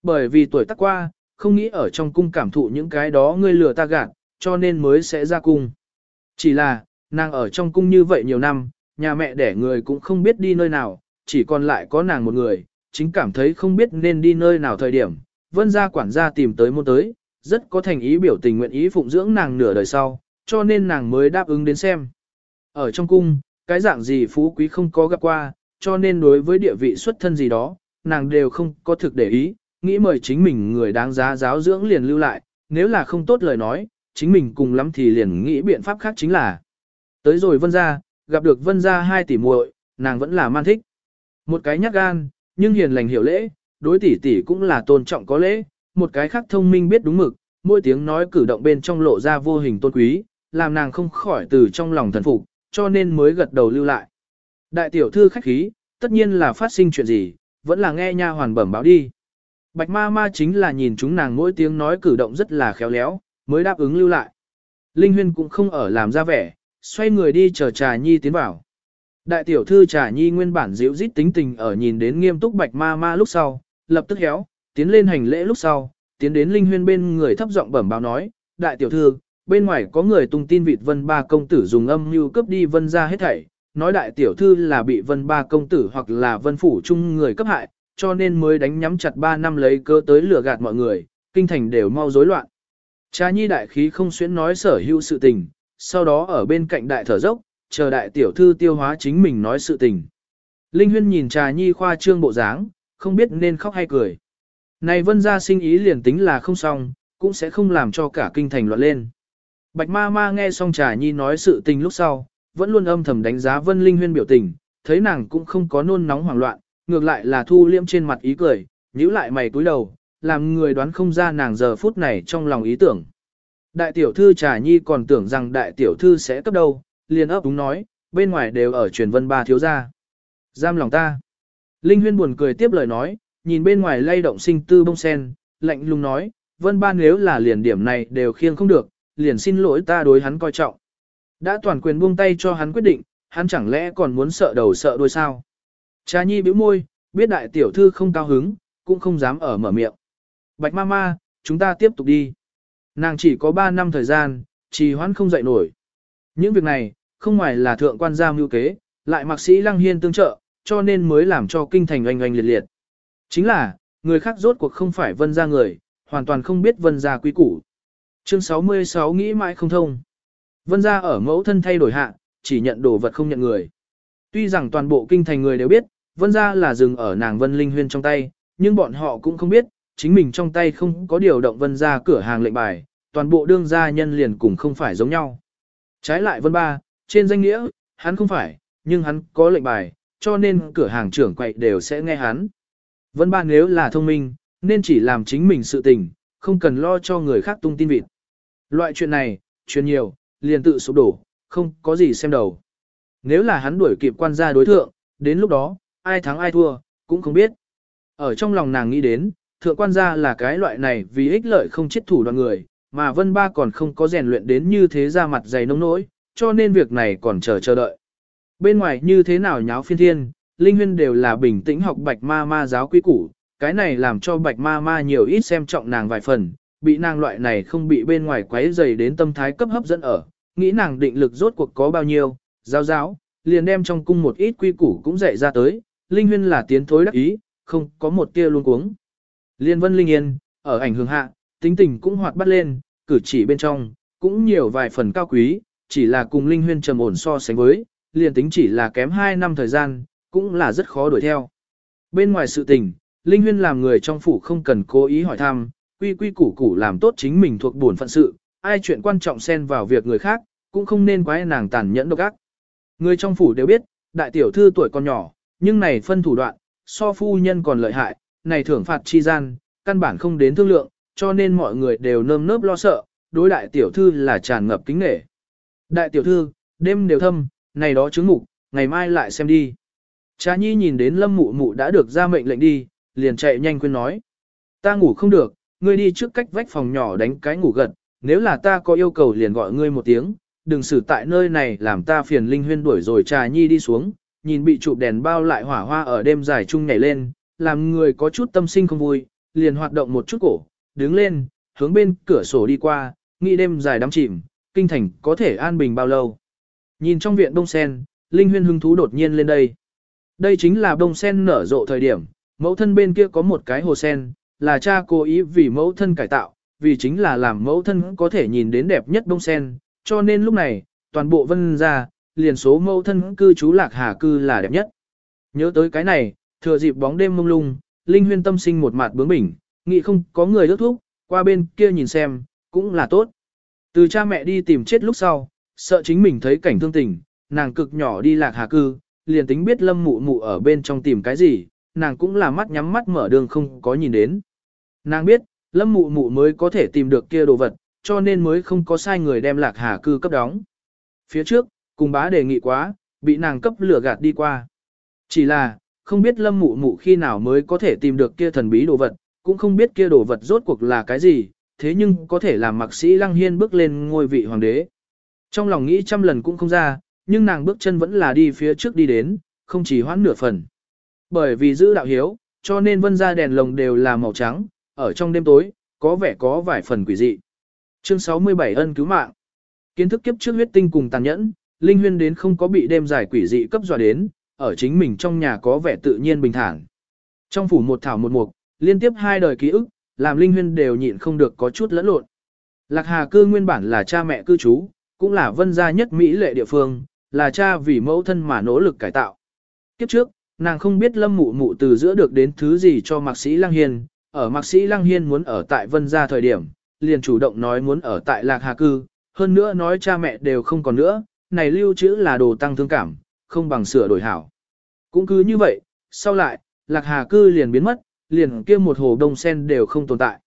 Bởi vì tuổi tác qua, không nghĩ ở trong cung cảm thụ những cái đó ngươi lừa ta gạt, cho nên mới sẽ ra cung. Chỉ là, nàng ở trong cung như vậy nhiều năm, nhà mẹ đẻ người cũng không biết đi nơi nào, chỉ còn lại có nàng một người, chính cảm thấy không biết nên đi nơi nào thời điểm. Vân gia quản gia tìm tới môn tới, rất có thành ý biểu tình nguyện ý phụng dưỡng nàng nửa đời sau, cho nên nàng mới đáp ứng đến xem. Ở trong cung, cái dạng gì phú quý không có gặp qua, cho nên đối với địa vị xuất thân gì đó, nàng đều không có thực để ý, nghĩ mời chính mình người đáng giá giáo dưỡng liền lưu lại, nếu là không tốt lời nói, chính mình cùng lắm thì liền nghĩ biện pháp khác chính là. Tới rồi vân gia gặp được vân gia hai tỷ muội, nàng vẫn là man thích. Một cái nhát gan, nhưng hiền lành hiểu lễ, đối tỷ tỷ cũng là tôn trọng có lễ, một cái khác thông minh biết đúng mực, mỗi tiếng nói cử động bên trong lộ ra vô hình tôn quý, làm nàng không khỏi từ trong lòng thần phục, cho nên mới gật đầu lưu lại. Đại tiểu thư khách khí, tất nhiên là phát sinh chuyện gì, vẫn là nghe nha hoàn bẩm báo đi. Bạch ma ma chính là nhìn chúng nàng mỗi tiếng nói cử động rất là khéo léo, mới đáp ứng lưu lại. Linh huyên cũng không ở làm ra vẻ, xoay người đi chờ trà nhi tiến vào. Đại tiểu thư trà nhi nguyên bản dịu dít tính tình ở nhìn đến nghiêm túc bạch ma ma lúc sau, lập tức héo, tiến lên hành lễ lúc sau, tiến đến linh huyên bên người thấp giọng bẩm báo nói, đại tiểu thư, bên ngoài có người tung tin vịt vân ba công tử dùng âm mưu cướp đi vân ra hết thảy, nói đại tiểu thư là bị vân ba công tử hoặc là vân phủ chung người cấp hại, cho nên mới đánh nhắm chặt ba năm lấy cơ tới lừa gạt mọi người, kinh thành đều mau rối loạn. Cha nhi đại khí không xuyến nói sở hữu sự tình, sau đó ở bên cạnh đại thở dốc, chờ đại tiểu thư tiêu hóa chính mình nói sự tình. Linh huyên nhìn trà nhi khoa trương bộ dáng, không biết nên khóc hay cười. Này vân ra sinh ý liền tính là không xong, cũng sẽ không làm cho cả kinh thành loạn lên. Bạch ma ma nghe xong trà nhi nói sự tình lúc sau, vẫn luôn âm thầm đánh giá vân linh huyên biểu tình, thấy nàng cũng không có nôn nóng hoảng loạn, ngược lại là thu liêm trên mặt ý cười, nhíu lại mày cúi đầu, làm người đoán không ra nàng giờ phút này trong lòng ý tưởng. Đại tiểu thư trà nhi còn tưởng rằng đại tiểu thư sẽ cấp đâu, liền ấp đúng nói, bên ngoài đều ở truyền vân ba thiếu gia. Giam lòng ta. Linh huyên buồn cười tiếp lời nói, nhìn bên ngoài lay động sinh tư bông sen, lạnh lùng nói, vân ba nếu là liền điểm này đều khiêng không được, liền xin lỗi ta đối hắn coi trọng. Đã toàn quyền buông tay cho hắn quyết định, hắn chẳng lẽ còn muốn sợ đầu sợ đuôi sao? Trà nhi bĩu môi, biết đại tiểu thư không cao hứng, cũng không dám ở mở miệng. Bạch ma ma, chúng ta tiếp tục đi. Nàng chỉ có 3 năm thời gian, trì hoãn không dậy nổi. Những việc này, không ngoài là thượng quan gia mưu kế, lại mạc sĩ lăng hiên tương trợ, cho nên mới làm cho kinh thành oanh oanh liệt liệt. Chính là, người khác rốt cuộc không phải vân gia người, hoàn toàn không biết vân gia quý củ. Chương 66 nghĩ mãi không thông. Vân gia ở mẫu thân thay đổi hạ, chỉ nhận đồ vật không nhận người. Tuy rằng toàn bộ kinh thành người đều biết, vân gia là dừng ở nàng vân linh huyên trong tay, nhưng bọn họ cũng không biết, chính mình trong tay không có điều động vân gia cửa hàng lệnh bài, toàn bộ đương gia nhân liền cùng không phải giống nhau. Trái lại vân ba, trên danh nghĩa, hắn không phải, nhưng hắn có lệnh bài, cho nên cửa hàng trưởng quậy đều sẽ nghe hắn. Vân ba nếu là thông minh, nên chỉ làm chính mình sự tình, không cần lo cho người khác tung tin vịt. Loại chuyện này, chuyện nhiều, liền tự sụp đổ, không có gì xem đầu. Nếu là hắn đuổi kịp quan gia đối thượng, đến lúc đó, ai thắng ai thua, cũng không biết. Ở trong lòng nàng nghĩ đến, thượng quan gia là cái loại này vì ích lợi không chết thủ đoàn người, mà vân ba còn không có rèn luyện đến như thế ra mặt dày nông nỗi, cho nên việc này còn chờ chờ đợi. Bên ngoài như thế nào nháo phiên thiên, Linh Huyên đều là bình tĩnh học bạch ma ma giáo quý củ, cái này làm cho bạch ma ma nhiều ít xem trọng nàng vài phần, bị nàng loại này không bị bên ngoài quấy dày đến tâm thái cấp hấp dẫn ở, nghĩ nàng định lực rốt cuộc có bao nhiêu, giáo giáo, liền đem trong cung một ít quy củ cũng dạy ra tới, Linh Huyên là tiến thối đắc ý, không có một tia luôn cuống. Liên Vân Linh Yên, ở ảnh hưởng hạ, tính tình cũng hoạt bắt lên, cử chỉ bên trong, cũng nhiều vài phần cao quý, chỉ là cùng Linh Huyên trầm ổn so sánh với, liền tính chỉ là kém 2 năm thời gian, cũng là rất khó đuổi theo. Bên ngoài sự tình, Linh Huyên làm người trong phủ không cần cố ý hỏi thăm, quy quy củ củ làm tốt chính mình thuộc bổn phận sự, ai chuyện quan trọng xen vào việc người khác, cũng không nên quái nàng tàn nhẫn độc ác. Người trong phủ đều biết, đại tiểu thư tuổi còn nhỏ, nhưng này phân thủ đoạn, so phu nhân còn lợi hại, này thưởng phạt chi gian, căn bản không đến thương lượng, cho nên mọi người đều nơm nớp lo sợ, đối đại tiểu thư là tràn ngập kính nể. Đại tiểu thư, đêm đều thâm, này đó chứng mục, ngày mai lại xem đi. Trà nhi nhìn đến lâm mụ mụ đã được ra mệnh lệnh đi, liền chạy nhanh khuyên nói. Ta ngủ không được, ngươi đi trước cách vách phòng nhỏ đánh cái ngủ gật, nếu là ta có yêu cầu liền gọi ngươi một tiếng, đừng xử tại nơi này làm ta phiền linh huyên đuổi rồi trà nhi đi xuống, nhìn bị chụp đèn bao lại hỏa hoa ở đêm dài chung nhảy lên, làm người có chút tâm sinh không vui, liền hoạt động một chút cổ, đứng lên, hướng bên cửa sổ đi qua, nghĩ đêm dài đắm chìm, kinh thành có thể an bình bao lâu. Nhìn trong viện đông sen, linh huyên hứng thú đột nhiên lên đây. Đây chính là đông sen nở rộ thời điểm, mẫu thân bên kia có một cái hồ sen, là cha cố ý vì mẫu thân cải tạo, vì chính là làm mẫu thân có thể nhìn đến đẹp nhất đông sen, cho nên lúc này, toàn bộ vân ra, liền số mẫu thân cư trú lạc hà cư là đẹp nhất. Nhớ tới cái này, thừa dịp bóng đêm mông lung, Linh Huyên tâm sinh một mặt bướng bỉnh, nghĩ không có người ước thúc, qua bên kia nhìn xem, cũng là tốt. Từ cha mẹ đi tìm chết lúc sau, sợ chính mình thấy cảnh thương tình, nàng cực nhỏ đi lạc hà cư, liền tính biết lâm mụ mụ ở bên trong tìm cái gì, nàng cũng là mắt nhắm mắt mở đường không có nhìn đến. Nàng biết, lâm mụ mụ mới có thể tìm được kia đồ vật, cho nên mới không có sai người đem lạc hà cư cấp đóng. Phía trước, cùng bá đề nghị quá, bị nàng cấp lửa gạt đi qua. Chỉ là, không biết lâm mụ mụ khi nào mới có thể tìm được kia thần bí đồ vật, cũng không biết kia đồ vật rốt cuộc là cái gì, thế nhưng có thể làm mạc sĩ lăng hiên bước lên ngôi vị hoàng đế. Trong lòng nghĩ trăm lần cũng không ra, nhưng nàng bước chân vẫn là đi phía trước đi đến, không chỉ hoãn nửa phần. Bởi vì giữ đạo hiếu, cho nên vân ra đèn lồng đều là màu trắng, ở trong đêm tối, có vẻ có vài phần quỷ dị. Chương 67 ân cứu mạng. Kiến thức kiếp trước huyết tinh cùng tàn nhẫn, Linh Huyên đến không có bị đêm dài quỷ dị cấp dọa đến, ở chính mình trong nhà có vẻ tự nhiên bình thản. Trong phủ một thảo một mục, liên tiếp hai đời ký ức, làm Linh Huyên đều nhịn không được có chút lẫn lộn. Lạc Hà cư nguyên bản là cha mẹ cư trú, cũng là vân gia nhất Mỹ lệ địa phương, là cha vì mẫu thân mà nỗ lực cải tạo. Kiếp trước, nàng không biết lâm mụ mụ từ giữa được đến thứ gì cho mạc sĩ Lăng Hiên, ở mạc sĩ Lăng Hiên muốn ở tại vân gia thời điểm, liền chủ động nói muốn ở tại Lạc Hà cư, hơn nữa nói cha mẹ đều không còn nữa, này lưu trữ là đồ tăng thương cảm, không bằng sửa đổi hảo. Cũng cứ như vậy, sau lại, Lạc Hà cư liền biến mất, liền kia một hồ đông sen đều không tồn tại.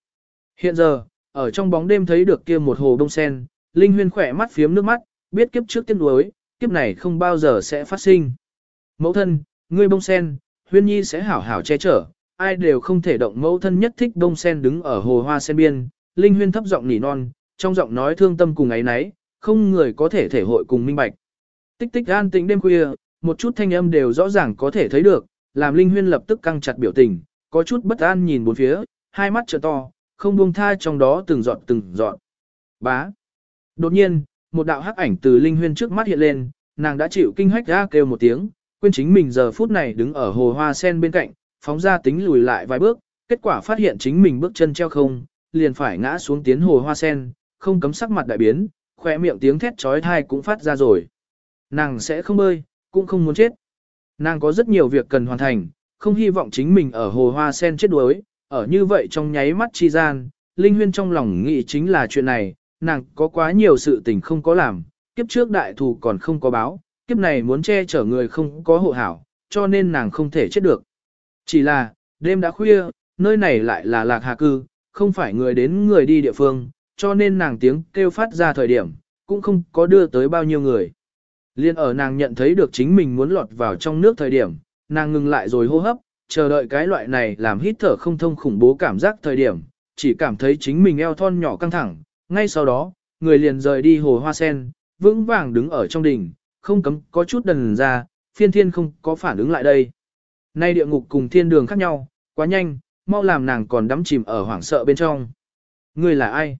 Hiện giờ, ở trong bóng đêm thấy được kia một hồ đông sen, Linh Huyên khỏe mắt phiếm nước mắt, biết kiếp trước tiên nuối, kiếp này không bao giờ sẽ phát sinh. Mẫu thân, ngươi bông sen, Huyên Nhi sẽ hảo hảo che chở, ai đều không thể động mẫu thân nhất thích đông sen đứng ở hồ hoa sen biên. Linh Huyên thấp giọng nỉ non, trong giọng nói thương tâm cùng ấy nấy, không người có thể thể hội cùng minh bạch. Tích tích an tĩnh đêm khuya, một chút thanh âm đều rõ ràng có thể thấy được, làm Linh Huyên lập tức căng chặt biểu tình, có chút bất an nhìn bốn phía, hai mắt trợ to, không buông tha trong đó từng giọt từng giọt. Bá. Đột nhiên, một đạo hắc ảnh từ Linh Huyên trước mắt hiện lên, nàng đã chịu kinh hách ra kêu một tiếng, quên chính mình giờ phút này đứng ở hồ hoa sen bên cạnh, phóng ra tính lùi lại vài bước, kết quả phát hiện chính mình bước chân treo không, liền phải ngã xuống tiến hồ hoa sen, không cấm sắc mặt đại biến, khỏe miệng tiếng thét trói thai cũng phát ra rồi. Nàng sẽ không bơi, cũng không muốn chết. Nàng có rất nhiều việc cần hoàn thành, không hy vọng chính mình ở hồ hoa sen chết đuối, ở như vậy trong nháy mắt chi gian, Linh Huyên trong lòng nghĩ chính là chuyện này, nàng có quá nhiều sự tình không có làm, kiếp trước đại thù còn không có báo, kiếp này muốn che chở người không có hộ hảo, cho nên nàng không thể chết được. Chỉ là, đêm đã khuya, nơi này lại là lạc hà cư, không phải người đến người đi địa phương, cho nên nàng tiếng kêu phát ra thời điểm, cũng không có đưa tới bao nhiêu người. Liên ở nàng nhận thấy được chính mình muốn lọt vào trong nước thời điểm, nàng ngừng lại rồi hô hấp, chờ đợi cái loại này làm hít thở không thông khủng bố cảm giác thời điểm, chỉ cảm thấy chính mình eo thon nhỏ căng thẳng, ngay sau đó, người liền rời đi hồ hoa sen, vững vàng đứng ở trong đỉnh, không cấm có chút đần ra, phiên thiên không có phản ứng lại đây. Nay địa ngục cùng thiên đường khác nhau, quá nhanh, mau làm nàng còn đắm chìm ở hoảng sợ bên trong. Người là ai?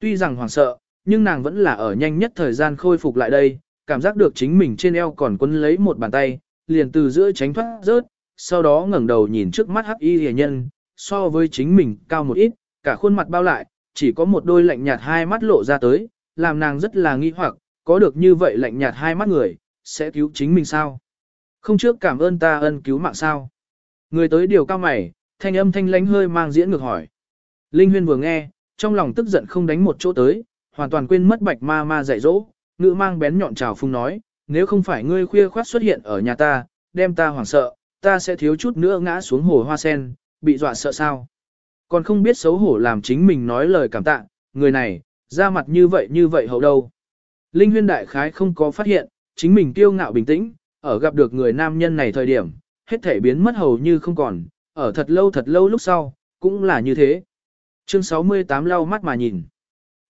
Tuy rằng hoảng sợ, nhưng nàng vẫn là ở nhanh nhất thời gian khôi phục lại đây, cảm giác được chính mình trên eo còn quấn lấy một bàn tay, liền từ giữa tránh thoát rớt, sau đó ngẩng đầu nhìn trước mắt hắc y hề nhân, so với chính mình cao một ít, cả khuôn mặt bao lại, chỉ có một đôi lạnh nhạt hai mắt lộ ra tới, làm nàng rất là nghi hoặc, có được như vậy lạnh nhạt hai mắt người, sẽ cứu chính mình sao? Không trước cảm ơn ta ân cứu mạng sao? Người tới điều cao mày, thanh âm thanh lánh hơi mang diễn ngược hỏi. Linh Huyên vừa nghe, trong lòng tức giận không đánh một chỗ tới, hoàn toàn quên mất bạch ma ma dạy dỗ, ngữ mang bén nhọn trào phung nói, nếu không phải ngươi khuya khoát xuất hiện ở nhà ta, đem ta hoảng sợ, ta sẽ thiếu chút nữa ngã xuống hồ hoa sen, bị dọa sợ sao. Còn không biết xấu hổ làm chính mình nói lời cảm tạ, người này, ra mặt như vậy như vậy hậu đâu. Linh huyên đại khái không có phát hiện, chính mình kiêu ngạo bình tĩnh, ở gặp được người nam nhân này thời điểm, hết thể biến mất hầu như không còn, ở thật lâu thật lâu lúc sau, cũng là như thế. Chương 68 lau mắt mà nhìn.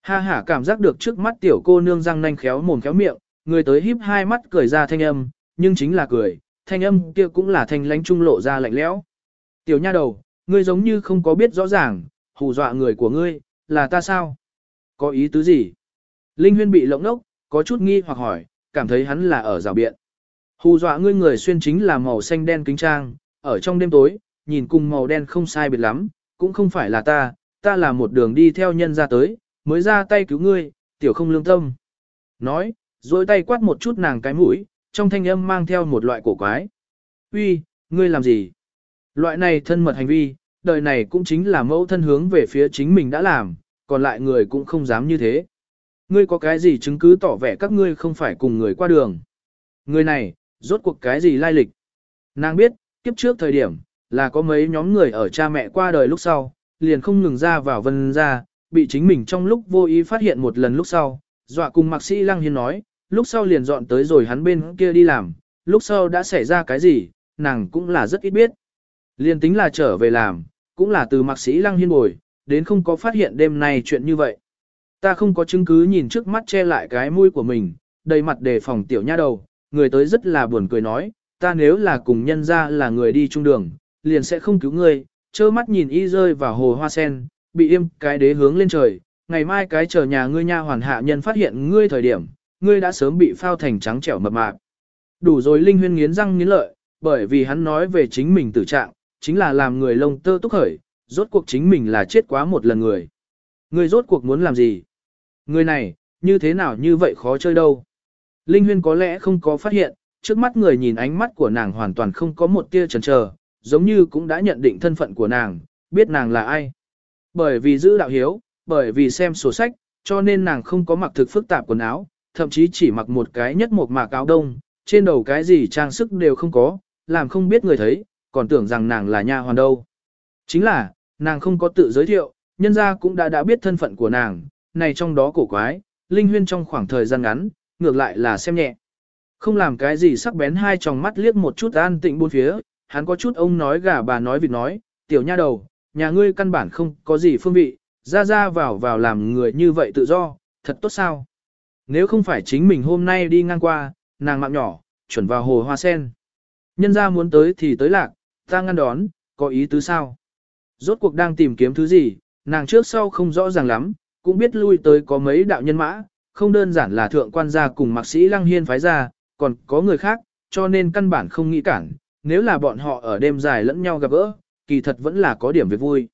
Ha ha cảm giác được trước mắt tiểu cô nương răng nanh khéo mồm khéo miệng, người tới híp hai mắt cười ra thanh âm, nhưng chính là cười, thanh âm kia cũng là thanh lánh trung lộ ra lạnh lẽo. Tiểu nha đầu, ngươi giống như không có biết rõ ràng, hù dọa người của ngươi, là ta sao? Có ý tứ gì? Linh huyên bị lộng nốc, có chút nghi hoặc hỏi, cảm thấy hắn là ở rào biện. Hù dọa ngươi người xuyên chính là màu xanh đen kính trang, ở trong đêm tối, nhìn cùng màu đen không sai biệt lắm, cũng không phải là ta, ta là một đường đi theo nhân ra tới, mới ra tay cứu ngươi, tiểu không lương tâm. Nói, rồi tay quát một chút nàng cái mũi, trong thanh âm mang theo một loại cổ quái. Uy, ngươi làm gì? Loại này thân mật hành vi, đời này cũng chính là mẫu thân hướng về phía chính mình đã làm, còn lại người cũng không dám như thế. Ngươi có cái gì chứng cứ tỏ vẻ các ngươi không phải cùng người qua đường? Người này, rốt cuộc cái gì lai lịch? Nàng biết, kiếp trước thời điểm, là có mấy nhóm người ở cha mẹ qua đời lúc sau, liền không ngừng ra vào vân ra, bị chính mình trong lúc vô ý phát hiện một lần lúc sau, dọa cùng mạc sĩ Lăng Hiên nói, lúc sau liền dọn tới rồi hắn bên kia đi làm, lúc sau đã xảy ra cái gì, nàng cũng là rất ít biết. Liền tính là trở về làm, cũng là từ mạc sĩ Lăng Hiên bồi, đến không có phát hiện đêm nay chuyện như vậy. Ta không có chứng cứ nhìn trước mắt che lại cái mũi của mình, đầy mặt đề phòng tiểu nha đầu, người tới rất là buồn cười nói, ta nếu là cùng nhân ra là người đi chung đường, liền sẽ không cứu ngươi, trơ mắt nhìn y rơi vào hồ hoa sen, bị im cái đế hướng lên trời, ngày mai cái chờ nhà ngươi nha hoàn hạ nhân phát hiện ngươi thời điểm, ngươi đã sớm bị phao thành trắng trẻo mập mạp. Đủ rồi Linh Huyên nghiến răng nghiến lợi, bởi vì hắn nói về chính mình tử trạng, chính là làm người lông tơ túc khởi, rốt cuộc chính mình là chết quá một lần người. Ngươi rốt cuộc muốn làm gì? Người này, như thế nào như vậy khó chơi đâu? Linh Huyên có lẽ không có phát hiện, trước mắt người nhìn ánh mắt của nàng hoàn toàn không có một tia chần chờ, giống như cũng đã nhận định thân phận của nàng, biết nàng là ai. Bởi vì giữ đạo hiếu, bởi vì xem sổ sách, cho nên nàng không có mặc thực phức tạp quần áo, thậm chí chỉ mặc một cái nhất một mạc áo đông, trên đầu cái gì trang sức đều không có, làm không biết người thấy, còn tưởng rằng nàng là nha hoàn đâu. Chính là, nàng không có tự giới thiệu, nhân gia cũng đã đã biết thân phận của nàng, này trong đó cổ quái, Linh Huyên trong khoảng thời gian ngắn, ngược lại là xem nhẹ. Không làm cái gì sắc bén hai tròng mắt liếc một chút an tịnh bốn phía, hắn có chút ông nói gà bà nói vịt nói, tiểu nha đầu, nhà ngươi căn bản không có gì phương vị, ra ra vào vào làm người như vậy tự do, thật tốt sao. Nếu không phải chính mình hôm nay đi ngang qua, nàng mạng nhỏ, chuẩn vào hồ hoa sen. Nhân ra muốn tới thì tới lạc, ta ngăn đón, có ý tứ sao? Rốt cuộc đang tìm kiếm thứ gì, nàng trước sau không rõ ràng lắm, cũng biết lui tới có mấy đạo nhân mã, không đơn giản là thượng quan gia cùng mạc sĩ lăng hiên phái ra, còn có người khác, cho nên căn bản không nghĩ cản, nếu là bọn họ ở đêm dài lẫn nhau gặp gỡ, kỳ thật vẫn là có điểm việc vui.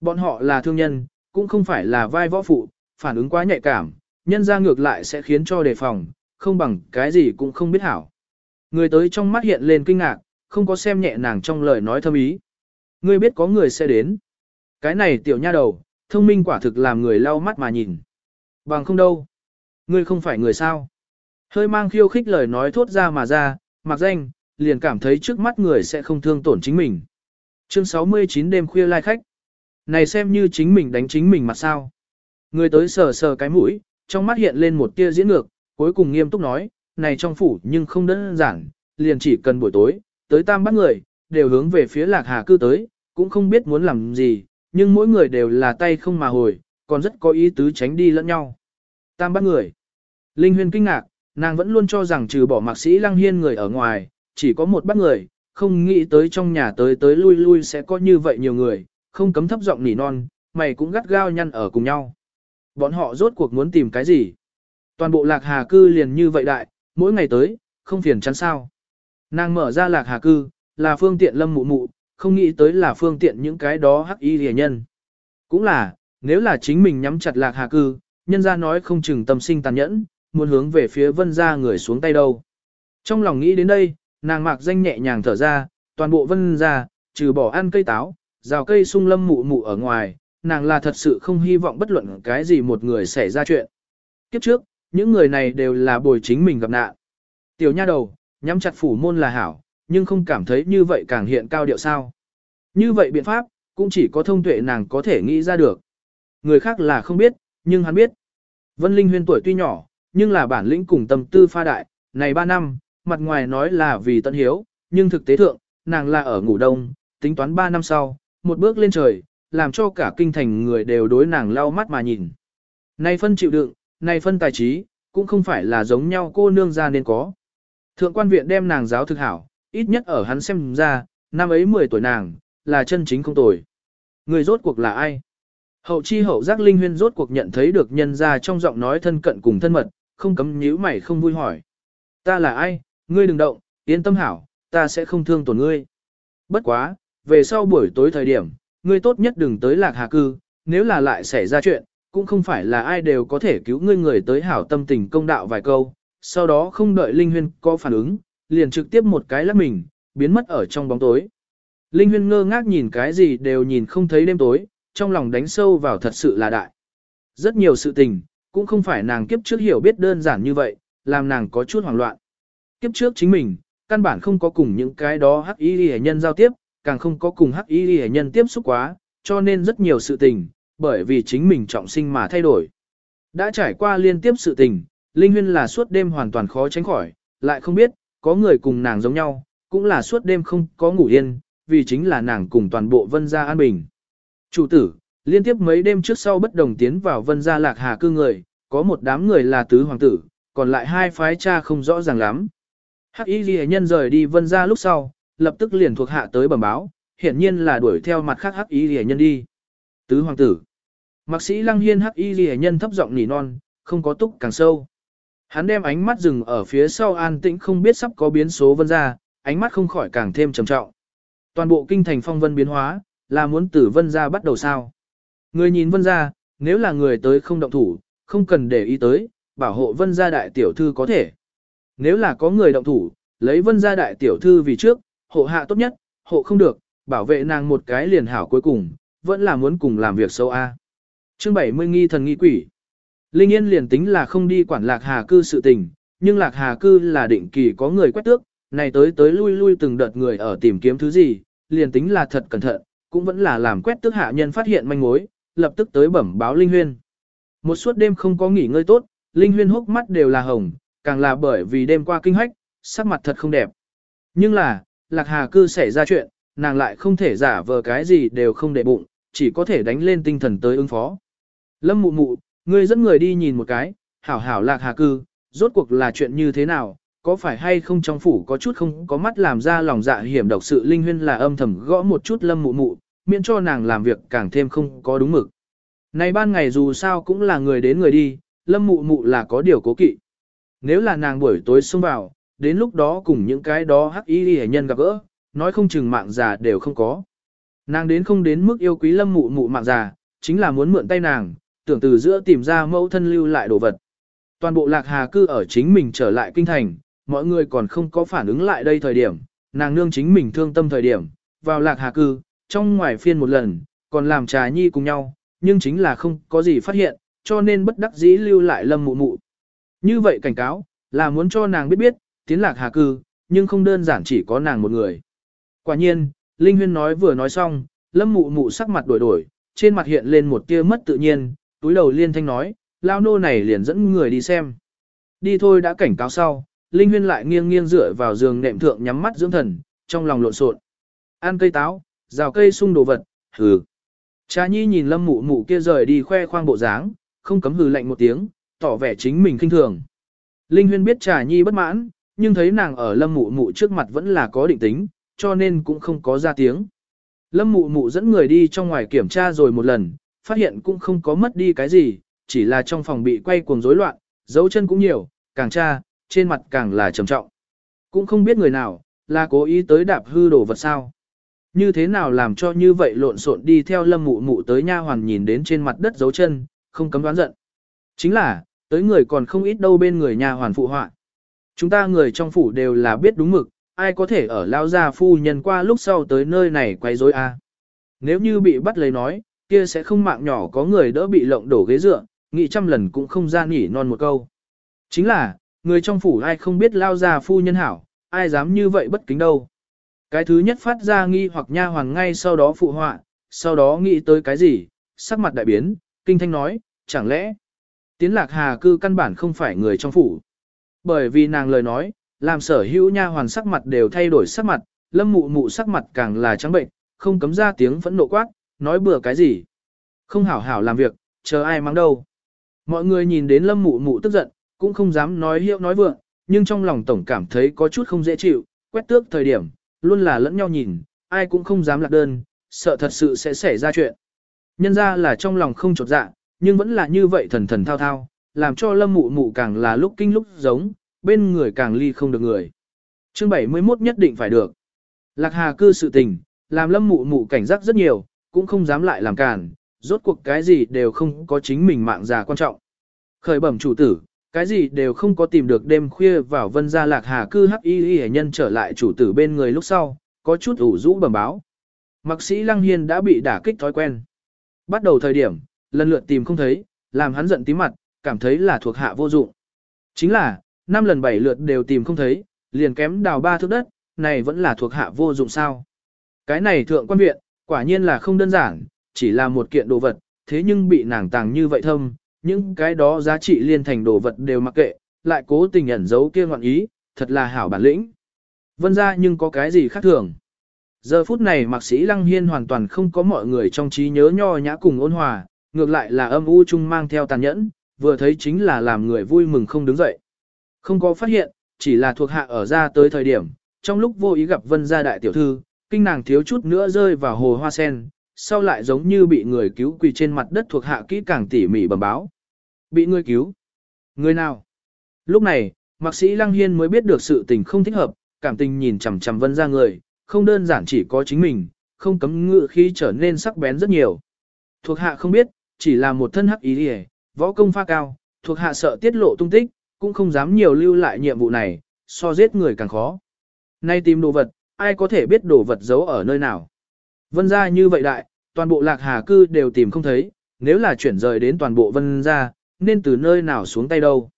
Bọn họ là thương nhân, cũng không phải là vai võ phụ, phản ứng quá nhạy cảm, nhân ra ngược lại sẽ khiến cho đề phòng, không bằng cái gì cũng không biết hảo. Người tới trong mắt hiện lên kinh ngạc, không có xem nhẹ nàng trong lời nói thâm ý. Ngươi biết có người sẽ đến. Cái này tiểu nha đầu, thông minh quả thực làm người lau mắt mà nhìn. Bằng không đâu. Ngươi không phải người sao. Hơi mang khiêu khích lời nói thốt ra mà ra, mặc danh, liền cảm thấy trước mắt người sẽ không thương tổn chính mình. Chương 69 đêm khuya lai khách. Này xem như chính mình đánh chính mình mà sao. Người tới sờ sờ cái mũi, trong mắt hiện lên một tia diễn ngược, cuối cùng nghiêm túc nói, này trong phủ nhưng không đơn giản, liền chỉ cần buổi tối, tới tam bắt người, đều hướng về phía lạc hà cư tới, cũng không biết muốn làm gì, nhưng mỗi người đều là tay không mà hồi, còn rất có ý tứ tránh đi lẫn nhau. Tam bắt người. Linh Huyên kinh ngạc, nàng vẫn luôn cho rằng trừ bỏ mạc sĩ lăng hiên người ở ngoài, chỉ có một bắt người, không nghĩ tới trong nhà tới tới lui lui sẽ có như vậy nhiều người, không cấm thấp giọng nỉ non, mày cũng gắt gao nhăn ở cùng nhau. Bọn họ rốt cuộc muốn tìm cái gì? Toàn bộ lạc hà cư liền như vậy đại, mỗi ngày tới, không phiền chắn sao. Nàng mở ra lạc hà cư, là phương tiện lâm mụ mụ, không nghĩ tới là phương tiện những cái đó hắc y rẻ nhân. Cũng là, nếu là chính mình nhắm chặt lạc hà cư, nhân ra nói không chừng tâm sinh tàn nhẫn, muốn hướng về phía vân ra người xuống tay đâu. Trong lòng nghĩ đến đây, nàng mạc danh nhẹ nhàng thở ra, toàn bộ vân ra, trừ bỏ ăn cây táo, rào cây sung lâm mụ mụ ở ngoài, nàng là thật sự không hy vọng bất luận cái gì một người xảy ra chuyện. Kiếp trước, những người này đều là bồi chính mình gặp nạn. Tiểu nha đầu, nhắm chặt phủ môn là hảo, nhưng không cảm thấy như vậy càng hiện cao điệu sao. Như vậy biện pháp, cũng chỉ có thông tuệ nàng có thể nghĩ ra được. Người khác là không biết, nhưng hắn biết. Vân Linh huyên tuổi tuy nhỏ, nhưng là bản lĩnh cùng tâm tư pha đại, này 3 năm, mặt ngoài nói là vì tân hiếu, nhưng thực tế thượng, nàng là ở ngủ đông, tính toán 3 năm sau, một bước lên trời, làm cho cả kinh thành người đều đối nàng lau mắt mà nhìn. Này phân chịu đựng, này phân tài trí, cũng không phải là giống nhau cô nương ra nên có. Thượng quan viện đem nàng giáo thực hảo, ít nhất ở hắn xem ra, năm ấy 10 tuổi nàng, là chân chính không tồi. Người rốt cuộc là ai? Hậu chi hậu giác linh huyên rốt cuộc nhận thấy được nhân ra trong giọng nói thân cận cùng thân mật, không cấm nhíu mày không vui hỏi. Ta là ai? Ngươi đừng động, yên tâm hảo, ta sẽ không thương tổn ngươi. Bất quá, về sau buổi tối thời điểm, ngươi tốt nhất đừng tới lạc hà cư, nếu là lại xảy ra chuyện, cũng không phải là ai đều có thể cứu ngươi người tới hảo tâm tình công đạo vài câu, sau đó không đợi Linh Huyên có phản ứng, liền trực tiếp một cái lắc mình, biến mất ở trong bóng tối. Linh Huyên ngơ ngác nhìn cái gì đều nhìn không thấy đêm tối, trong lòng đánh sâu vào thật sự là đại. Rất nhiều sự tình, cũng không phải nàng kiếp trước hiểu biết đơn giản như vậy, làm nàng có chút hoảng loạn. Kiếp trước chính mình, căn bản không có cùng những cái đó hắc y hệ nhân giao tiếp, càng không có cùng hắc y hệ nhân tiếp xúc quá, cho nên rất nhiều sự tình, bởi vì chính mình trọng sinh mà thay đổi. Đã trải qua liên tiếp sự tình, Linh Huyên là suốt đêm hoàn toàn khó tránh khỏi, lại không biết, có người cùng nàng giống nhau, cũng là suốt đêm không có ngủ yên, vì chính là nàng cùng toàn bộ vân gia an bình. Chủ tử, liên tiếp mấy đêm trước sau bất đồng tiến vào vân gia lạc hà cư người, có một đám người là tứ hoàng tử, còn lại hai phái cha không rõ ràng lắm. Hắc y ghi nhân rời đi vân gia lúc sau, lập tức liền thuộc hạ tới bẩm báo, hiển nhiên là đuổi theo mặt khác hắc y rìa nhân đi. Tứ hoàng tử. Mạc sĩ lăng hiên hắc y rìa nhân thấp giọng nỉ non, không có túc càng sâu. Hắn đem ánh mắt dừng ở phía sau an tĩnh không biết sắp có biến số vân gia, ánh mắt không khỏi càng thêm trầm trọng. Toàn bộ kinh thành phong vân biến hóa, là muốn tử vân gia bắt đầu sao. Người nhìn vân gia, nếu là người tới không động thủ, không cần để ý tới, bảo hộ vân gia đại tiểu thư có thể. Nếu là có người động thủ, lấy vân gia đại tiểu thư vì trước, hộ hạ tốt nhất, hộ không được, bảo vệ nàng một cái liền hảo cuối cùng, vẫn là muốn cùng làm việc sâu A. Chương 70 nghi thần nghi quỷ. Linh Yên liền tính là không đi quản lạc hà cư sự tình, nhưng lạc hà cư là định kỳ có người quét tước, này tới tới lui lui từng đợt người ở tìm kiếm thứ gì, liền tính là thật cẩn thận, cũng vẫn là làm quét tước hạ nhân phát hiện manh mối, lập tức tới bẩm báo Linh Huyên. Một suốt đêm không có nghỉ ngơi tốt, Linh Huyên hốc mắt đều là hồng, càng là bởi vì đêm qua kinh hách, sắc mặt thật không đẹp. Nhưng là, Lạc Hà cư xảy ra chuyện, nàng lại không thể giả vờ cái gì đều không để bụng, chỉ có thể đánh lên tinh thần tới ứng phó. Lâm mụ mụ, ngươi dẫn người đi nhìn một cái, hảo hảo Lạc Hà cư, rốt cuộc là chuyện như thế nào, có phải hay không trong phủ có chút không có mắt làm ra lòng dạ hiểm độc sự Linh Huyên là âm thầm gõ một chút Lâm mụ mụ, miễn cho nàng làm việc càng thêm không có đúng mực. Này ban ngày dù sao cũng là người đến người đi, lâm mụ mụ là có điều cố kỵ. Nếu là nàng buổi tối xông vào, đến lúc đó cùng những cái đó hắc y hệ nhân gặp gỡ, nói không chừng mạng già đều không có. Nàng đến không đến mức yêu quý lâm mụ mụ mạng già, chính là muốn mượn tay nàng, tưởng từ giữa tìm ra mẫu thân lưu lại đồ vật. Toàn bộ lạc hà cư ở chính mình trở lại kinh thành, mọi người còn không có phản ứng lại đây thời điểm, nàng nương chính mình thương tâm thời điểm, vào lạc hà cư, trong ngoài phiên một lần, còn làm trà nhi cùng nhau, nhưng chính là không có gì phát hiện, cho nên bất đắc dĩ lưu lại lâm mụ mụ. Như vậy cảnh cáo, là muốn cho nàng biết biết, tiến lạc hà cư, nhưng không đơn giản chỉ có nàng một người. Quả nhiên, Linh Huyên nói vừa nói xong, lâm mụ mụ sắc mặt đổi đổi, trên mặt hiện lên một tia mất tự nhiên, túi đầu liên thanh nói, lao nô này liền dẫn người đi xem. Đi thôi đã cảnh cáo sau, Linh Huyên lại nghiêng nghiêng dựa vào giường nệm thượng nhắm mắt dưỡng thần, trong lòng lộn xộn. Ăn cây táo, rào cây sung đồ vật, hừ. Cha nhi nhìn lâm mụ mụ kia rời đi khoe khoang bộ dáng, không cấm hừ lạnh một tiếng, tỏ vẻ chính mình kinh thường. Linh Huyên biết trà nhi bất mãn, nhưng thấy nàng ở lâm mụ mụ trước mặt vẫn là có định tính, cho nên cũng không có ra tiếng. Lâm mụ mụ dẫn người đi trong ngoài kiểm tra rồi một lần, phát hiện cũng không có mất đi cái gì, chỉ là trong phòng bị quay cuồng rối loạn, dấu chân cũng nhiều, càng tra, trên mặt càng là trầm trọng. Cũng không biết người nào, là cố ý tới đạp hư đồ vật sao. Như thế nào làm cho như vậy lộn xộn đi theo lâm mụ mụ tới nha hoàn nhìn đến trên mặt đất dấu chân, không cấm đoán giận. Chính là, tới người còn không ít đâu bên người nha hoàn phụ họa. Chúng ta người trong phủ đều là biết đúng mực, ai có thể ở lao gia phu nhân qua lúc sau tới nơi này quay rối a? Nếu như bị bắt lấy nói, kia sẽ không mạng nhỏ có người đỡ bị lộng đổ ghế dựa, nghĩ trăm lần cũng không ra nghỉ non một câu. Chính là, người trong phủ ai không biết lao gia phu nhân hảo, ai dám như vậy bất kính đâu. Cái thứ nhất phát ra nghi hoặc nha hoàng ngay sau đó phụ họa, sau đó nghĩ tới cái gì, sắc mặt đại biến, kinh thanh nói, chẳng lẽ, tiến lạc hà cư căn bản không phải người trong phủ. Bởi vì nàng lời nói, làm sở hữu nha hoàn sắc mặt đều thay đổi sắc mặt, lâm mụ mụ sắc mặt càng là trắng bệnh, không cấm ra tiếng phẫn nộ quát, nói bừa cái gì. Không hảo hảo làm việc, chờ ai mang đâu. Mọi người nhìn đến lâm mụ mụ tức giận, cũng không dám nói hiệu nói vượng, nhưng trong lòng tổng cảm thấy có chút không dễ chịu, quét tước thời điểm, luôn là lẫn nhau nhìn, ai cũng không dám lạc đơn, sợ thật sự sẽ xảy ra chuyện. Nhân ra là trong lòng không trột dạ, nhưng vẫn là như vậy thần thần thao thao, làm cho lâm mụ mụ càng là lúc kinh lúc giống, bên người càng ly không được người. Chương 71 nhất định phải được. Lạc Hà cư sự tình, làm lâm mụ mụ cảnh giác rất nhiều, cũng không dám lại làm càn, rốt cuộc cái gì đều không có chính mình mạng già quan trọng. Khởi bẩm chủ tử, cái gì đều không có tìm được đêm khuya vào vân gia lạc hà cư hắc y y nhân trở lại chủ tử bên người lúc sau, có chút ủ rũ bẩm báo. Mạc sĩ Lăng Hiên đã bị đả kích thói quen. Bắt đầu thời điểm, lần lượt tìm không thấy, làm hắn giận tí mặt, cảm thấy là thuộc hạ vô dụng. Chính là, năm lần bảy lượt đều tìm không thấy, liền kém đào ba thước đất, này vẫn là thuộc hạ vô dụng sao. Cái này thượng quan viện, quả nhiên là không đơn giản, chỉ là một kiện đồ vật, thế nhưng bị nàng tàng như vậy thâm, những cái đó giá trị liên thành đồ vật đều mặc kệ, lại cố tình ẩn giấu kia ngọn ý, thật là hảo bản lĩnh. Vân ra nhưng có cái gì khác thường. Giờ phút này mạc sĩ Lăng Hiên hoàn toàn không có mọi người trong trí nhớ nho nhã cùng ôn hòa, ngược lại là âm u chung mang theo tàn nhẫn, vừa thấy chính là làm người vui mừng không đứng dậy. Không có phát hiện, chỉ là thuộc hạ ở ra tới thời điểm, trong lúc vô ý gặp vân gia đại tiểu thư, kinh nàng thiếu chút nữa rơi vào hồ hoa sen, sau lại giống như bị người cứu quỳ trên mặt đất thuộc hạ kỹ càng tỉ mỉ bẩm báo. Bị người cứu? Người nào? Lúc này, mạc sĩ Lăng Hiên mới biết được sự tình không thích hợp, cảm tình nhìn chằm chằm vân ra người, không đơn giản chỉ có chính mình, không cấm ngự khi trở nên sắc bén rất nhiều. Thuộc hạ không biết, chỉ là một thân hắc ý đi võ công pha cao, thuộc hạ sợ tiết lộ tung tích, cũng không dám nhiều lưu lại nhiệm vụ này, so giết người càng khó. Nay tìm đồ vật, ai có thể biết đồ vật giấu ở nơi nào. Vân gia như vậy đại, toàn bộ lạc hà cư đều tìm không thấy, nếu là chuyển rời đến toàn bộ vân gia, nên từ nơi nào xuống tay đâu.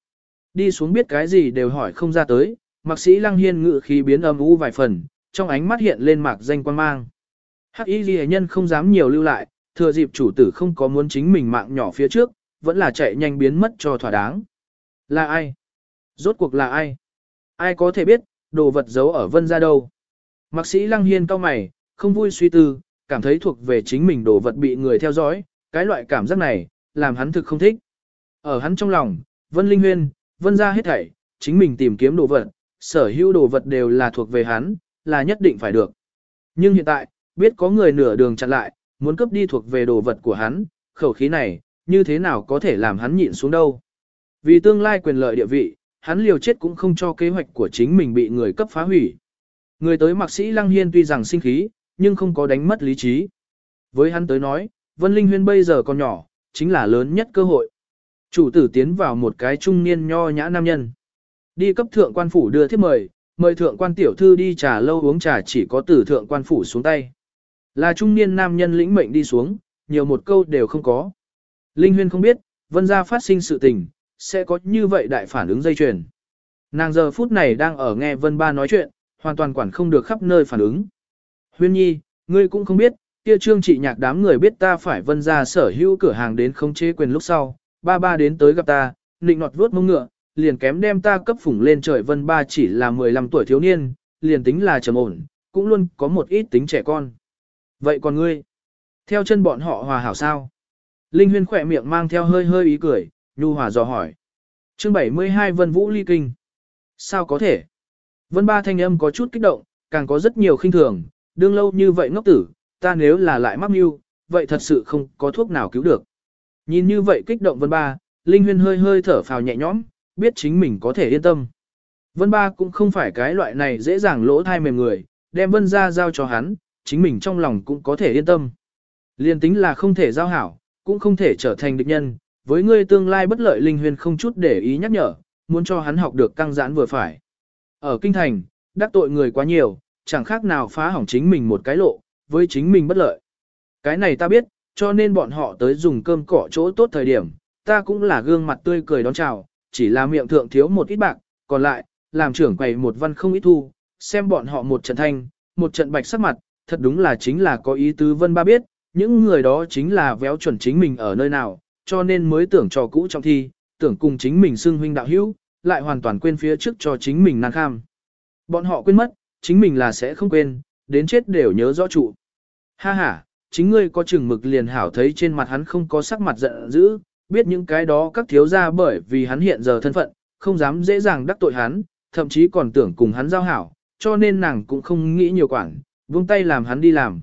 Đi xuống biết cái gì đều hỏi không ra tới, mạc sĩ lăng hiên ngự khí biến âm u vài phần, trong ánh mắt hiện lên mạc danh quan mang. Hắc y ghi nhân không dám nhiều lưu lại, thừa dịp chủ tử không có muốn chính mình mạng nhỏ phía trước, vẫn là chạy nhanh biến mất cho thỏa đáng. Là ai? Rốt cuộc là ai? Ai có thể biết, đồ vật giấu ở vân ra đâu? Mạc sĩ lăng hiên cao mày, không vui suy tư, cảm thấy thuộc về chính mình đồ vật bị người theo dõi, cái loại cảm giác này, làm hắn thực không thích. Ở hắn trong lòng, Vân Linh Huyên, Vân ra hết thảy, chính mình tìm kiếm đồ vật, sở hữu đồ vật đều là thuộc về hắn, là nhất định phải được. Nhưng hiện tại, biết có người nửa đường chặn lại, muốn cướp đi thuộc về đồ vật của hắn, khẩu khí này, như thế nào có thể làm hắn nhịn xuống đâu. Vì tương lai quyền lợi địa vị, hắn liều chết cũng không cho kế hoạch của chính mình bị người cấp phá hủy. Người tới mạc sĩ Lăng Hiên tuy rằng sinh khí, nhưng không có đánh mất lý trí. Với hắn tới nói, Vân Linh Huyên bây giờ còn nhỏ, chính là lớn nhất cơ hội. Chủ tử tiến vào một cái trung niên nho nhã nam nhân. Đi cấp thượng quan phủ đưa thiếp mời, mời thượng quan tiểu thư đi trà lâu uống trà chỉ có từ thượng quan phủ xuống tay. Là trung niên nam nhân lĩnh mệnh đi xuống, nhiều một câu đều không có. Linh Huyên không biết, vân gia phát sinh sự tình, sẽ có như vậy đại phản ứng dây chuyền. Nàng giờ phút này đang ở nghe vân ba nói chuyện, hoàn toàn quản không được khắp nơi phản ứng. Huyên nhi, ngươi cũng không biết, kia trương trị nhạc đám người biết ta phải vân ra sở hữu cửa hàng đến không chế quyền lúc sau, ba ba đến tới gặp ta, nịnh nọt vuốt mông ngựa, liền kém đem ta cấp phủng lên trời vân ba chỉ là 15 tuổi thiếu niên, liền tính là trầm ổn, cũng luôn có một ít tính trẻ con. Vậy còn ngươi? Theo chân bọn họ hòa hảo sao? Linh huyên khỏe miệng mang theo hơi hơi ý cười, nhu hòa dò hỏi. chương 72 Vân Vũ ly kinh. Sao có thể? Vân ba thanh âm có chút kích động, càng có rất nhiều khinh thường, đương lâu như vậy ngốc tử, ta nếu là lại mắc mưu, vậy thật sự không có thuốc nào cứu được. Nhìn như vậy kích động Vân ba, Linh huyên hơi hơi thở phào nhẹ nhõm, biết chính mình có thể yên tâm. Vân ba cũng không phải cái loại này dễ dàng lỗ thai mềm người, đem vân ra giao cho hắn, chính mình trong lòng cũng có thể yên tâm. Liên tính là không thể giao hảo, cũng không thể trở thành địch nhân, với ngươi tương lai bất lợi linh huyền không chút để ý nhắc nhở, muốn cho hắn học được căng giãn vừa phải. Ở kinh thành, đắc tội người quá nhiều, chẳng khác nào phá hỏng chính mình một cái lộ, với chính mình bất lợi. Cái này ta biết, cho nên bọn họ tới dùng cơm cỏ chỗ tốt thời điểm, ta cũng là gương mặt tươi cười đón chào, chỉ là miệng thượng thiếu một ít bạc, còn lại, làm trưởng quầy một văn không ít thu, xem bọn họ một trận thanh, một trận bạch sắc mặt, thật đúng là chính là có ý tứ vân ba biết, những người đó chính là véo chuẩn chính mình ở nơi nào, cho nên mới tưởng trò cũ trong thi, tưởng cùng chính mình xưng huynh đạo hữu, lại hoàn toàn quên phía trước cho chính mình năng kham. Bọn họ quên mất, chính mình là sẽ không quên, đến chết đều nhớ rõ trụ. Ha ha, chính ngươi có chừng mực liền hảo thấy trên mặt hắn không có sắc mặt giận dữ, biết những cái đó các thiếu gia bởi vì hắn hiện giờ thân phận, không dám dễ dàng đắc tội hắn, thậm chí còn tưởng cùng hắn giao hảo, cho nên nàng cũng không nghĩ nhiều quản, buông tay làm hắn đi làm.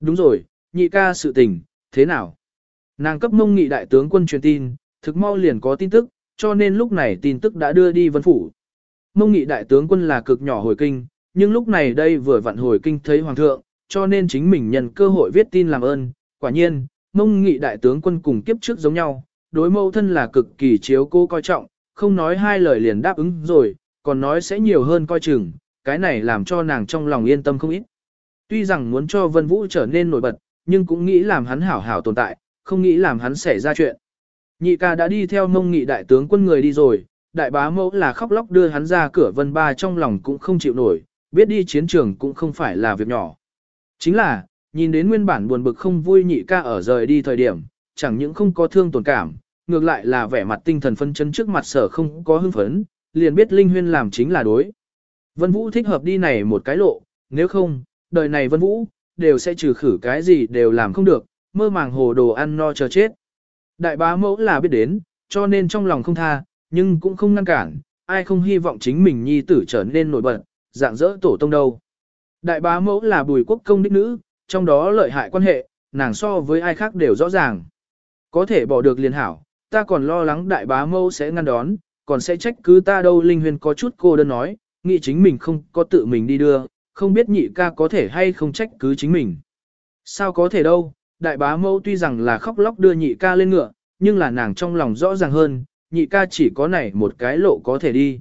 Đúng rồi, nhị ca sự tình, thế nào? Nàng cấp mông nghị đại tướng quân truyền tin, thực mau liền có tin tức, cho nên lúc này tin tức đã đưa đi vân phủ. Mông nghị đại tướng quân là cực nhỏ hồi kinh, nhưng lúc này đây vừa vặn hồi kinh thấy hoàng thượng, cho nên chính mình nhận cơ hội viết tin làm ơn. Quả nhiên, mông nghị đại tướng quân cùng kiếp trước giống nhau, đối mâu thân là cực kỳ chiếu cô coi trọng, không nói hai lời liền đáp ứng rồi, còn nói sẽ nhiều hơn coi chừng, cái này làm cho nàng trong lòng yên tâm không ít. Tuy rằng muốn cho Vân Vũ trở nên nổi bật, nhưng cũng nghĩ làm hắn hảo hảo tồn tại, không nghĩ làm hắn xảy ra chuyện. Nhị ca đã đi theo mông nghị đại tướng quân người đi rồi, đại bá mẫu là khóc lóc đưa hắn ra cửa Vân Ba trong lòng cũng không chịu nổi, biết đi chiến trường cũng không phải là việc nhỏ. Chính là, nhìn đến nguyên bản buồn bực không vui nhị ca ở rời đi thời điểm, chẳng những không có thương tổn cảm, ngược lại là vẻ mặt tinh thần phân chấn trước mặt sở không có hưng phấn, liền biết Linh Huyên làm chính là đối. Vân Vũ thích hợp đi này một cái lộ, nếu không, đời này Vân Vũ, đều sẽ trừ khử cái gì đều làm không được, mơ màng hồ đồ ăn no chờ chết. Đại bá mẫu là biết đến, cho nên trong lòng không tha, nhưng cũng không ngăn cản, ai không hy vọng chính mình nhi tử trở nên nổi bật, dạng dỡ tổ tông đâu. Đại bá mẫu là bùi quốc công đích nữ, trong đó lợi hại quan hệ, nàng so với ai khác đều rõ ràng. Có thể bỏ được liền hảo, ta còn lo lắng đại bá mẫu sẽ ngăn đón, còn sẽ trách cứ ta đâu Linh Huyền có chút cô đơn nói, nghĩ chính mình không có tự mình đi đưa, không biết nhị ca có thể hay không trách cứ chính mình. Sao có thể đâu, đại bá mẫu tuy rằng là khóc lóc đưa nhị ca lên ngựa, nhưng là nàng trong lòng rõ ràng hơn, nhị ca chỉ có này một cái lộ có thể đi.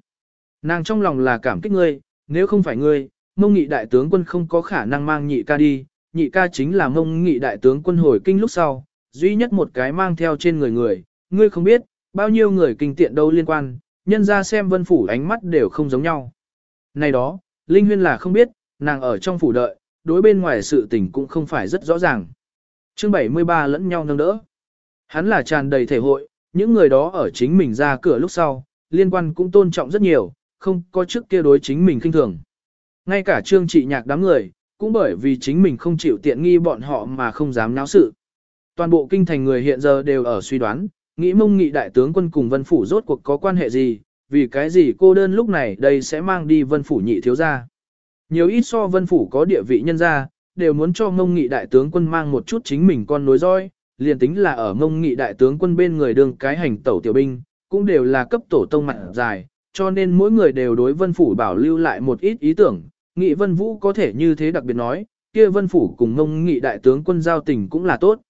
Nàng trong lòng là cảm kích ngươi, nếu không phải ngươi, mông nghị đại tướng quân không có khả năng mang nhị ca đi, nhị ca chính là mông nghị đại tướng quân hồi kinh lúc sau, duy nhất một cái mang theo trên người người, ngươi không biết, bao nhiêu người kinh tiện đâu liên quan, nhân ra xem vân phủ ánh mắt đều không giống nhau. Này đó, Linh Huyên là không biết, nàng ở trong phủ đợi, đối bên ngoài sự tình cũng không phải rất rõ ràng. chương 73 lẫn nhau nâng đỡ. Hắn là tràn đầy thể hội, những người đó ở chính mình ra cửa lúc sau, liên quan cũng tôn trọng rất nhiều, không có trước kia đối chính mình kinh thường. Ngay cả trương trị nhạc đám người, cũng bởi vì chính mình không chịu tiện nghi bọn họ mà không dám náo sự. Toàn bộ kinh thành người hiện giờ đều ở suy đoán, nghĩ mông nghị đại tướng quân cùng vân phủ rốt cuộc có quan hệ gì, vì cái gì cô đơn lúc này đây sẽ mang đi vân phủ nhị thiếu gia. Nhiều ít so vân phủ có địa vị nhân gia, đều muốn cho mông nghị đại tướng quân mang một chút chính mình con nối roi, liền tính là ở mông nghị đại tướng quân bên người đương cái hành tẩu tiểu binh, cũng đều là cấp tổ tông mặt dài, cho nên mỗi người đều đối vân phủ bảo lưu lại một ít ý tưởng, nghị vân vũ có thể như thế đặc biệt nói, kia vân phủ cùng mông nghị đại tướng quân giao tình cũng là tốt.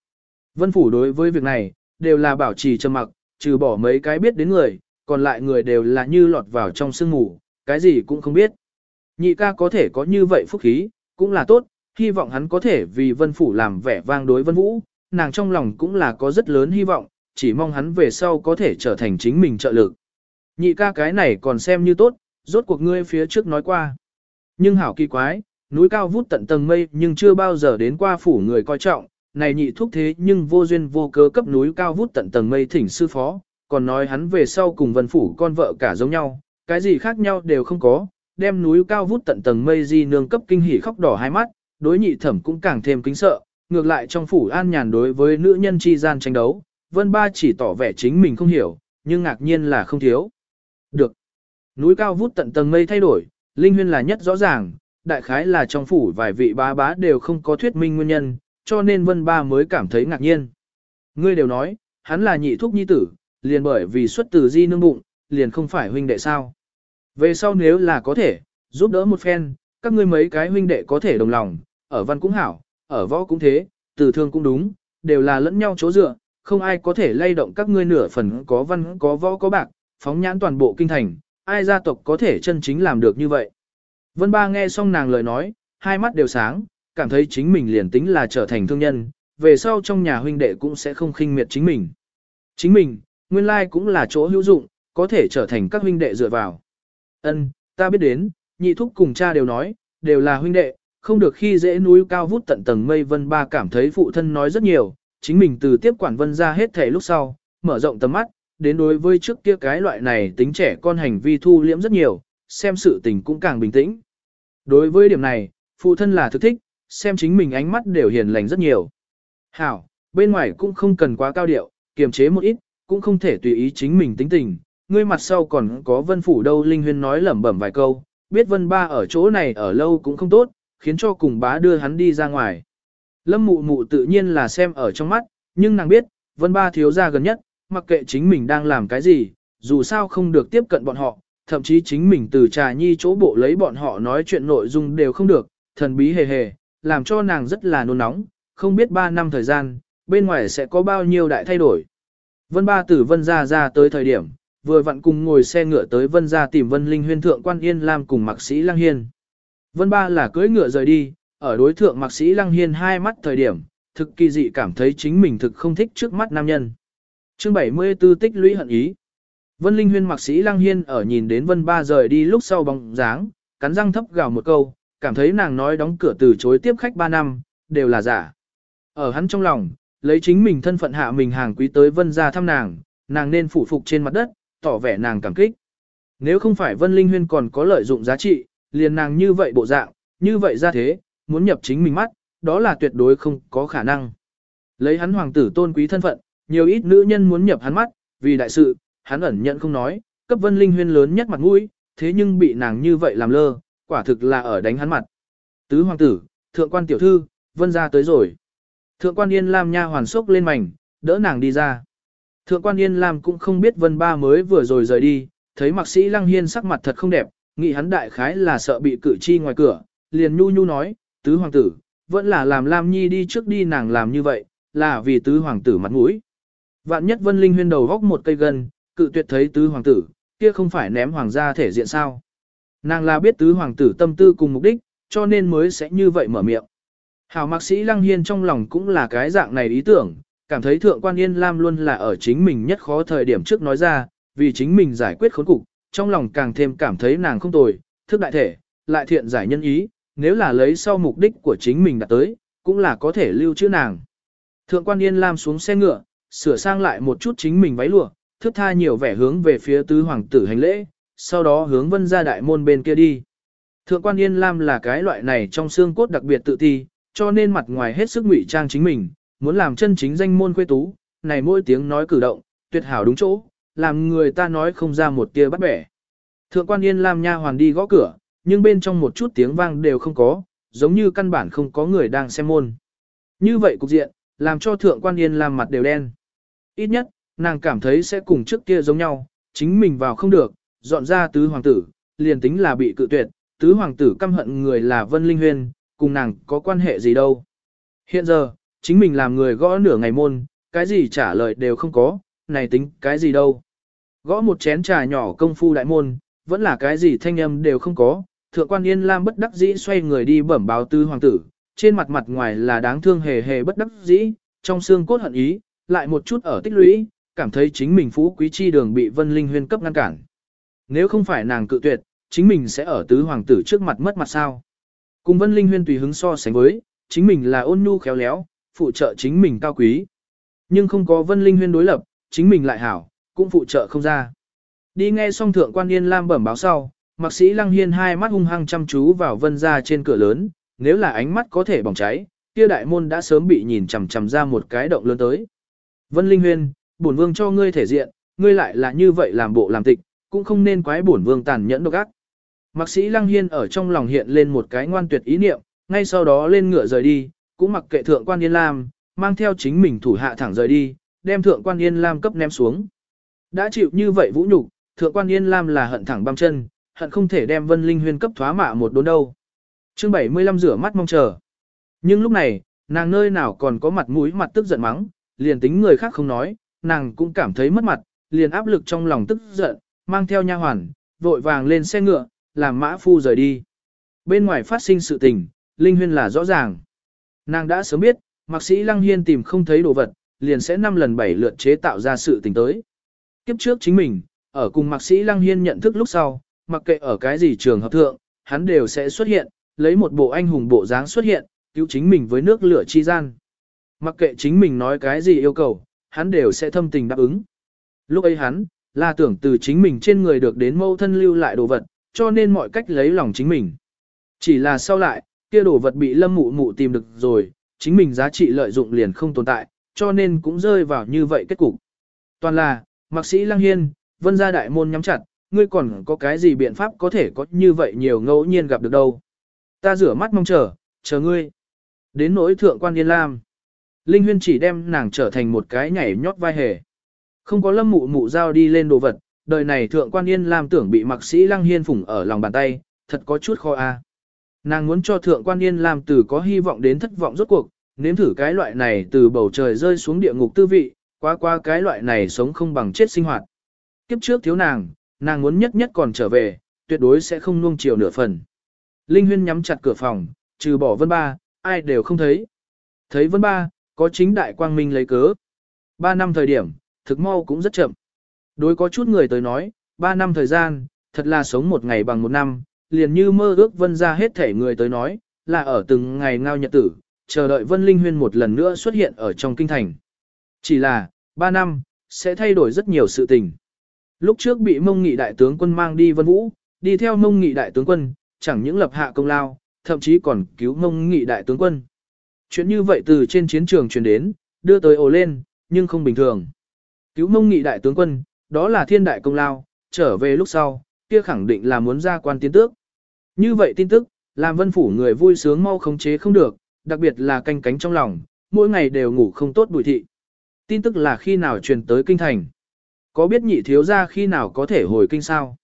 Vân phủ đối với việc này, đều là bảo trì trầm mặc, trừ bỏ mấy cái biết đến người, còn lại người đều là như lọt vào trong sương mù, cái gì cũng không biết. Nhị ca có thể có như vậy phúc khí, cũng là tốt, hy vọng hắn có thể vì vân phủ làm vẻ vang đối vân vũ, nàng trong lòng cũng là có rất lớn hy vọng, chỉ mong hắn về sau có thể trở thành chính mình trợ lực. Nhị ca cái này còn xem như tốt, rốt cuộc ngươi phía trước nói qua. Nhưng hảo kỳ quái, núi cao vút tận tầng mây nhưng chưa bao giờ đến qua phủ người coi trọng, này nhị thúc thế nhưng vô duyên vô cớ cấp núi cao vút tận tầng mây thỉnh sư phó, còn nói hắn về sau cùng vân phủ con vợ cả giống nhau, cái gì khác nhau đều không có, đem núi cao vút tận tầng mây di nương cấp kinh hỉ khóc đỏ hai mắt, đối nhị thẩm cũng càng thêm kính sợ, ngược lại trong phủ an nhàn đối với nữ nhân chi gian tranh đấu, vân ba chỉ tỏ vẻ chính mình không hiểu, nhưng ngạc nhiên là không thiếu. Được. Núi cao vút tận tầng mây thay đổi, linh huyên là nhất rõ ràng, đại khái là trong phủ vài vị bá bá đều không có thuyết minh nguyên nhân, cho nên vân ba mới cảm thấy ngạc nhiên. Ngươi đều nói, hắn là nhị thúc nhi tử, liền bởi vì xuất từ di nương bụng, liền không phải huynh đệ sao. Về sau nếu là có thể, giúp đỡ một phen, các ngươi mấy cái huynh đệ có thể đồng lòng, ở văn cũng hảo, ở võ cũng thế, từ thương cũng đúng, đều là lẫn nhau chỗ dựa, không ai có thể lay động các ngươi nửa phần có văn có võ có bạc, phóng nhãn toàn bộ kinh thành, ai gia tộc có thể chân chính làm được như vậy. Vân Ba nghe xong nàng lời nói, hai mắt đều sáng, cảm thấy chính mình liền tính là trở thành thương nhân, về sau trong nhà huynh đệ cũng sẽ không khinh miệt chính mình. Chính mình, nguyên lai cũng là chỗ hữu dụng, có thể trở thành các huynh đệ dựa vào. Ân, ta biết đến, nhị thúc cùng cha đều nói, đều là huynh đệ, không được khi dễ núi cao vút tận tầng mây vân ba cảm thấy phụ thân nói rất nhiều, chính mình từ tiếp quản vân ra hết thể lúc sau, mở rộng tầm mắt, đến đối với trước kia cái loại này tính trẻ con hành vi thu liễm rất nhiều, xem sự tình cũng càng bình tĩnh. Đối với điểm này, phụ thân là thực thích, xem chính mình ánh mắt đều hiền lành rất nhiều. Hảo, bên ngoài cũng không cần quá cao điệu, kiềm chế một ít, cũng không thể tùy ý chính mình tính tình. Ngươi mặt sau còn có vân phủ đâu Linh Huyên nói lẩm bẩm vài câu, biết vân ba ở chỗ này ở lâu cũng không tốt, khiến cho cùng bá đưa hắn đi ra ngoài. Lâm mụ mụ tự nhiên là xem ở trong mắt, nhưng nàng biết, vân ba thiếu ra gần nhất, mặc kệ chính mình đang làm cái gì, dù sao không được tiếp cận bọn họ, thậm chí chính mình từ trà nhi chỗ bộ lấy bọn họ nói chuyện nội dung đều không được, thần bí hề hề, làm cho nàng rất là nôn nóng, không biết 3 năm thời gian, bên ngoài sẽ có bao nhiêu đại thay đổi. Vân ba tử vân ra ra tới thời điểm, vừa vặn cùng ngồi xe ngựa tới vân ra tìm vân linh huyên thượng quan yên lam cùng mạc sĩ lăng hiên. Vân ba là cưỡi ngựa rời đi, ở đối thượng mạc sĩ lăng hiên hai mắt thời điểm, thực kỳ dị cảm thấy chính mình thực không thích trước mắt nam nhân. Chương 74 tích lũy hận ý. Vân Linh Huyên Mạc Sĩ Lăng Hiên ở nhìn đến Vân Ba rời đi lúc sau bóng dáng, cắn răng thấp gào một câu, cảm thấy nàng nói đóng cửa từ chối tiếp khách 3 năm, đều là giả. Ở hắn trong lòng, lấy chính mình thân phận hạ mình hàng quý tới Vân ra thăm nàng, nàng nên phủ phục trên mặt đất, tỏ vẻ nàng cảm kích. Nếu không phải Vân Linh Huyên còn có lợi dụng giá trị, liền nàng như vậy bộ dạng, như vậy ra thế, muốn nhập chính mình mắt, đó là tuyệt đối không có khả năng. Lấy hắn hoàng tử tôn quý thân phận, nhiều ít nữ nhân muốn nhập hắn mắt, vì đại sự, hắn ẩn nhận không nói, cấp Vân Linh Huyên lớn nhất mặt mũi, thế nhưng bị nàng như vậy làm lơ, quả thực là ở đánh hắn mặt. Tứ hoàng tử, thượng quan tiểu thư, Vân gia tới rồi. Thượng quan Yên Lam nha hoàn sốc lên mảnh, đỡ nàng đi ra. Thượng quan Yên Lam cũng không biết Vân Ba mới vừa rồi rời đi, thấy mạc sĩ Lăng Hiên sắc mặt thật không đẹp, nghĩ hắn đại khái là sợ bị cử chi ngoài cửa, liền nhu nhu nói, tứ hoàng tử, vẫn là làm Lam Nhi đi trước đi nàng làm như vậy, là vì tứ hoàng tử mặt mũi. Vạn nhất Vân Linh huyên đầu góc một cây gân, cự tuyệt thấy tứ hoàng tử, kia không phải ném hoàng gia thể diện sao. Nàng là biết tứ hoàng tử tâm tư cùng mục đích, cho nên mới sẽ như vậy mở miệng. Hảo mạc sĩ Lăng Hiên trong lòng cũng là cái dạng này ý tưởng, cảm thấy thượng quan Yên Lam luôn là ở chính mình nhất khó thời điểm trước nói ra, vì chính mình giải quyết khốn cục, trong lòng càng thêm cảm thấy nàng không tồi, thức đại thể, lại thiện giải nhân ý, nếu là lấy sau mục đích của chính mình đạt tới, cũng là có thể lưu trữ nàng. Thượng quan Yên Lam xuống xe ngựa, sửa sang lại một chút chính mình váy lụa, thức tha nhiều vẻ hướng về phía tứ hoàng tử hành lễ, sau đó hướng vân ra đại môn bên kia đi. Thượng quan Yên Lam là cái loại này trong xương cốt đặc biệt tự ti, cho nên mặt ngoài hết sức ngụy trang chính mình, muốn làm chân chính danh môn quê tú, này mỗi tiếng nói cử động, tuyệt hảo đúng chỗ, làm người ta nói không ra một tia bắt bẻ. Thượng quan Yên Lam nha hoàn đi gõ cửa, nhưng bên trong một chút tiếng vang đều không có, giống như căn bản không có người đang xem môn. Như vậy cục diện, làm cho thượng quan yên làm mặt đều đen. Ít nhất, nàng cảm thấy sẽ cùng trước kia giống nhau, chính mình vào không được, dọn ra tứ hoàng tử, liền tính là bị cự tuyệt, tứ hoàng tử căm hận người là Vân Linh Huyên, cùng nàng có quan hệ gì đâu. Hiện giờ, chính mình làm người gõ nửa ngày môn, cái gì trả lời đều không có, này tính cái gì đâu. Gõ một chén trà nhỏ công phu đại môn, vẫn là cái gì thanh âm đều không có, thượng quan yên lam bất đắc dĩ xoay người đi bẩm báo tứ hoàng tử, trên mặt mặt ngoài là đáng thương hề hề bất đắc dĩ, trong xương cốt hận ý, lại một chút ở tích lũy, cảm thấy chính mình phú quý chi đường bị Vân Linh Huyên cấp ngăn cản. Nếu không phải nàng cự tuyệt, chính mình sẽ ở tứ hoàng tử trước mặt mất mặt sao. Cùng Vân Linh Huyên tùy hứng so sánh với, chính mình là ôn nhu khéo léo, phụ trợ chính mình cao quý. Nhưng không có Vân Linh Huyên đối lập, chính mình lại hảo, cũng phụ trợ không ra. Đi nghe xong thượng quan yên lam bẩm báo sau, mạc sĩ lăng hiên hai mắt hung hăng chăm chú vào vân ra trên cửa lớn, nếu là ánh mắt có thể bỏng cháy, kia đại môn đã sớm bị nhìn chằm chằm ra một cái động lớn tới. Vân Linh Huyên, bổn vương cho ngươi thể diện, ngươi lại là như vậy làm bộ làm tịch, cũng không nên quái bổn vương tàn nhẫn độc ác. Mạc sĩ Lăng Hiên ở trong lòng hiện lên một cái ngoan tuyệt ý niệm, ngay sau đó lên ngựa rời đi, cũng mặc kệ thượng quan Yên Lam, mang theo chính mình thủ hạ thẳng rời đi, đem thượng quan Yên Lam cấp ném xuống. Đã chịu như vậy vũ nhục, thượng quan Yên Lam là hận thẳng băm chân, hận không thể đem Vân Linh Huyên cấp thoá mạ một đốn đâu. Chương 75 rửa mắt mong chờ. Nhưng lúc này, nàng nơi nào còn có mặt mũi mặt tức giận mắng, liền tính người khác không nói, nàng cũng cảm thấy mất mặt, liền áp lực trong lòng tức giận, mang theo nha hoàn, vội vàng lên xe ngựa, làm mã phu rời đi. Bên ngoài phát sinh sự tình, Linh Huyên là rõ ràng. Nàng đã sớm biết, mạc sĩ Lăng Hiên tìm không thấy đồ vật, liền sẽ năm lần bảy lượt chế tạo ra sự tình tới. Kiếp trước chính mình, ở cùng mạc sĩ Lăng Hiên nhận thức lúc sau, mặc kệ ở cái gì trường hợp thượng, hắn đều sẽ xuất hiện, lấy một bộ anh hùng bộ dáng xuất hiện, cứu chính mình với nước lửa chi gian. Mặc kệ chính mình nói cái gì yêu cầu, hắn đều sẽ thâm tình đáp ứng. Lúc ấy hắn, là tưởng từ chính mình trên người được đến mâu thân lưu lại đồ vật, cho nên mọi cách lấy lòng chính mình. Chỉ là sau lại, kia đồ vật bị lâm mụ mụ tìm được rồi, chính mình giá trị lợi dụng liền không tồn tại, cho nên cũng rơi vào như vậy kết cục. Toàn là, mạc sĩ Lăng Hiên, vân gia đại môn nhắm chặt, ngươi còn có cái gì biện pháp có thể có như vậy nhiều ngẫu nhiên gặp được đâu. Ta rửa mắt mong chờ, chờ ngươi. Đến nỗi thượng quan Yên Lam. Linh Huyên chỉ đem nàng trở thành một cái nhảy nhót vai hề. Không có lâm mụ mụ giao đi lên đồ vật, đời này thượng quan Yên Lam tưởng bị mạc sĩ Lăng Hiên phủng ở lòng bàn tay, thật có chút khó a. Nàng muốn cho thượng quan Yên làm từ có hy vọng đến thất vọng rốt cuộc, nếm thử cái loại này từ bầu trời rơi xuống địa ngục tư vị, qua qua cái loại này sống không bằng chết sinh hoạt. Kiếp trước thiếu nàng, nàng muốn nhất nhất còn trở về, tuyệt đối sẽ không nuông chiều nửa phần. Linh Huyên nhắm chặt cửa phòng, trừ bỏ Vân Ba, ai đều không thấy. Thấy Vân Ba, có chính đại quang minh lấy cớ. Ba năm thời điểm, thực mau cũng rất chậm. Đối có chút người tới nói, ba năm thời gian, thật là sống một ngày bằng một năm, liền như mơ ước Vân ra hết thể người tới nói, là ở từng ngày ngao nhật tử, chờ đợi Vân Linh Huyên một lần nữa xuất hiện ở trong kinh thành. Chỉ là, ba năm, sẽ thay đổi rất nhiều sự tình. Lúc trước bị mông nghị đại tướng quân mang đi Vân Vũ, đi theo mông nghị đại tướng quân, chẳng những lập hạ công lao, thậm chí còn cứu mông nghị đại tướng quân. Chuyện như vậy từ trên chiến trường truyền đến, đưa tới ồ lên, nhưng không bình thường. Cứu mông nghị đại tướng quân, đó là thiên đại công lao, trở về lúc sau, kia khẳng định là muốn ra quan tiến tước. Như vậy tin tức, làm vân phủ người vui sướng mau khống chế không được, đặc biệt là canh cánh trong lòng, mỗi ngày đều ngủ không tốt bùi thị. Tin tức là khi nào truyền tới kinh thành. Có biết nhị thiếu ra khi nào có thể hồi kinh sao?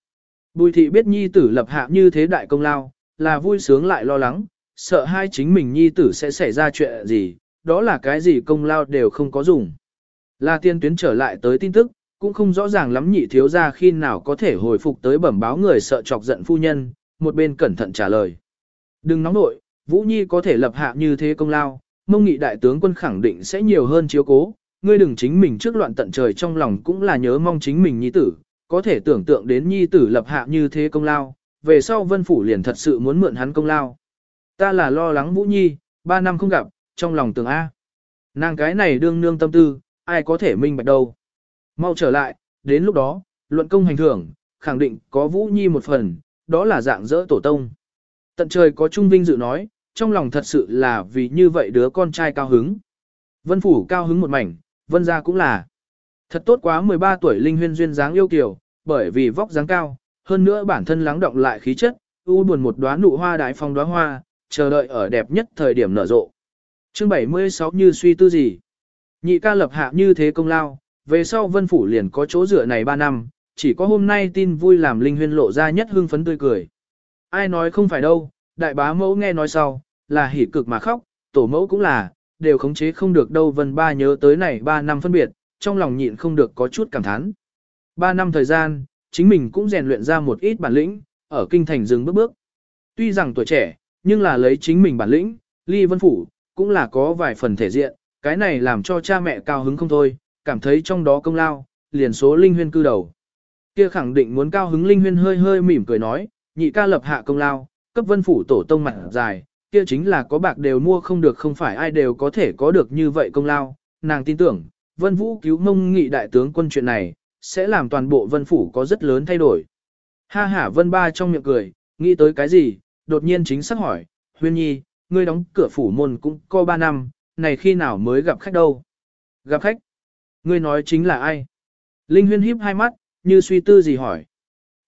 Bùi thị biết nhi tử lập hạ như thế đại công lao, là vui sướng lại lo lắng, sợ hai chính mình nhi tử sẽ xảy ra chuyện gì, đó là cái gì công lao đều không có dùng. Là tiên tuyến trở lại tới tin tức, cũng không rõ ràng lắm nhị thiếu ra khi nào có thể hồi phục tới bẩm báo người sợ chọc giận phu nhân, một bên cẩn thận trả lời. Đừng nóng nội, Vũ Nhi có thể lập hạ như thế công lao, mông nghị đại tướng quân khẳng định sẽ nhiều hơn chiếu cố, ngươi đừng chính mình trước loạn tận trời trong lòng cũng là nhớ mong chính mình nhi tử, có thể tưởng tượng đến nhi tử lập hạ như thế công lao, về sau vân phủ liền thật sự muốn mượn hắn công lao. Ta là lo lắng Vũ Nhi, ba năm không gặp, trong lòng tưởng A. Nàng cái này đương nương tâm tư, ai có thể minh bạch đâu. Mau trở lại, đến lúc đó, luận công hành thưởng, khẳng định có Vũ Nhi một phần, đó là dạng dỡ tổ tông. Tận trời có Trung Vinh dự nói, trong lòng thật sự là vì như vậy đứa con trai cao hứng. Vân Phủ cao hứng một mảnh, Vân gia cũng là. Thật tốt quá 13 tuổi Linh Huyên duyên dáng yêu kiều, bởi vì vóc dáng cao, hơn nữa bản thân lắng động lại khí chất, u buồn một đóa nụ hoa đại phong đóa hoa, chờ đợi ở đẹp nhất thời điểm nở rộ. Chương 76 như suy tư gì? Nhị ca lập hạ như thế công lao, về sau vân phủ liền có chỗ dựa này 3 năm, chỉ có hôm nay tin vui làm linh huyên lộ ra nhất hưng phấn tươi cười. Ai nói không phải đâu, đại bá mẫu nghe nói sau, là hỉ cực mà khóc, tổ mẫu cũng là, đều khống chế không được đâu vân ba nhớ tới này 3 năm phân biệt, trong lòng nhịn không được có chút cảm thán. 3 năm thời gian, chính mình cũng rèn luyện ra một ít bản lĩnh, ở kinh thành dừng bước bước. Tuy rằng tuổi trẻ, nhưng là lấy chính mình bản lĩnh, ly vân phủ, cũng là có vài phần thể diện, cái này làm cho cha mẹ cao hứng không thôi, cảm thấy trong đó công lao, liền số linh huyên cư đầu. Kia khẳng định muốn cao hứng linh huyên hơi hơi mỉm cười nói, nhị ca lập hạ công lao, cấp vân phủ tổ tông mặt dài, kia chính là có bạc đều mua không được không phải ai đều có thể có được như vậy công lao, nàng tin tưởng, vân vũ cứu mông nghị đại tướng quân chuyện này, sẽ làm toàn bộ vân phủ có rất lớn thay đổi. Ha ha vân ba trong miệng cười, nghĩ tới cái gì, đột nhiên chính xác hỏi, huyên nhi, ngươi đóng cửa phủ môn cũng có ba năm, này khi nào mới gặp khách đâu? Gặp khách? Ngươi nói chính là ai? Linh huyên híp hai mắt, như suy tư gì hỏi.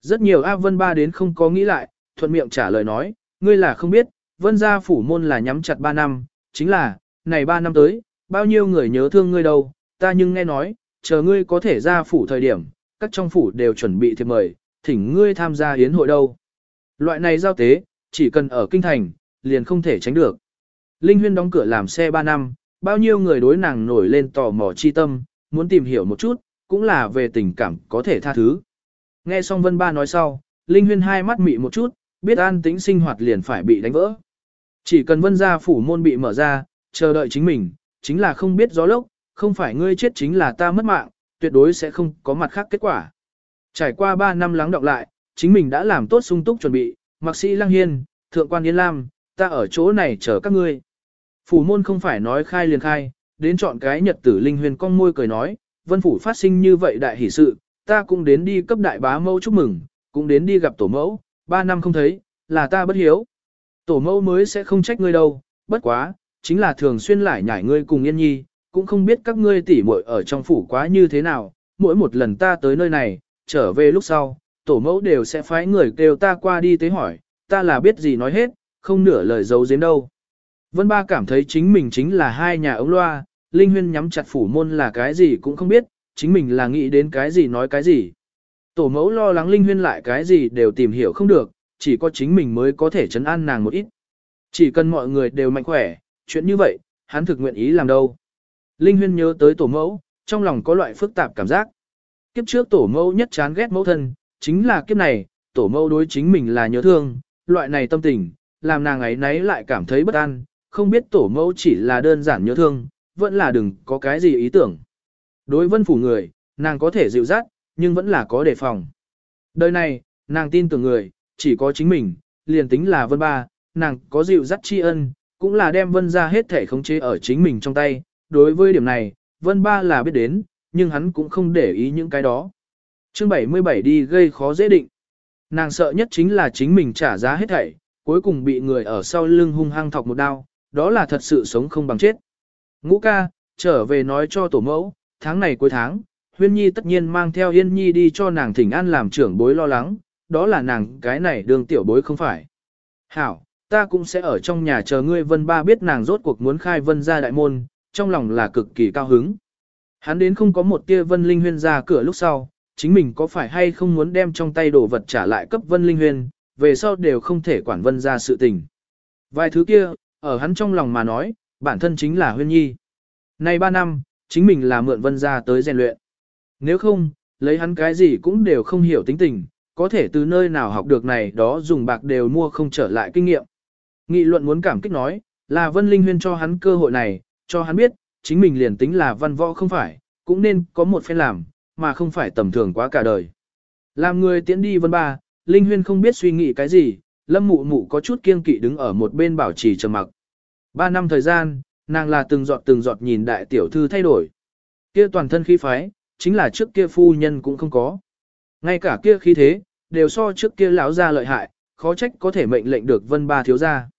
Rất nhiều A Vân Ba đến không có nghĩ lại, thuận miệng trả lời nói, ngươi là không biết, Vân gia phủ môn là nhắm chặt ba năm, chính là, này ba năm tới, bao nhiêu người nhớ thương ngươi đâu, ta nhưng nghe nói, chờ ngươi có thể ra phủ thời điểm, các trong phủ đều chuẩn bị thiệp mời, thỉnh ngươi tham gia hiến hội đâu. Loại này giao tế, chỉ cần ở kinh thành, liền không thể tránh được. Linh Huyên đóng cửa làm xe 3 năm, bao nhiêu người đối nàng nổi lên tò mò chi tâm, muốn tìm hiểu một chút, cũng là về tình cảm có thể tha thứ. Nghe xong Vân Ba nói sau, Linh Huyên hai mắt mị một chút, biết an tĩnh sinh hoạt liền phải bị đánh vỡ. Chỉ cần Vân gia phủ môn bị mở ra, chờ đợi chính mình, chính là không biết gió lốc, không phải ngươi chết chính là ta mất mạng, tuyệt đối sẽ không có mặt khác kết quả. Trải qua 3 năm lắng đọng lại, chính mình đã làm tốt sung túc chuẩn bị, Mạc sĩ Lăng Hiên, Thượng quan Yên Lam, ta ở chỗ này chờ các ngươi. Phủ môn không phải nói khai liền khai, đến chọn cái nhật tử linh huyền con môi cười nói, vân phủ phát sinh như vậy đại hỷ sự, ta cũng đến đi cấp đại bá mẫu chúc mừng, cũng đến đi gặp tổ mẫu, ba năm không thấy, là ta bất hiếu. Tổ mẫu mới sẽ không trách ngươi đâu, bất quá, chính là thường xuyên lại nhảy ngươi cùng yên nhi, cũng không biết các ngươi tỉ muội ở trong phủ quá như thế nào, mỗi một lần ta tới nơi này, trở về lúc sau, tổ mẫu đều sẽ phái người kêu ta qua đi tế hỏi, ta là biết gì nói hết, không nửa lời giấu giếm đâu. Vân Ba cảm thấy chính mình chính là hai nhà ống loa, Linh Huyên nhắm chặt phủ môn là cái gì cũng không biết, chính mình là nghĩ đến cái gì nói cái gì. Tổ mẫu lo lắng Linh Huyên lại cái gì đều tìm hiểu không được, chỉ có chính mình mới có thể chấn an nàng một ít. Chỉ cần mọi người đều mạnh khỏe, chuyện như vậy, hắn thực nguyện ý làm đâu. Linh Huyên nhớ tới tổ mẫu, trong lòng có loại phức tạp cảm giác. Kiếp trước tổ mẫu nhất chán ghét mẫu thân, chính là kiếp này, tổ mẫu đối chính mình là nhớ thương, loại này tâm tình, làm nàng ấy nấy lại cảm thấy bất an, không biết tổ mẫu chỉ là đơn giản nhớ thương, vẫn là đừng có cái gì ý tưởng. Đối vân phủ người, nàng có thể dịu dắt, nhưng vẫn là có đề phòng. Đời này, nàng tin tưởng người, chỉ có chính mình, liền tính là vân ba, nàng có dịu dắt tri ân, cũng là đem vân ra hết thể khống chế ở chính mình trong tay. Đối với điểm này, vân ba là biết đến, nhưng hắn cũng không để ý những cái đó. Chương 77 đi gây khó dễ định. Nàng sợ nhất chính là chính mình trả giá hết thảy, cuối cùng bị người ở sau lưng hung hăng thọc một đao, đó là thật sự sống không bằng chết. Ngũ ca, trở về nói cho tổ mẫu, tháng này cuối tháng, Huyên Nhi tất nhiên mang theo Yên Nhi đi cho nàng thỉnh an làm trưởng bối lo lắng, đó là nàng cái này đường tiểu bối không phải. Hảo, ta cũng sẽ ở trong nhà chờ ngươi vân ba biết nàng rốt cuộc muốn khai vân ra đại môn, trong lòng là cực kỳ cao hứng. Hắn đến không có một tia vân linh huyên ra cửa lúc sau, chính mình có phải hay không muốn đem trong tay đồ vật trả lại cấp vân linh huyên, về sau đều không thể quản vân ra sự tình. Vài thứ kia, ở hắn trong lòng mà nói, bản thân chính là huyên nhi. Nay ba năm, chính mình là mượn vân ra tới rèn luyện. Nếu không, lấy hắn cái gì cũng đều không hiểu tính tình, có thể từ nơi nào học được này đó dùng bạc đều mua không trở lại kinh nghiệm. Nghị luận muốn cảm kích nói, là vân linh huyên cho hắn cơ hội này, cho hắn biết, chính mình liền tính là văn võ không phải, cũng nên có một phen làm, mà không phải tầm thường quá cả đời. Làm người tiễn đi vân ba, Linh Huyên không biết suy nghĩ cái gì, Lâm Mụ Mụ có chút kiên kỵ đứng ở một bên bảo trì trầm mặc. Ba năm thời gian, nàng là từng giọt từng giọt nhìn đại tiểu thư thay đổi. Kia toàn thân khí phái, chính là trước kia phu nhân cũng không có. Ngay cả kia khí thế, đều so trước kia lão ra lợi hại, khó trách có thể mệnh lệnh được vân ba thiếu gia.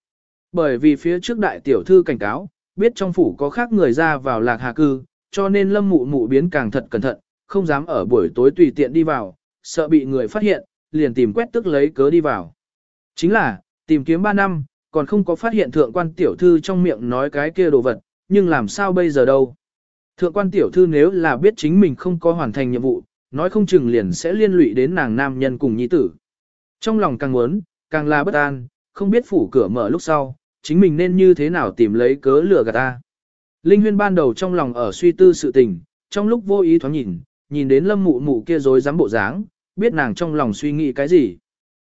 Bởi vì phía trước đại tiểu thư cảnh cáo, biết trong phủ có khác người ra vào lạc hà cư, cho nên lâm mụ mụ biến càng thật cẩn thận, không dám ở buổi tối tùy tiện đi vào, sợ bị người phát hiện, liền tìm quét tức lấy cớ đi vào. Chính là, tìm kiếm 3 năm, còn không có phát hiện thượng quan tiểu thư trong miệng nói cái kia đồ vật, nhưng làm sao bây giờ đâu. Thượng quan tiểu thư nếu là biết chính mình không có hoàn thành nhiệm vụ, nói không chừng liền sẽ liên lụy đến nàng nam nhân cùng nhi tử. Trong lòng càng muốn, càng là bất an, không biết phủ cửa mở lúc sau, chính mình nên như thế nào tìm lấy cớ lừa gạt ta. Linh huyên ban đầu trong lòng ở suy tư sự tình, trong lúc vô ý thoáng nhìn, nhìn đến lâm mụ mụ kia rồi dám bộ dáng, biết nàng trong lòng suy nghĩ cái gì.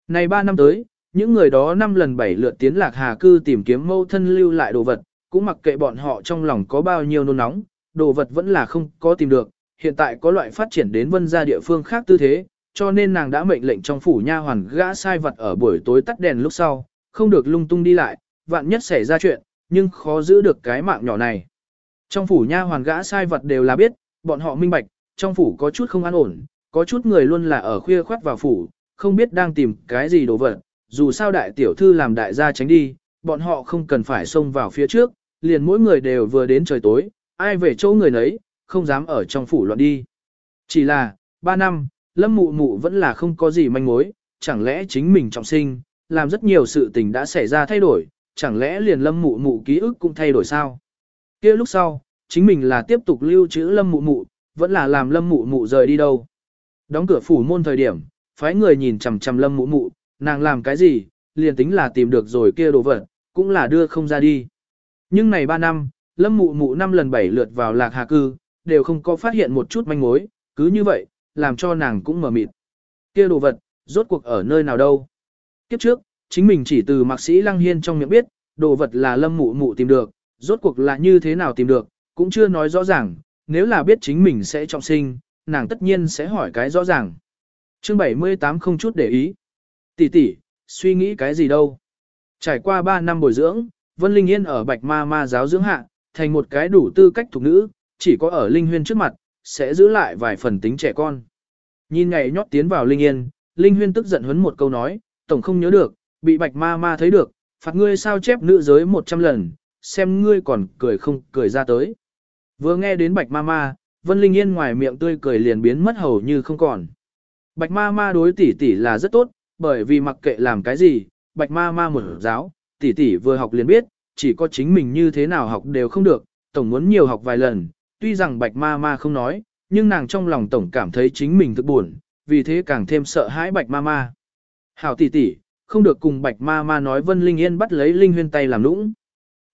Này ba năm tới, những người đó năm lần bảy lượt tiến lạc hà cư tìm kiếm mâu thân lưu lại đồ vật, cũng mặc kệ bọn họ trong lòng có bao nhiêu nôn nóng, đồ vật vẫn là không có tìm được, hiện tại có loại phát triển đến vân gia địa phương khác tư thế, cho nên nàng đã mệnh lệnh trong phủ nha hoàn gã sai vật ở buổi tối tắt đèn lúc sau, không được lung tung đi lại, vạn nhất xảy ra chuyện, nhưng khó giữ được cái mạng nhỏ này. Trong phủ nha hoàn gã sai vật đều là biết, bọn họ minh bạch, trong phủ có chút không an ổn, có chút người luôn là ở khuya khoát vào phủ, không biết đang tìm cái gì đồ vật, dù sao đại tiểu thư làm đại gia tránh đi, bọn họ không cần phải xông vào phía trước, liền mỗi người đều vừa đến trời tối, ai về chỗ người nấy, không dám ở trong phủ loạn đi. Chỉ là, ba năm, lâm mụ mụ vẫn là không có gì manh mối, chẳng lẽ chính mình trọng sinh, làm rất nhiều sự tình đã xảy ra thay đổi, chẳng lẽ liền lâm mụ mụ ký ức cũng thay đổi sao? kia lúc sau, chính mình là tiếp tục lưu trữ lâm mụ mụ, vẫn là làm lâm mụ mụ rời đi đâu. Đóng cửa phủ môn thời điểm, phái người nhìn chằm chằm lâm mụ mụ, nàng làm cái gì, liền tính là tìm được rồi kia đồ vật, cũng là đưa không ra đi. Nhưng này 3 năm, lâm mụ mụ năm lần bảy lượt vào lạc hà cư, đều không có phát hiện một chút manh mối, cứ như vậy, làm cho nàng cũng mờ mịt. Kia đồ vật, rốt cuộc ở nơi nào đâu. Kiếp trước, chính mình chỉ từ mạc sĩ lăng hiên trong miệng biết, đồ vật là lâm mụ mụ tìm được, rốt cuộc là như thế nào tìm được, cũng chưa nói rõ ràng, nếu là biết chính mình sẽ trọng sinh, nàng tất nhiên sẽ hỏi cái rõ ràng. Chương 78 không chút để ý. Tỷ tỷ, suy nghĩ cái gì đâu. Trải qua 3 năm bồi dưỡng, Vân Linh Yên ở Bạch Ma Ma giáo dưỡng hạ, thành một cái đủ tư cách thuộc nữ, chỉ có ở Linh Huyên trước mặt, sẽ giữ lại vài phần tính trẻ con. Nhìn ngày nhót tiến vào Linh Yên, Linh Huyên tức giận huấn một câu nói, tổng không nhớ được, bị Bạch Ma Ma thấy được, phạt ngươi sao chép nữ giới 100 lần, xem ngươi còn cười không cười ra tới. Vừa nghe đến Bạch Ma Ma, Vân Linh Yên ngoài miệng tươi cười liền biến mất hầu như không còn. Bạch Ma Ma đối tỷ tỷ là rất tốt, bởi vì mặc kệ làm cái gì, Bạch Ma Ma một giáo, tỷ tỷ vừa học liền biết, chỉ có chính mình như thế nào học đều không được, tổng muốn nhiều học vài lần, tuy rằng Bạch Ma Ma không nói, nhưng nàng trong lòng tổng cảm thấy chính mình thực buồn, vì thế càng thêm sợ hãi Bạch Ma Ma. Hảo tỷ tỷ, không được cùng Bạch Ma Ma nói Vân Linh Yên bắt lấy Linh Huyên tay làm nũng.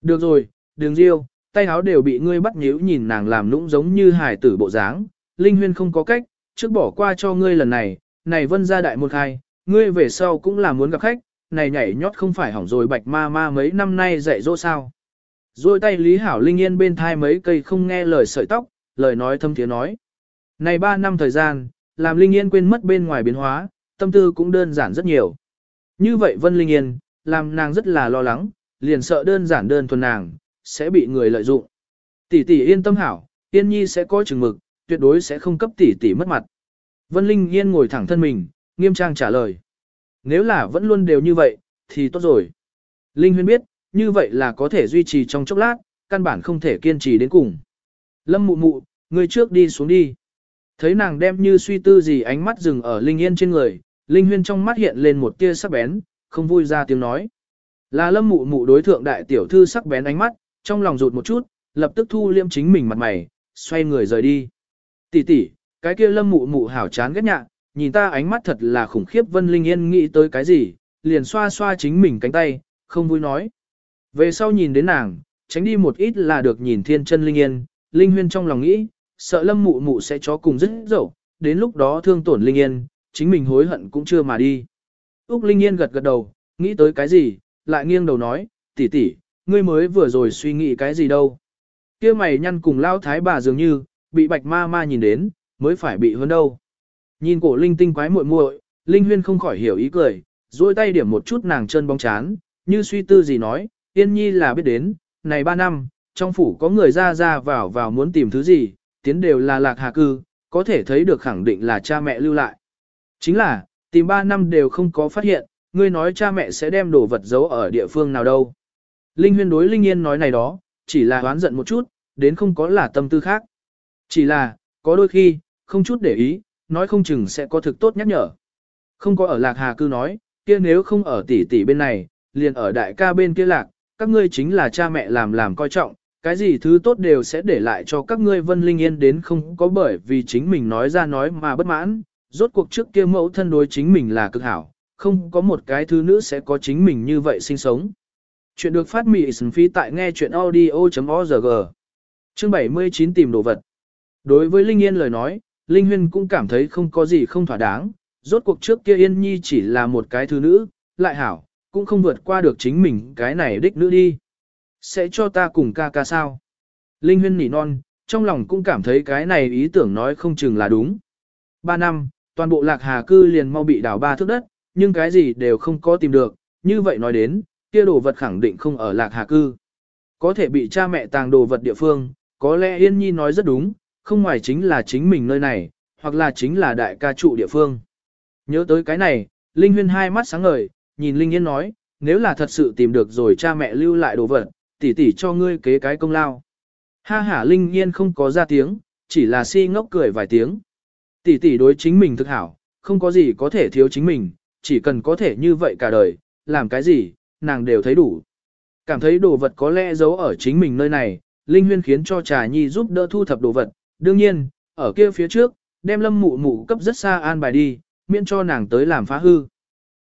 Được rồi, đường diêu, tay áo đều bị ngươi bắt nhíu nhìn nàng làm nũng giống như hải tử bộ dáng. Linh Huyên không có cách, trước bỏ qua cho ngươi lần này, này Vân gia đại một khai, ngươi về sau cũng là muốn gặp khách, này nhảy nhót không phải hỏng rồi Bạch Ma Ma mấy năm nay dạy dỗ sao. Rồi tay Lý Hảo Linh Yên bên thai mấy cây không nghe lời sợi tóc, lời nói thâm tiếng nói. Này ba năm thời gian, làm Linh Yên quên mất bên ngoài biến hóa, tâm tư cũng đơn giản rất nhiều. Như vậy Vân Linh Yên, làm nàng rất là lo lắng, liền sợ đơn giản đơn thuần nàng, sẽ bị người lợi dụng. Tỷ tỷ yên tâm hảo, Yên Nhi sẽ có chừng mực, tuyệt đối sẽ không cấp tỷ tỷ mất mặt. Vân Linh Yên ngồi thẳng thân mình, nghiêm trang trả lời. Nếu là vẫn luôn đều như vậy, thì tốt rồi. Linh Huyên biết, như vậy là có thể duy trì trong chốc lát, căn bản không thể kiên trì đến cùng. Lâm mụ mụ, người trước đi xuống đi. Thấy nàng đem như suy tư gì ánh mắt dừng ở Linh Yên trên người, Linh Huyên trong mắt hiện lên một tia sắc bén, không vui ra tiếng nói. Là lâm mụ mụ đối thượng đại tiểu thư sắc bén ánh mắt, trong lòng rụt một chút, lập tức thu liêm chính mình mặt mày, xoay người rời đi. Tỷ tỷ, cái kia lâm mụ mụ hảo chán ghét nhạ, nhìn ta ánh mắt thật là khủng khiếp Vân Linh Yên nghĩ tới cái gì, liền xoa xoa chính mình cánh tay, không vui nói. Về sau nhìn đến nàng, tránh đi một ít là được nhìn thiên chân Linh Yên, Linh Huyên trong lòng nghĩ, sợ lâm mụ mụ sẽ chó cùng rất dậu, đến lúc đó thương tổn Linh Yên, chính mình hối hận cũng chưa mà đi. Úc Linh Yên gật gật đầu, nghĩ tới cái gì, lại nghiêng đầu nói, tỷ tỷ, ngươi mới vừa rồi suy nghĩ cái gì đâu. kia mày nhăn cùng lao thái bà dường như, bị bạch ma ma nhìn đến, mới phải bị hơn đâu. Nhìn cổ linh tinh quái muội muội, Linh Huyên không khỏi hiểu ý cười, duỗi tay điểm một chút nàng chân bóng chán, như suy tư gì nói, Yên Nhi là biết đến, này ba năm, trong phủ có người ra ra vào vào muốn tìm thứ gì, tiến đều là lạc hà cư, có thể thấy được khẳng định là cha mẹ lưu lại. Chính là, tìm ba năm đều không có phát hiện, ngươi nói cha mẹ sẽ đem đồ vật giấu ở địa phương nào đâu. Linh huyên đối Linh Yên nói này đó, chỉ là oán giận một chút, đến không có là tâm tư khác. Chỉ là, có đôi khi, không chút để ý, nói không chừng sẽ có thực tốt nhắc nhở. Không có ở lạc hà cư nói, kia nếu không ở tỷ tỷ bên này, liền ở đại ca bên kia lạc, các ngươi chính là cha mẹ làm làm coi trọng, cái gì thứ tốt đều sẽ để lại cho các ngươi Vân Linh Yên đến không có bởi vì chính mình nói ra nói mà bất mãn, rốt cuộc trước kia mẫu thân đối chính mình là cực hảo, không có một cái thứ nữ sẽ có chính mình như vậy sinh sống. Chuyện được phát mị sừng phí tại nghe chuyện audio.org. Chương 79 tìm đồ vật. Đối với Linh Yên lời nói, Linh Huyên cũng cảm thấy không có gì không thỏa đáng, rốt cuộc trước kia Yên Nhi chỉ là một cái thứ nữ, lại hảo, cũng không vượt qua được chính mình cái này đích nữ đi. Sẽ cho ta cùng ca ca sao? Linh Huyên nỉ non, trong lòng cũng cảm thấy cái này ý tưởng nói không chừng là đúng. Ba năm, toàn bộ lạc hà cư liền mau bị đảo ba thước đất, nhưng cái gì đều không có tìm được, như vậy nói đến, kia đồ vật khẳng định không ở lạc hà cư. Có thể bị cha mẹ tàng đồ vật địa phương, có lẽ Yên Nhi nói rất đúng, không ngoài chính là chính mình nơi này, hoặc là chính là đại ca trụ địa phương. Nhớ tới cái này, Linh Huyên hai mắt sáng ngời, nhìn Linh Yên nói, nếu là thật sự tìm được rồi cha mẹ lưu lại đồ vật, tỷ tỷ cho ngươi kế cái công lao. Ha ha Linh Yên không có ra tiếng, chỉ là si ngốc cười vài tiếng. Tỷ tỷ đối chính mình thực hảo, không có gì có thể thiếu chính mình, chỉ cần có thể như vậy cả đời, làm cái gì, nàng đều thấy đủ. Cảm thấy đồ vật có lẽ giấu ở chính mình nơi này, Linh Huyên khiến cho Trà Nhi giúp đỡ thu thập đồ vật, đương nhiên, ở kia phía trước, đem lâm mụ mụ cấp rất xa an bài đi, miễn cho nàng tới làm phá hư.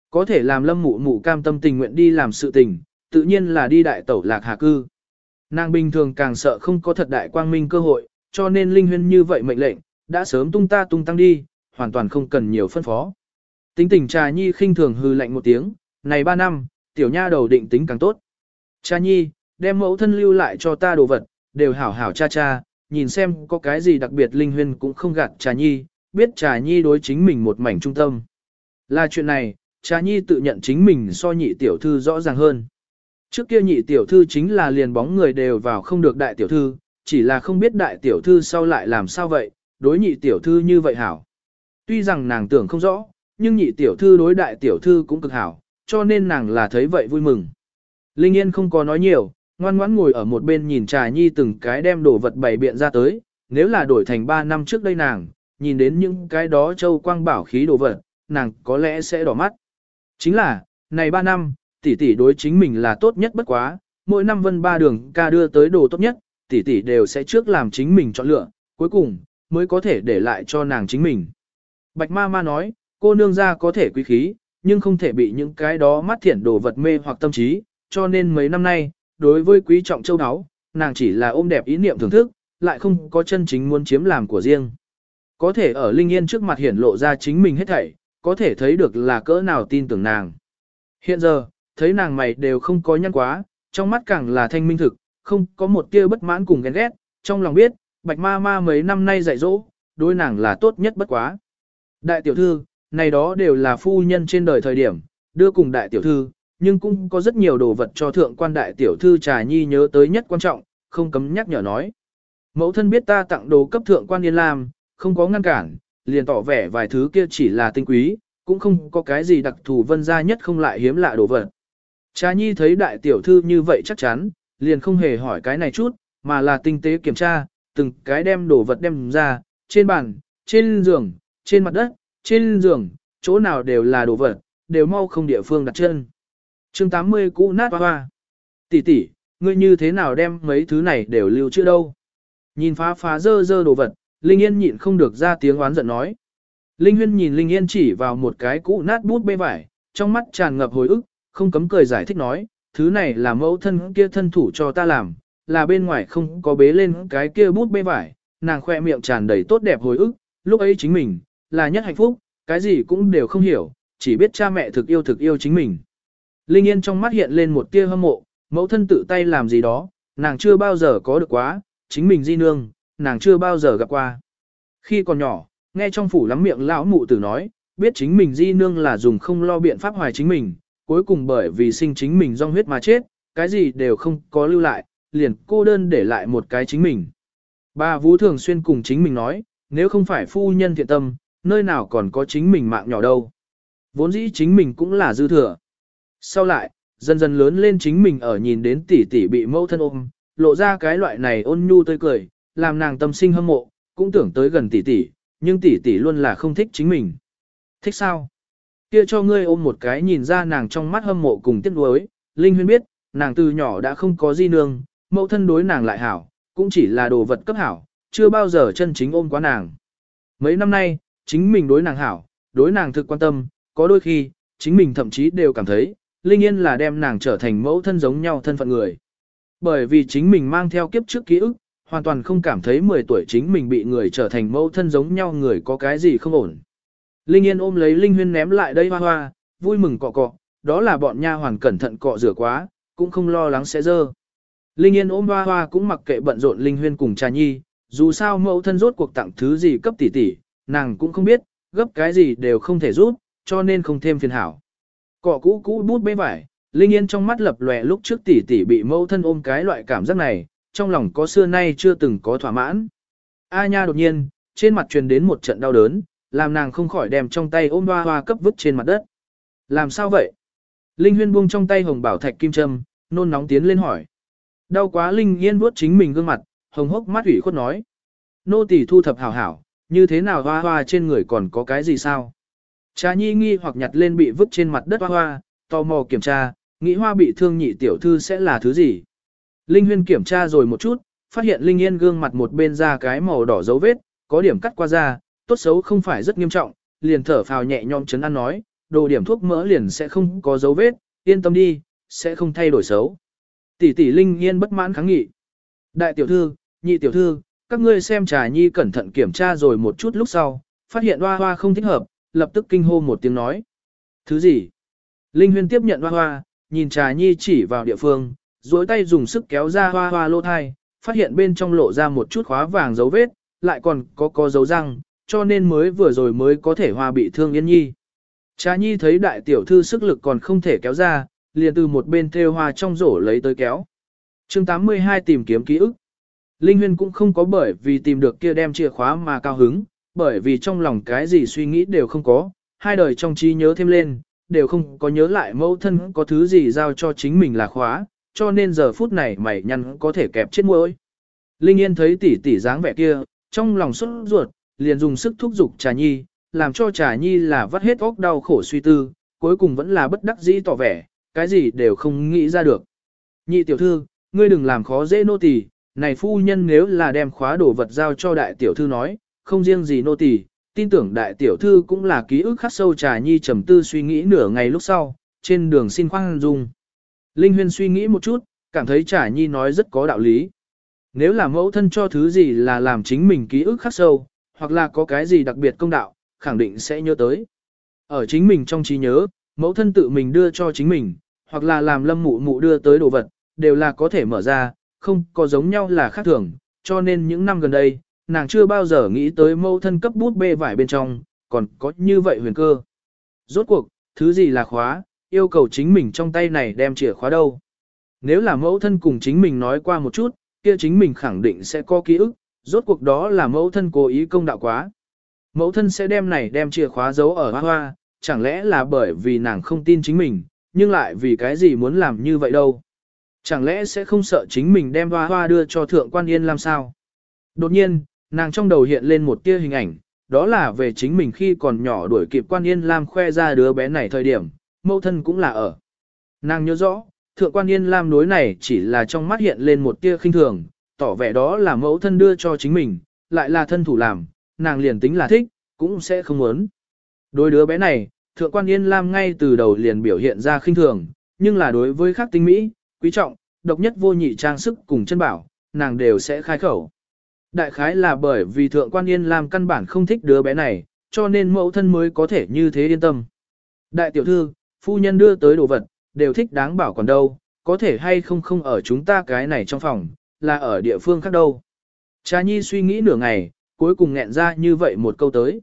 Có thể làm lâm mụ mụ cam tâm tình nguyện đi làm sự tình, tự nhiên là đi đại tẩu lạc hà cư. Nàng bình thường càng sợ không có thật đại quang minh cơ hội, cho nên Linh Huyên như vậy mệnh lệnh, đã sớm tung ta tung tăng đi, hoàn toàn không cần nhiều phân phó. Tính tình trà nhi khinh thường hư lạnh một tiếng, này ba năm, tiểu nha đầu định tính càng tốt. Cha nhi, đem mẫu thân lưu lại cho ta đồ vật, đều hảo hảo cha cha, nhìn xem có cái gì đặc biệt linh huyên cũng không gạt trà nhi, biết trà nhi đối chính mình một mảnh trung tâm. Là chuyện này, trà nhi tự nhận chính mình so nhị tiểu thư rõ ràng hơn. Trước kia nhị tiểu thư chính là liền bóng người đều vào không được đại tiểu thư, chỉ là không biết đại tiểu thư sau lại làm sao vậy, đối nhị tiểu thư như vậy hảo. Tuy rằng nàng tưởng không rõ, nhưng nhị tiểu thư đối đại tiểu thư cũng cực hảo, cho nên nàng là thấy vậy vui mừng. Linh Yên không có nói nhiều, ngoan ngoãn ngồi ở một bên nhìn trà nhi từng cái đem đồ vật bày biện ra tới, nếu là đổi thành 3 năm trước đây nàng, nhìn đến những cái đó châu quang bảo khí đồ vật, nàng có lẽ sẽ đỏ mắt. Chính là, này 3 năm, tỷ tỷ đối chính mình là tốt nhất bất quá, mỗi năm vân ba đường ca đưa tới đồ tốt nhất, tỷ tỷ đều sẽ trước làm chính mình chọn lựa, cuối cùng, mới có thể để lại cho nàng chính mình. Bạch ma ma nói, cô nương ra có thể quý khí, nhưng không thể bị những cái đó mắt thiện đồ vật mê hoặc tâm trí, cho nên mấy năm nay, đối với quý trọng châu áo, nàng chỉ là ôm đẹp ý niệm thưởng thức, lại không có chân chính muốn chiếm làm của riêng. Có thể ở Linh Yên trước mặt hiển lộ ra chính mình hết thảy, có thể thấy được là cỡ nào tin tưởng nàng. Hiện giờ, thấy nàng mày đều không có nhăn quá, trong mắt càng là thanh minh thực, không có một tia bất mãn cùng ghen ghét, trong lòng biết, bạch ma ma mấy năm nay dạy dỗ, đối nàng là tốt nhất bất quá. Đại tiểu thư, này đó đều là phu nhân trên đời thời điểm, đưa cùng đại tiểu thư, nhưng cũng có rất nhiều đồ vật cho thượng quan đại tiểu thư trà nhi nhớ tới nhất quan trọng, không cấm nhắc nhở nói. Mẫu thân biết ta tặng đồ cấp thượng quan yên lam, không có ngăn cản, liền tỏ vẻ vài thứ kia chỉ là tinh quý, cũng không có cái gì đặc thù vân gia nhất không lại hiếm lạ đồ vật. Trà nhi thấy đại tiểu thư như vậy chắc chắn, liền không hề hỏi cái này chút, mà là tinh tế kiểm tra, từng cái đem đồ vật đem ra, trên bàn, trên giường, trên mặt đất, trên giường, chỗ nào đều là đồ vật, đều mau không địa phương đặt chân chương 80 cũ nát hoa hoa. Tỷ tỷ, ngươi như thế nào đem mấy thứ này đều lưu chưa đâu? Nhìn phá phá dơ dơ đồ vật, Linh Yên nhịn không được ra tiếng oán giận nói. Linh Huyên nhìn Linh Yên chỉ vào một cái cũ nát bút bê vải, trong mắt tràn ngập hồi ức, không cấm cười giải thích nói, thứ này là mẫu thân kia thân thủ cho ta làm, là bên ngoài không có bế lên cái kia bút bê vải, nàng khoe miệng tràn đầy tốt đẹp hồi ức, lúc ấy chính mình, là nhất hạnh phúc, cái gì cũng đều không hiểu, chỉ biết cha mẹ thực yêu thực yêu chính mình. Linh Yên trong mắt hiện lên một tia hâm mộ, mẫu thân tự tay làm gì đó, nàng chưa bao giờ có được quá, chính mình di nương, nàng chưa bao giờ gặp qua. Khi còn nhỏ, nghe trong phủ lắm miệng lão mụ tử nói, biết chính mình di nương là dùng không lo biện pháp hoài chính mình, cuối cùng bởi vì sinh chính mình do huyết mà chết, cái gì đều không có lưu lại, liền cô đơn để lại một cái chính mình. Bà Vũ thường xuyên cùng chính mình nói, nếu không phải phu nhân thiện tâm, nơi nào còn có chính mình mạng nhỏ đâu. Vốn dĩ chính mình cũng là dư thừa. Sau lại, dần dần lớn lên chính mình ở nhìn đến tỷ tỷ bị mẫu thân ôm, lộ ra cái loại này ôn nhu tươi cười, làm nàng tâm sinh hâm mộ, cũng tưởng tới gần tỷ tỷ, nhưng tỷ tỷ luôn là không thích chính mình. Thích sao? Kia cho ngươi ôm một cái nhìn ra nàng trong mắt hâm mộ cùng tiếc nuối, Linh Huyên biết, nàng từ nhỏ đã không có di nương, mẫu thân đối nàng lại hảo, cũng chỉ là đồ vật cấp hảo, chưa bao giờ chân chính ôm quá nàng. Mấy năm nay, chính mình đối nàng hảo, đối nàng thực quan tâm, có đôi khi, chính mình thậm chí đều cảm thấy, Linh Yên là đem nàng trở thành mẫu thân giống nhau thân phận người. Bởi vì chính mình mang theo kiếp trước ký ức, hoàn toàn không cảm thấy 10 tuổi chính mình bị người trở thành mẫu thân giống nhau người có cái gì không ổn. Linh Yên ôm lấy Linh Huyên ném lại đây hoa hoa, vui mừng cọ cọ, đó là bọn nha hoàn cẩn thận cọ rửa quá, cũng không lo lắng sẽ dơ. Linh Yên ôm hoa hoa cũng mặc kệ bận rộn Linh Huyên cùng trà nhi, dù sao mẫu thân rốt cuộc tặng thứ gì cấp tỷ tỷ, nàng cũng không biết, gấp cái gì đều không thể rút, cho nên không thêm phiền hảo. Cọ cũ cũ bút bê vải, Linh Yên trong mắt lập lòe lúc trước tỷ tỷ bị mâu thân ôm cái loại cảm giác này, trong lòng có xưa nay chưa từng có thỏa mãn. A nha đột nhiên, trên mặt truyền đến một trận đau đớn, làm nàng không khỏi đem trong tay ôm hoa hoa cấp vứt trên mặt đất. Làm sao vậy? Linh Huyên buông trong tay hồng bảo thạch kim châm, nôn nóng tiến lên hỏi. Đau quá Linh Yên vuốt chính mình gương mặt, hồng hốc mắt ủy khuất nói. Nô tỳ thu thập hảo hảo, như thế nào hoa hoa trên người còn có cái gì sao? Trà nhi nghi hoặc nhặt lên bị vứt trên mặt đất hoa hoa, tò mò kiểm tra, nghĩ hoa bị thương nhị tiểu thư sẽ là thứ gì? Linh Huyên kiểm tra rồi một chút, phát hiện Linh Yên gương mặt một bên ra cái màu đỏ dấu vết, có điểm cắt qua da, tốt xấu không phải rất nghiêm trọng, liền thở phào nhẹ nhõm chấn an nói, đồ điểm thuốc mỡ liền sẽ không có dấu vết, yên tâm đi, sẽ không thay đổi xấu. Tỷ tỷ Linh Yên bất mãn kháng nghị. Đại tiểu thư, nhị tiểu thư, các ngươi xem trà nhi cẩn thận kiểm tra rồi một chút lúc sau, phát hiện hoa hoa không thích hợp, lập tức kinh hô một tiếng nói. Thứ gì? Linh Huyên tiếp nhận hoa hoa, nhìn trà nhi chỉ vào địa phương, duỗi tay dùng sức kéo ra hoa hoa lô thai, phát hiện bên trong lộ ra một chút khóa vàng dấu vết, lại còn có có dấu răng, cho nên mới vừa rồi mới có thể hoa bị thương yên nhi. Trà nhi thấy đại tiểu thư sức lực còn không thể kéo ra, liền từ một bên thêu hoa trong rổ lấy tới kéo. chương 82 tìm kiếm ký ức. Linh Huyên cũng không có bởi vì tìm được kia đem chìa khóa mà cao hứng, bởi vì trong lòng cái gì suy nghĩ đều không có, hai đời trong trí nhớ thêm lên, đều không có nhớ lại mẫu thân có thứ gì giao cho chính mình là khóa, cho nên giờ phút này mày nhăn có thể kẹp chết môi. Linh Yên thấy tỷ tỷ dáng vẻ kia, trong lòng xuất ruột, liền dùng sức thúc giục trà nhi, làm cho trà nhi là vắt hết óc đau khổ suy tư, cuối cùng vẫn là bất đắc dĩ tỏ vẻ, cái gì đều không nghĩ ra được. Nhị tiểu thư, ngươi đừng làm khó dễ nô tỳ, này phu nhân nếu là đem khóa đồ vật giao cho đại tiểu thư nói, không riêng gì nô tỳ, tin tưởng đại tiểu thư cũng là ký ức khắc sâu trà nhi trầm tư suy nghĩ nửa ngày lúc sau, trên đường xin khoan dung. Linh Huyên suy nghĩ một chút, cảm thấy trà nhi nói rất có đạo lý. Nếu là mẫu thân cho thứ gì là làm chính mình ký ức khắc sâu, hoặc là có cái gì đặc biệt công đạo, khẳng định sẽ nhớ tới. Ở chính mình trong trí nhớ, mẫu thân tự mình đưa cho chính mình, hoặc là làm lâm mụ mụ đưa tới đồ vật, đều là có thể mở ra, không có giống nhau là khác thường, cho nên những năm gần đây, nàng chưa bao giờ nghĩ tới mẫu thân cấp bút bê vải bên trong, còn có như vậy huyền cơ. Rốt cuộc, thứ gì là khóa, yêu cầu chính mình trong tay này đem chìa khóa đâu. Nếu là mẫu thân cùng chính mình nói qua một chút, kia chính mình khẳng định sẽ có ký ức, rốt cuộc đó là mẫu thân cố ý công đạo quá. Mẫu thân sẽ đem này đem chìa khóa giấu ở hoa hoa, chẳng lẽ là bởi vì nàng không tin chính mình, nhưng lại vì cái gì muốn làm như vậy đâu. Chẳng lẽ sẽ không sợ chính mình đem hoa hoa đưa cho thượng quan yên làm sao? Đột nhiên, nàng trong đầu hiện lên một tia hình ảnh, đó là về chính mình khi còn nhỏ đuổi kịp quan yên lam khoe ra đứa bé này thời điểm, mẫu thân cũng là ở. Nàng nhớ rõ, thượng quan yên lam đối này chỉ là trong mắt hiện lên một tia khinh thường, tỏ vẻ đó là mẫu thân đưa cho chính mình, lại là thân thủ làm, nàng liền tính là thích, cũng sẽ không muốn. Đối đứa bé này, thượng quan yên lam ngay từ đầu liền biểu hiện ra khinh thường, nhưng là đối với khác tinh mỹ, quý trọng, độc nhất vô nhị trang sức cùng chân bảo, nàng đều sẽ khai khẩu. Đại khái là bởi vì thượng quan yên làm căn bản không thích đứa bé này, cho nên mẫu thân mới có thể như thế yên tâm. Đại tiểu thư, phu nhân đưa tới đồ vật, đều thích đáng bảo còn đâu, có thể hay không không ở chúng ta cái này trong phòng, là ở địa phương khác đâu. Trà nhi suy nghĩ nửa ngày, cuối cùng nghẹn ra như vậy một câu tới.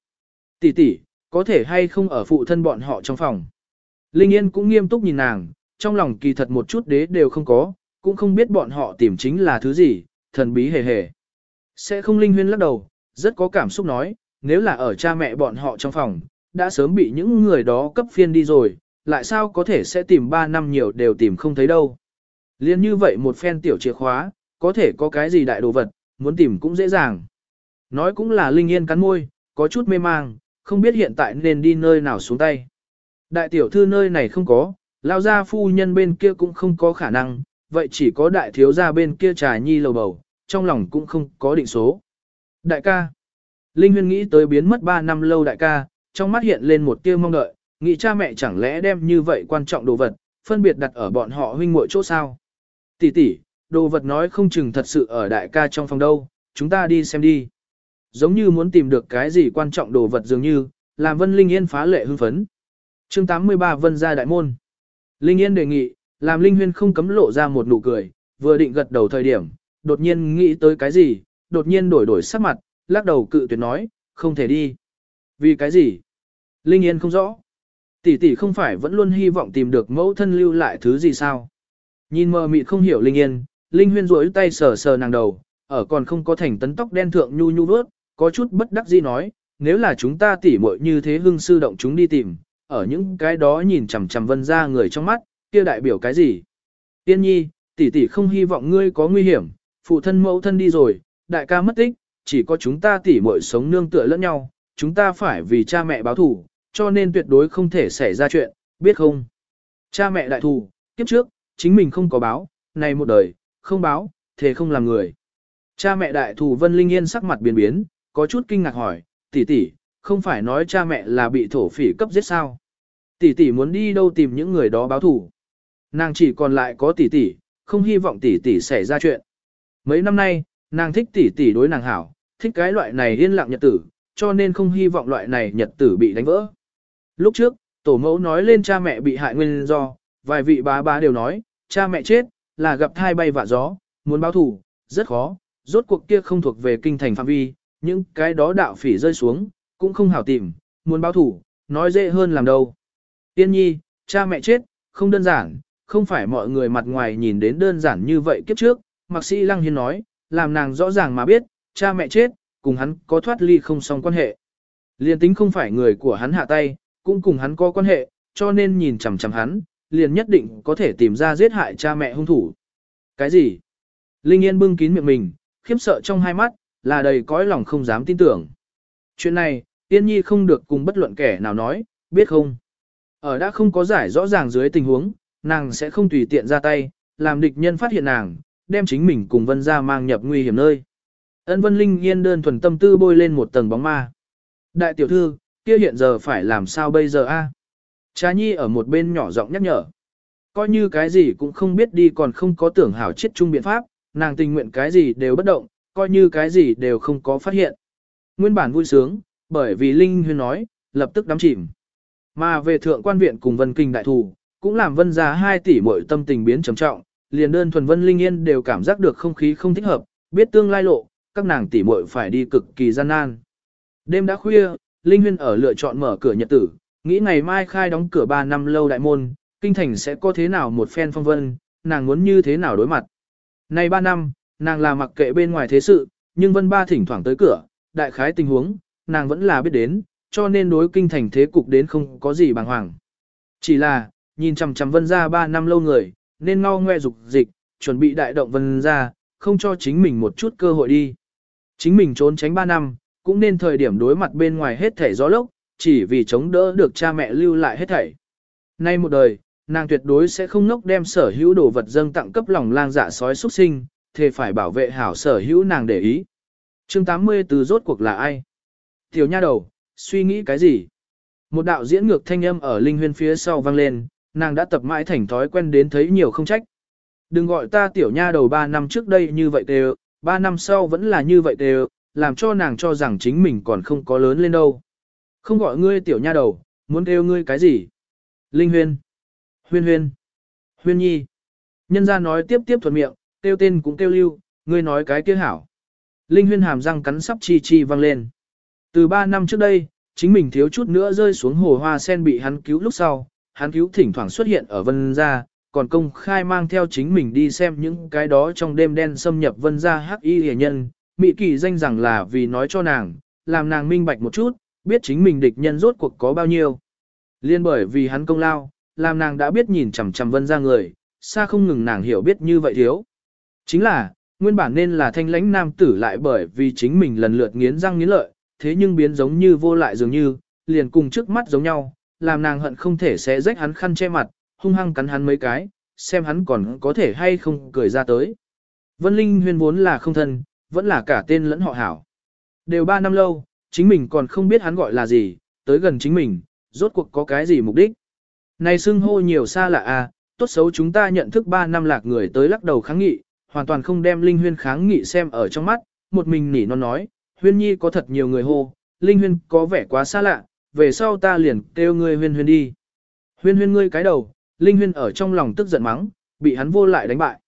Tỷ tỷ, có thể hay không ở phụ thân bọn họ trong phòng. Linh Yên cũng nghiêm túc nhìn nàng, trong lòng kỳ thật một chút đế đều không có, cũng không biết bọn họ tìm chính là thứ gì, thần bí hề hề. Sẽ không Linh Huyên lắc đầu, rất có cảm xúc nói, nếu là ở cha mẹ bọn họ trong phòng, đã sớm bị những người đó cấp phiên đi rồi, lại sao có thể sẽ tìm 3 năm nhiều đều tìm không thấy đâu. Liên như vậy một phen tiểu chìa khóa, có thể có cái gì đại đồ vật, muốn tìm cũng dễ dàng. Nói cũng là Linh Yên cắn môi, có chút mê mang, không biết hiện tại nên đi nơi nào xuống tay. Đại tiểu thư nơi này không có, Lao gia phu nhân bên kia cũng không có khả năng, vậy chỉ có đại thiếu gia bên kia trà nhi lầu bầu, trong lòng cũng không có định số. Đại ca. Linh Huyên nghĩ tới biến mất 3 năm lâu đại ca, trong mắt hiện lên một tia mong đợi, nghĩ cha mẹ chẳng lẽ đem như vậy quan trọng đồ vật, phân biệt đặt ở bọn họ huynh muội chỗ sao. Tỷ tỷ, đồ vật nói không chừng thật sự ở đại ca trong phòng đâu, chúng ta đi xem đi. Giống như muốn tìm được cái gì quan trọng đồ vật dường như, làm Vân Linh Yên phá lệ hưng phấn. chương 83 Vân ra đại môn. Linh Yên đề nghị, làm Linh Huyên không cấm lộ ra một nụ cười, vừa định gật đầu thời điểm, đột nhiên nghĩ tới cái gì, đột nhiên đổi đổi sắc mặt, lắc đầu cự tuyệt nói, không thể đi. Vì cái gì? Linh Yên không rõ. Tỷ tỷ không phải vẫn luôn hy vọng tìm được mẫu thân lưu lại thứ gì sao? Nhìn mờ mịt không hiểu Linh Yên, Linh Huyên duỗi tay sờ sờ nàng đầu, ở còn không có thành tấn tóc đen thượng nhu nhu vớt, có chút bất đắc dĩ nói, nếu là chúng ta tỉ muội như thế hưng sư động chúng đi tìm, ở những cái đó nhìn chằm chằm vân ra người trong mắt, kia đại biểu cái gì? Tiên nhi, tỷ tỷ không hy vọng ngươi có nguy hiểm, phụ thân mẫu thân đi rồi, đại ca mất tích, chỉ có chúng ta tỉ muội sống nương tựa lẫn nhau, chúng ta phải vì cha mẹ báo thù, cho nên tuyệt đối không thể xảy ra chuyện, biết không? Cha mẹ đại thù, kiếp trước, chính mình không có báo, này một đời, không báo, thế không làm người. Cha mẹ đại thù Vân Linh Yên sắc mặt biến biến, có chút kinh ngạc hỏi, tỷ tỷ, không phải nói cha mẹ là bị thổ phỉ cấp giết sao? Tỷ tỷ muốn đi đâu tìm những người đó báo thù? Nàng chỉ còn lại có tỷ tỷ, không hy vọng tỷ tỷ xảy ra chuyện. Mấy năm nay, nàng thích tỷ tỷ đối nàng hảo, thích cái loại này yên lặng nhật tử, cho nên không hy vọng loại này nhật tử bị đánh vỡ. Lúc trước, tổ mẫu nói lên cha mẹ bị hại nguyên do, vài vị bá bá đều nói, cha mẹ chết, là gặp thai bay vạ gió, muốn báo thù, rất khó, rốt cuộc kia không thuộc về kinh thành phạm vi, những cái đó đạo phỉ rơi xuống, cũng không hảo tìm, muốn báo thù, nói dễ hơn làm đâu. Tiên nhi, cha mẹ chết, không đơn giản, không phải mọi người mặt ngoài nhìn đến đơn giản như vậy kiếp trước, Mạc Sĩ Lăng Hiên nói, làm nàng rõ ràng mà biết, cha mẹ chết, cùng hắn có thoát ly không xong quan hệ. Liên tính không phải người của hắn hạ tay, cũng cùng hắn có quan hệ, cho nên nhìn chằm chằm hắn, liền nhất định có thể tìm ra giết hại cha mẹ hung thủ. Cái gì? Linh Yên bưng kín miệng mình, khiếp sợ trong hai mắt, là đầy cõi lòng không dám tin tưởng. Chuyện này, Tiên Nhi không được cùng bất luận kẻ nào nói, biết không? Ở đã không có giải rõ ràng dưới tình huống, nàng sẽ không tùy tiện ra tay, làm địch nhân phát hiện nàng, đem chính mình cùng Vân ra mang nhập nguy hiểm nơi. Ân Vân Linh Yên đơn thuần tâm tư bôi lên một tầng bóng ma. Đại tiểu thư, kia hiện giờ phải làm sao bây giờ a? Trà Nhi ở một bên nhỏ giọng nhắc nhở. Coi như cái gì cũng không biết đi còn không có tưởng hảo chết chung biện pháp, nàng tình nguyện cái gì đều bất động, coi như cái gì đều không có phát hiện. Nguyên bản vui sướng, bởi vì Linh Huyên nói, lập tức đắm chìm. Mà về thượng quan viện cùng Vân Kinh đại thủ, cũng làm Vân gia 2 tỷ mỗi tâm tình biến trầm trọng, liền đơn thuần Vân Linh Yên đều cảm giác được không khí không thích hợp, biết tương lai lộ, các nàng tỷ muội phải đi cực kỳ gian nan. Đêm đã khuya, Linh Huyên ở lựa chọn mở cửa nhật tử, nghĩ ngày mai khai đóng cửa 3 năm lâu đại môn, kinh thành sẽ có thế nào một phen phong vân, nàng muốn như thế nào đối mặt. Nay 3 năm, nàng là mặc kệ bên ngoài thế sự, nhưng Vân Ba thỉnh thoảng tới cửa, đại khái tình huống, nàng vẫn là biết đến, cho nên đối kinh thành thế cục đến không có gì bàng hoàng. Chỉ là, nhìn chằm chằm Vân ra 3 năm lâu người, nên ngao ngoe dục dịch, chuẩn bị đại động Vân ra, không cho chính mình một chút cơ hội đi. Chính mình trốn tránh 3 năm, cũng nên thời điểm đối mặt bên ngoài hết thảy gió lốc, chỉ vì chống đỡ được cha mẹ lưu lại hết thảy. Nay một đời, nàng tuyệt đối sẽ không ngốc đem sở hữu đồ vật dâng tặng cấp lòng lang dạ sói xuất sinh, thề phải bảo vệ hảo sở hữu nàng để ý. chương 80 từ rốt cuộc là ai? Tiểu nha đầu, suy nghĩ cái gì? Một đạo diễn ngược thanh âm ở linh huyên phía sau vang lên, nàng đã tập mãi thành thói quen đến thấy nhiều không trách. Đừng gọi ta tiểu nha đầu 3 năm trước đây như vậy đều, 3 năm sau vẫn là như vậy đều, làm cho nàng cho rằng chính mình còn không có lớn lên đâu. Không gọi ngươi tiểu nha đầu, muốn kêu ngươi cái gì? Linh huyên. Huyên huyên. Huyên nhi. Nhân gia nói tiếp tiếp thuận miệng, kêu tên cũng kêu lưu, ngươi nói cái kia hảo. Linh huyên hàm răng cắn sắp chi chi vang lên. Từ 3 năm trước đây, chính mình thiếu chút nữa rơi xuống hồ hoa sen bị hắn cứu lúc sau, hắn cứu thỉnh thoảng xuất hiện ở vân gia, còn công khai mang theo chính mình đi xem những cái đó trong đêm đen xâm nhập vân gia hắc y hề nhân, mị kỳ danh rằng là vì nói cho nàng, làm nàng minh bạch một chút, biết chính mình địch nhân rốt cuộc có bao nhiêu. Liên bởi vì hắn công lao, làm nàng đã biết nhìn chằm chằm vân gia người, xa không ngừng nàng hiểu biết như vậy thiếu. Chính là, nguyên bản nên là thanh lãnh nam tử lại bởi vì chính mình lần lượt nghiến răng nghiến lợi, thế nhưng biến giống như vô lại dường như, liền cùng trước mắt giống nhau, làm nàng hận không thể sẽ rách hắn khăn che mặt, hung hăng cắn hắn mấy cái, xem hắn còn có thể hay không cười ra tới. Vân Linh huyên vốn là không thân, vẫn là cả tên lẫn họ hảo. Đều ba năm lâu, chính mình còn không biết hắn gọi là gì, tới gần chính mình, rốt cuộc có cái gì mục đích. Này xưng hô nhiều xa lạ à, tốt xấu chúng ta nhận thức ba năm lạc người tới lắc đầu kháng nghị, hoàn toàn không đem Linh Huyên kháng nghị xem ở trong mắt, một mình nỉ non nói, Huyên Nhi có thật nhiều người hô, Linh Huyên có vẻ quá xa lạ, về sau ta liền kêu ngươi Huyên Huyên đi. Huyên Huyên ngươi cái đầu, Linh Huyên ở trong lòng tức giận mắng, bị hắn vô lại đánh bại.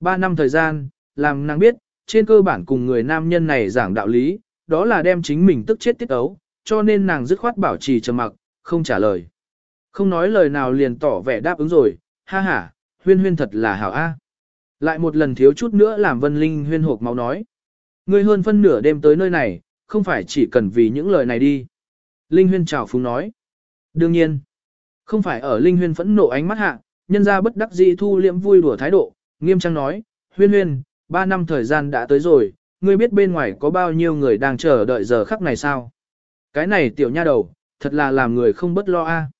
Ba năm thời gian, làm nàng biết, trên cơ bản cùng người nam nhân này giảng đạo lý, đó là đem chính mình tức chết tiết ấu, cho nên nàng dứt khoát bảo trì trầm mặc, không trả lời. Không nói lời nào liền tỏ vẻ đáp ứng rồi, ha ha, huyên huyên thật là hảo a. Lại một lần thiếu chút nữa làm Vân Linh huyên hộp máu nói. Ngươi hơn phân nửa đêm tới nơi này, không phải chỉ cần vì những lời này đi. Linh huyên chào phúng nói. Đương nhiên, không phải ở Linh huyên phẫn nộ ánh mắt hạ, nhân ra bất đắc dĩ thu liễm vui đùa thái độ, nghiêm trang nói, huyên huyên, ba năm thời gian đã tới rồi, ngươi biết bên ngoài có bao nhiêu người đang chờ đợi giờ khắc này sao? Cái này tiểu nha đầu, thật là làm người không bất lo a.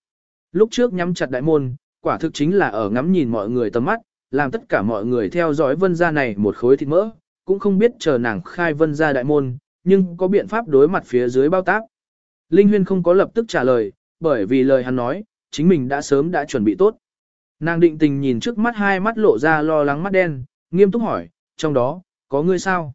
Lúc trước nhắm chặt đại môn, quả thực chính là ở ngắm nhìn mọi người tầm mắt, làm tất cả mọi người theo dõi vân gia này một khối thịt mỡ, cũng không biết chờ nàng khai vân gia đại môn, nhưng có biện pháp đối mặt phía dưới bao tác. Linh Huyên không có lập tức trả lời, bởi vì lời hắn nói, chính mình đã sớm đã chuẩn bị tốt. Nàng định tình nhìn trước mắt hai mắt lộ ra lo lắng mắt đen, nghiêm túc hỏi, trong đó, có ngươi sao?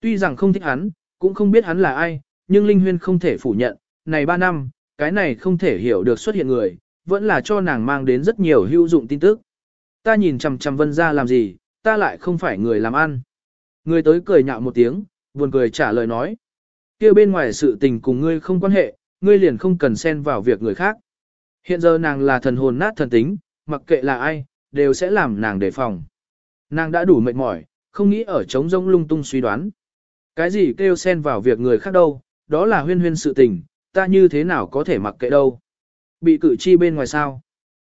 Tuy rằng không thích hắn, cũng không biết hắn là ai, nhưng Linh Huyên không thể phủ nhận, này ba năm, cái này không thể hiểu được xuất hiện người, vẫn là cho nàng mang đến rất nhiều hữu dụng tin tức. Ta nhìn chằm chằm vân ra làm gì, ta lại không phải người làm ăn. Người tới cười nhạo một tiếng, buồn cười trả lời nói kia bên ngoài sự tình cùng ngươi không quan hệ, ngươi liền không cần xen vào việc người khác. Hiện giờ nàng là thần hồn nát thần tính, mặc kệ là ai, đều sẽ làm nàng đề phòng. Nàng đã đủ mệt mỏi, không nghĩ ở trống rỗng lung tung suy đoán. Cái gì kêu xen vào việc người khác đâu, đó là huyên huyên sự tình, ta như thế nào có thể mặc kệ đâu. Bị cử chi bên ngoài sao?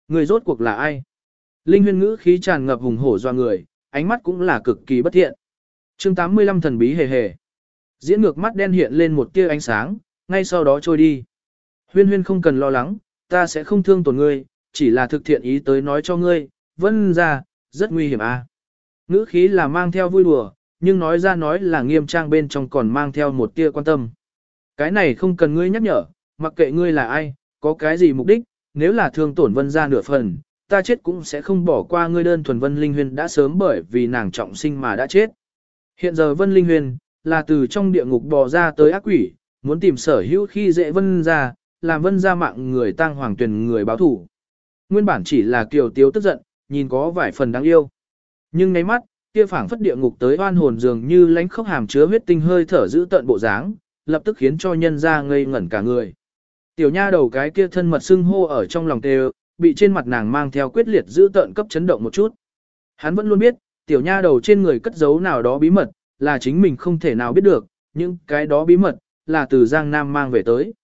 Người rốt cuộc là ai? Linh huyên ngữ khí tràn ngập hùng hổ do người, ánh mắt cũng là cực kỳ bất thiện. chương 85 thần bí hề hề. Diễn ngược mắt đen hiện lên một tia ánh sáng, ngay sau đó trôi đi. Huyên huyên không cần lo lắng, ta sẽ không thương tổn ngươi, chỉ là thực thiện ý tới nói cho ngươi, vân ra, rất nguy hiểm à. Ngữ khí là mang theo vui đùa, nhưng nói ra nói là nghiêm trang bên trong còn mang theo một tia quan tâm. Cái này không cần ngươi nhắc nhở, mặc kệ ngươi là ai, có cái gì mục đích, nếu là thương tổn vân ra nửa phần, ta chết cũng sẽ không bỏ qua ngươi đơn thuần vân linh huyền đã sớm bởi vì nàng trọng sinh mà đã chết. Hiện giờ vân linh huyền, là từ trong địa ngục bò ra tới ác quỷ, muốn tìm sở hữu khi dễ vân ra, làm vân ra mạng người tăng hoàng tuyển người báo thủ. Nguyên bản chỉ là kiều tiếu tức giận, nhìn có vài phần đáng yêu. Nhưng ngay mắt, kia phảng phất địa ngục tới oan hồn dường như lánh khốc hàm chứa huyết tinh hơi thở giữ tận bộ dáng, lập tức khiến cho nhân ra ngây ngẩn cả người. Tiểu nha đầu cái kia thân mật xưng hô ở trong lòng tê bị trên mặt nàng mang theo quyết liệt giữ tận cấp chấn động một chút. Hắn vẫn luôn biết, tiểu nha đầu trên người cất giấu nào đó bí mật, là chính mình không thể nào biết được, những cái đó bí mật, là từ Giang Nam mang về tới.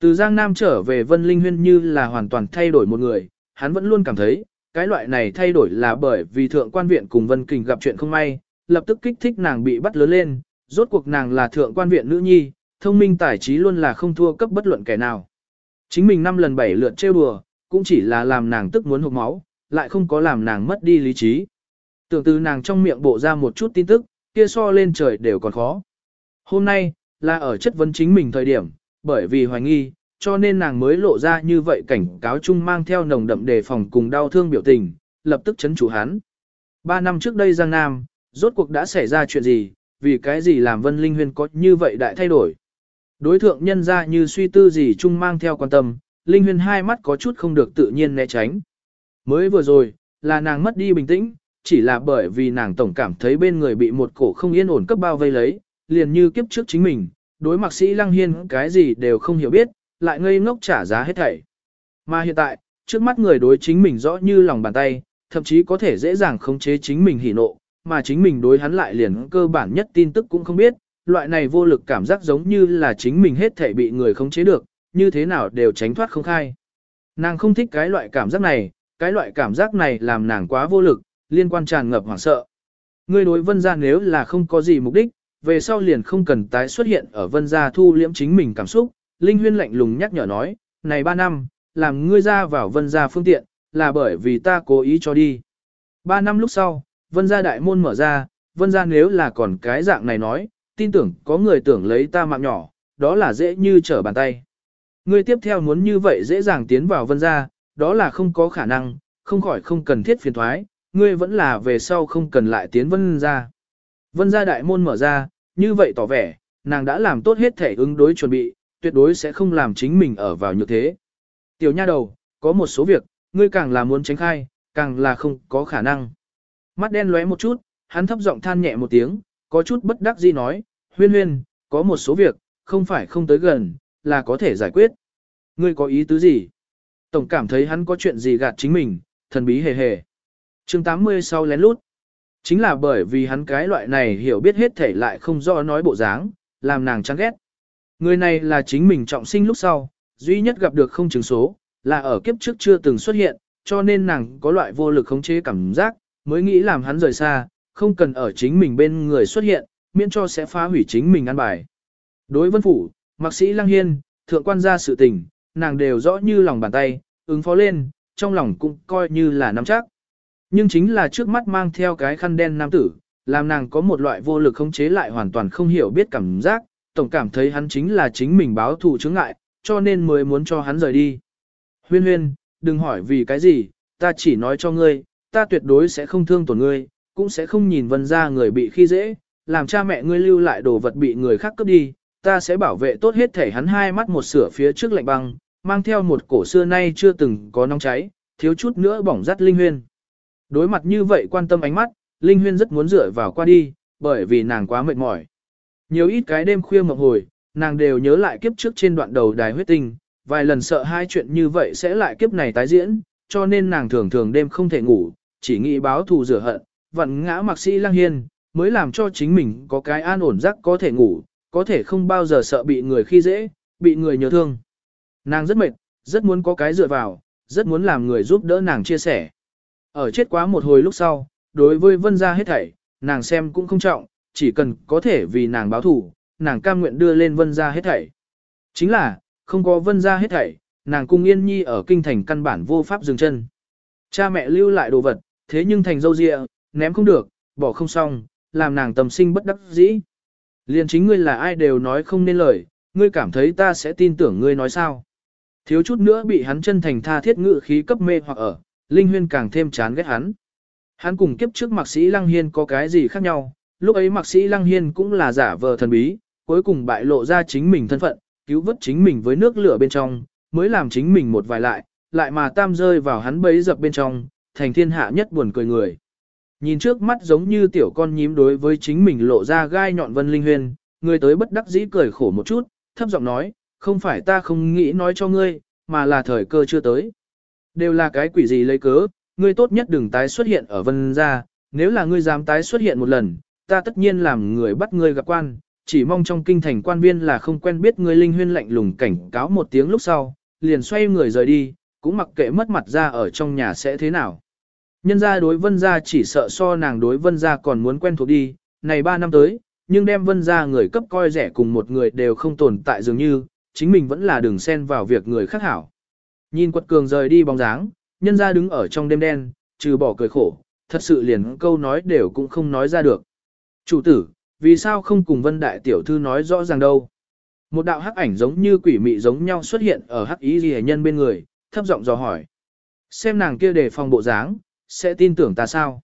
Từ Giang Nam trở về Vân Linh Huyên như là hoàn toàn thay đổi một người, hắn vẫn luôn cảm thấy, cái loại này thay đổi là bởi vì thượng quan viện cùng Vân Kình gặp chuyện không may, lập tức kích thích nàng bị bắt lớn lên, rốt cuộc nàng là thượng quan viện nữ nhi, thông minh tài trí luôn là không thua cấp bất luận kẻ nào. Chính mình năm lần bảy lượt trêu đùa, cũng chỉ là làm nàng tức muốn hụt máu, lại không có làm nàng mất đi lý trí. Tưởng từ nàng trong miệng bộ ra một chút tin tức, kia so lên trời đều còn khó. Hôm nay, là ở chất vấn chính mình thời điểm, bởi vì hoài nghi, cho nên nàng mới lộ ra như vậy cảnh cáo chung mang theo nồng đậm đề phòng cùng đau thương biểu tình, lập tức chấn chủ hắn. Ba năm trước đây Giang Nam, rốt cuộc đã xảy ra chuyện gì, vì cái gì làm Vân Linh Huyên có như vậy đại thay đổi. Đối thượng nhân ra như suy tư gì chung mang theo quan tâm, Linh Huyên hai mắt có chút không được tự nhiên né tránh. Mới vừa rồi, là nàng mất đi bình tĩnh, chỉ là bởi vì nàng tổng cảm thấy bên người bị một cổ không yên ổn cấp bao vây lấy, liền như kiếp trước chính mình, đối mạc sĩ Lăng Hiên cái gì đều không hiểu biết, lại ngây ngốc trả giá hết thảy. Mà hiện tại, trước mắt người đối chính mình rõ như lòng bàn tay, thậm chí có thể dễ dàng khống chế chính mình hỉ nộ, mà chính mình đối hắn lại liền cơ bản nhất tin tức cũng không biết, loại này vô lực cảm giác giống như là chính mình hết thể bị người khống chế được, như thế nào đều tránh thoát không khai. Nàng không thích cái loại cảm giác này, cái loại cảm giác này làm nàng quá vô lực, liên quan tràn ngập hoảng sợ. Ngươi đối vân gia nếu là không có gì mục đích, về sau liền không cần tái xuất hiện ở vân gia thu liễm chính mình cảm xúc. Linh huyên lạnh lùng nhắc nhở nói, này ba năm, làm ngươi ra vào vân gia phương tiện, là bởi vì ta cố ý cho đi. Ba năm lúc sau, vân gia đại môn mở ra, vân gia nếu là còn cái dạng này nói, tin tưởng có người tưởng lấy ta mạng nhỏ, đó là dễ như trở bàn tay. Ngươi tiếp theo muốn như vậy dễ dàng tiến vào vân gia, đó là không có khả năng, không khỏi không cần thiết phiền thoái, ngươi vẫn là về sau không cần lại tiến vân gia. Vân gia đại môn mở ra, như vậy tỏ vẻ, nàng đã làm tốt hết thể ứng đối chuẩn bị, tuyệt đối sẽ không làm chính mình ở vào như thế. Tiểu nha đầu, có một số việc, ngươi càng là muốn tránh khai, càng là không có khả năng. Mắt đen lóe một chút, hắn thấp giọng than nhẹ một tiếng, có chút bất đắc dĩ nói, huyên huyên, có một số việc, không phải không tới gần, là có thể giải quyết. Ngươi có ý tứ gì? Tổng cảm thấy hắn có chuyện gì gạt chính mình, thần bí hề hề chương 80 sau lén lút. Chính là bởi vì hắn cái loại này hiểu biết hết thể lại không rõ nói bộ dáng, làm nàng chán ghét. Người này là chính mình trọng sinh lúc sau, duy nhất gặp được không chứng số, là ở kiếp trước chưa từng xuất hiện, cho nên nàng có loại vô lực khống chế cảm giác, mới nghĩ làm hắn rời xa, không cần ở chính mình bên người xuất hiện, miễn cho sẽ phá hủy chính mình ăn bài. Đối vân phủ, mạc sĩ lăng hiên, thượng quan gia sự tình, nàng đều rõ như lòng bàn tay, ứng phó lên, trong lòng cũng coi như là nắm chắc. Nhưng chính là trước mắt mang theo cái khăn đen nam tử, làm nàng có một loại vô lực khống chế lại hoàn toàn không hiểu biết cảm giác, tổng cảm thấy hắn chính là chính mình báo thù chứng ngại, cho nên mới muốn cho hắn rời đi. Huyên huyên, đừng hỏi vì cái gì, ta chỉ nói cho ngươi, ta tuyệt đối sẽ không thương tổn ngươi, cũng sẽ không nhìn vân ra người bị khi dễ, làm cha mẹ ngươi lưu lại đồ vật bị người khác cướp đi, ta sẽ bảo vệ tốt hết thể hắn hai mắt một sửa phía trước lạnh băng, mang theo một cổ xưa nay chưa từng có nóng cháy, thiếu chút nữa bỏng rắt Linh Huyên. Đối mặt như vậy quan tâm ánh mắt, Linh Huyên rất muốn dựa vào qua đi, bởi vì nàng quá mệt mỏi. Nhiều ít cái đêm khuya mộng hồi, nàng đều nhớ lại kiếp trước trên đoạn đầu đài huyết tinh, vài lần sợ hai chuyện như vậy sẽ lại kiếp này tái diễn, cho nên nàng thường thường đêm không thể ngủ, chỉ nghĩ báo thù rửa hận, vặn ngã mặc sĩ lang hiên, mới làm cho chính mình có cái an ổn giấc có thể ngủ, có thể không bao giờ sợ bị người khi dễ, bị người nhớ thương. Nàng rất mệt, rất muốn có cái dựa vào, rất muốn làm người giúp đỡ nàng chia sẻ. Ở chết quá một hồi lúc sau, đối với vân gia hết thảy, nàng xem cũng không trọng, chỉ cần có thể vì nàng báo thù, nàng cam nguyện đưa lên vân gia hết thảy. Chính là, không có vân gia hết thảy, nàng cung yên nhi ở kinh thành căn bản vô pháp dừng chân. Cha mẹ lưu lại đồ vật, thế nhưng thành dâu dịa, ném không được, bỏ không xong, làm nàng tầm sinh bất đắc dĩ. Liền chính ngươi là ai đều nói không nên lời, ngươi cảm thấy ta sẽ tin tưởng ngươi nói sao. Thiếu chút nữa bị hắn chân thành tha thiết ngự khí cấp mê hoặc ở, Linh Huyên càng thêm chán ghét hắn. Hắn cùng kiếp trước mạc sĩ Lăng Hiên có cái gì khác nhau, lúc ấy mạc sĩ Lăng Hiên cũng là giả vờ thần bí, cuối cùng bại lộ ra chính mình thân phận, cứu vớt chính mình với nước lửa bên trong, mới làm chính mình một vài lại, lại mà tam rơi vào hắn bấy dập bên trong, thành thiên hạ nhất buồn cười người. Nhìn trước mắt giống như tiểu con nhím đối với chính mình lộ ra gai nhọn vân linh huyên, người tới bất đắc dĩ cười khổ một chút, thấp giọng nói, không phải ta không nghĩ nói cho ngươi, mà là thời cơ chưa tới. Đều là cái quỷ gì lấy cớ, ngươi tốt nhất đừng tái xuất hiện ở vân gia, nếu là ngươi dám tái xuất hiện một lần, ta tất nhiên làm người bắt ngươi gặp quan, chỉ mong trong kinh thành quan viên là không quen biết ngươi linh huyên lạnh lùng cảnh cáo một tiếng lúc sau, liền xoay người rời đi, cũng mặc kệ mất mặt ra ở trong nhà sẽ thế nào. Nhân gia đối vân gia chỉ sợ so nàng đối vân gia còn muốn quen thuộc đi, này ba năm tới, nhưng đem vân gia người cấp coi rẻ cùng một người đều không tồn tại dường như, chính mình vẫn là đừng xen vào việc người khác hảo. Nhìn quật cường rời đi bóng dáng, nhân ra đứng ở trong đêm đen, trừ bỏ cười khổ, thật sự liền câu nói đều cũng không nói ra được. Chủ tử, vì sao không cùng vân đại tiểu thư nói rõ ràng đâu? Một đạo hắc ảnh giống như quỷ mị giống nhau xuất hiện ở hắc ý ghi nhân bên người, thấp giọng dò hỏi. Xem nàng kia đề phòng bộ dáng, sẽ tin tưởng ta sao?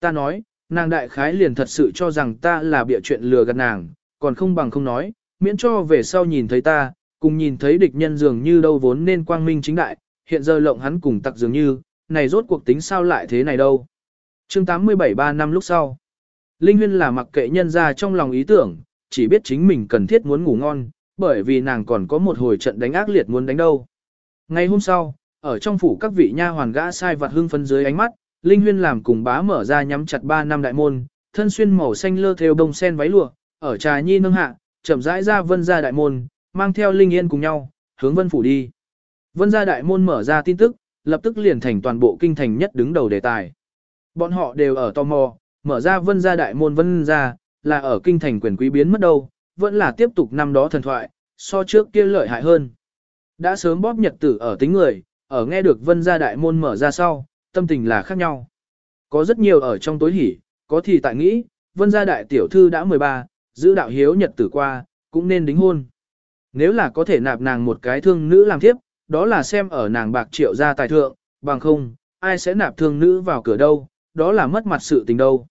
Ta nói, nàng đại khái liền thật sự cho rằng ta là bịa chuyện lừa gạt nàng, còn không bằng không nói, miễn cho về sau nhìn thấy ta, cùng nhìn thấy địch nhân dường như đâu vốn nên quang minh chính đại, hiện giờ lộng hắn cùng tặc dường như, này rốt cuộc tính sao lại thế này đâu. chương 87 ba năm lúc sau, Linh Huyên là mặc kệ nhân ra trong lòng ý tưởng, chỉ biết chính mình cần thiết muốn ngủ ngon, bởi vì nàng còn có một hồi trận đánh ác liệt muốn đánh đâu. Ngày hôm sau, ở trong phủ các vị nha hoàn gã sai vặt hưng phấn dưới ánh mắt, Linh Huyên làm cùng bá mở ra nhắm chặt ba năm đại môn, thân xuyên màu xanh lơ theo đồng sen váy lụa, ở trà nhi nâng hạ, chậm rãi ra vân ra đại môn, mang theo Linh Yên cùng nhau, hướng vân phủ đi. Vân gia đại môn mở ra tin tức, lập tức liền thành toàn bộ kinh thành nhất đứng đầu đề tài. Bọn họ đều ở tò mò, mở ra vân gia đại môn vân gia, là ở kinh thành quyền quý biến mất đâu, vẫn là tiếp tục năm đó thần thoại, so trước kia lợi hại hơn. Đã sớm bóp nhật tử ở tính người, ở nghe được vân gia đại môn mở ra sau, tâm tình là khác nhau. Có rất nhiều ở trong tối hỉ, có thì tại nghĩ, vân gia đại tiểu thư đã 13, giữ đạo hiếu nhật tử qua, cũng nên đính hôn. Nếu là có thể nạp nàng một cái thương nữ làm thiếp, đó là xem ở nàng bạc triệu gia tài thượng, bằng không, ai sẽ nạp thương nữ vào cửa đâu, đó là mất mặt sự tình đâu.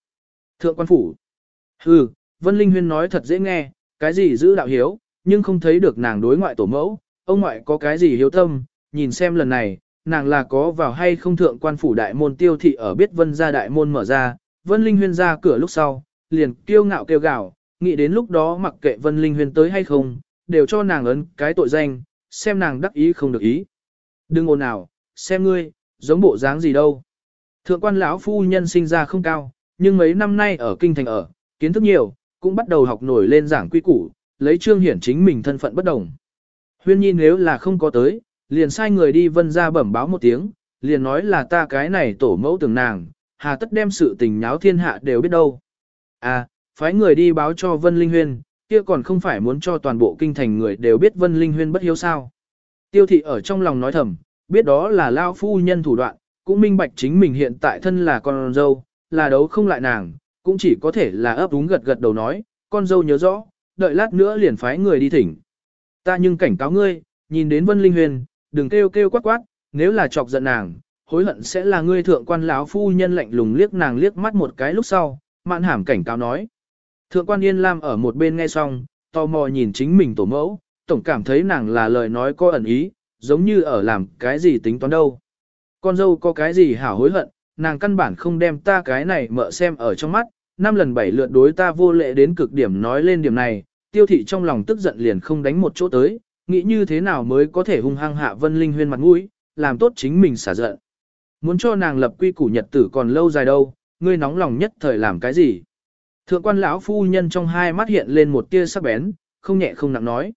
Thượng quan phủ. Hừ, Vân Linh Huyên nói thật dễ nghe, cái gì giữ đạo hiếu, nhưng không thấy được nàng đối ngoại tổ mẫu, ông ngoại có cái gì hiếu tâm, nhìn xem lần này, nàng là có vào hay không thượng quan phủ đại môn tiêu thị ở biết vân gia đại môn mở ra, vân linh huyên ra cửa lúc sau, liền kiêu ngạo kêu gào, nghĩ đến lúc đó mặc kệ vân linh huyên tới hay không, đều cho nàng ấn cái tội danh, xem nàng đắc ý không được ý. Đừng ồn nào, xem ngươi, giống bộ dáng gì đâu. Thượng quan lão phu nhân sinh ra không cao, nhưng mấy năm nay ở kinh thành ở, kiến thức nhiều, cũng bắt đầu học nổi lên giảng quy củ, lấy trương hiển chính mình thân phận bất đồng. Huyên nhi nếu là không có tới, liền sai người đi vân ra bẩm báo một tiếng, liền nói là ta cái này tổ mẫu tưởng nàng, hà tất đem sự tình nháo thiên hạ đều biết đâu. À, phái người đi báo cho Vân Linh Huyên, kia còn không phải muốn cho toàn bộ kinh thành người đều biết Vân Linh Huyên bất hiếu sao. Tiêu thị ở trong lòng nói thầm, biết đó là lao phu nhân thủ đoạn, cũng minh bạch chính mình hiện tại thân là con dâu, là đấu không lại nàng, cũng chỉ có thể là ấp úng gật gật đầu nói, con dâu nhớ rõ, đợi lát nữa liền phái người đi thỉnh. Ta nhưng cảnh cáo ngươi, nhìn đến Vân Linh Huyền, đừng kêu kêu quát quát, nếu là chọc giận nàng, hối hận sẽ là ngươi thượng quan lão phu nhân lạnh lùng liếc nàng liếc mắt một cái lúc sau, mạn hàm cảnh cáo nói. Thượng quan Yên Lam ở một bên nghe xong, tò mò nhìn chính mình tổ mẫu, tổng cảm thấy nàng là lời nói có ẩn ý, giống như ở làm cái gì tính toán đâu. Con dâu có cái gì hảo hối hận, nàng căn bản không đem ta cái này mợ xem ở trong mắt, năm lần bảy lượt đối ta vô lệ đến cực điểm nói lên điểm này, tiêu thị trong lòng tức giận liền không đánh một chỗ tới, nghĩ như thế nào mới có thể hung hăng hạ vân linh huyên mặt mũi, làm tốt chính mình xả giận. Muốn cho nàng lập quy củ nhật tử còn lâu dài đâu, ngươi nóng lòng nhất thời làm cái gì. Thượng quan lão phu nhân trong hai mắt hiện lên một tia sắc bén, không nhẹ không nặng nói.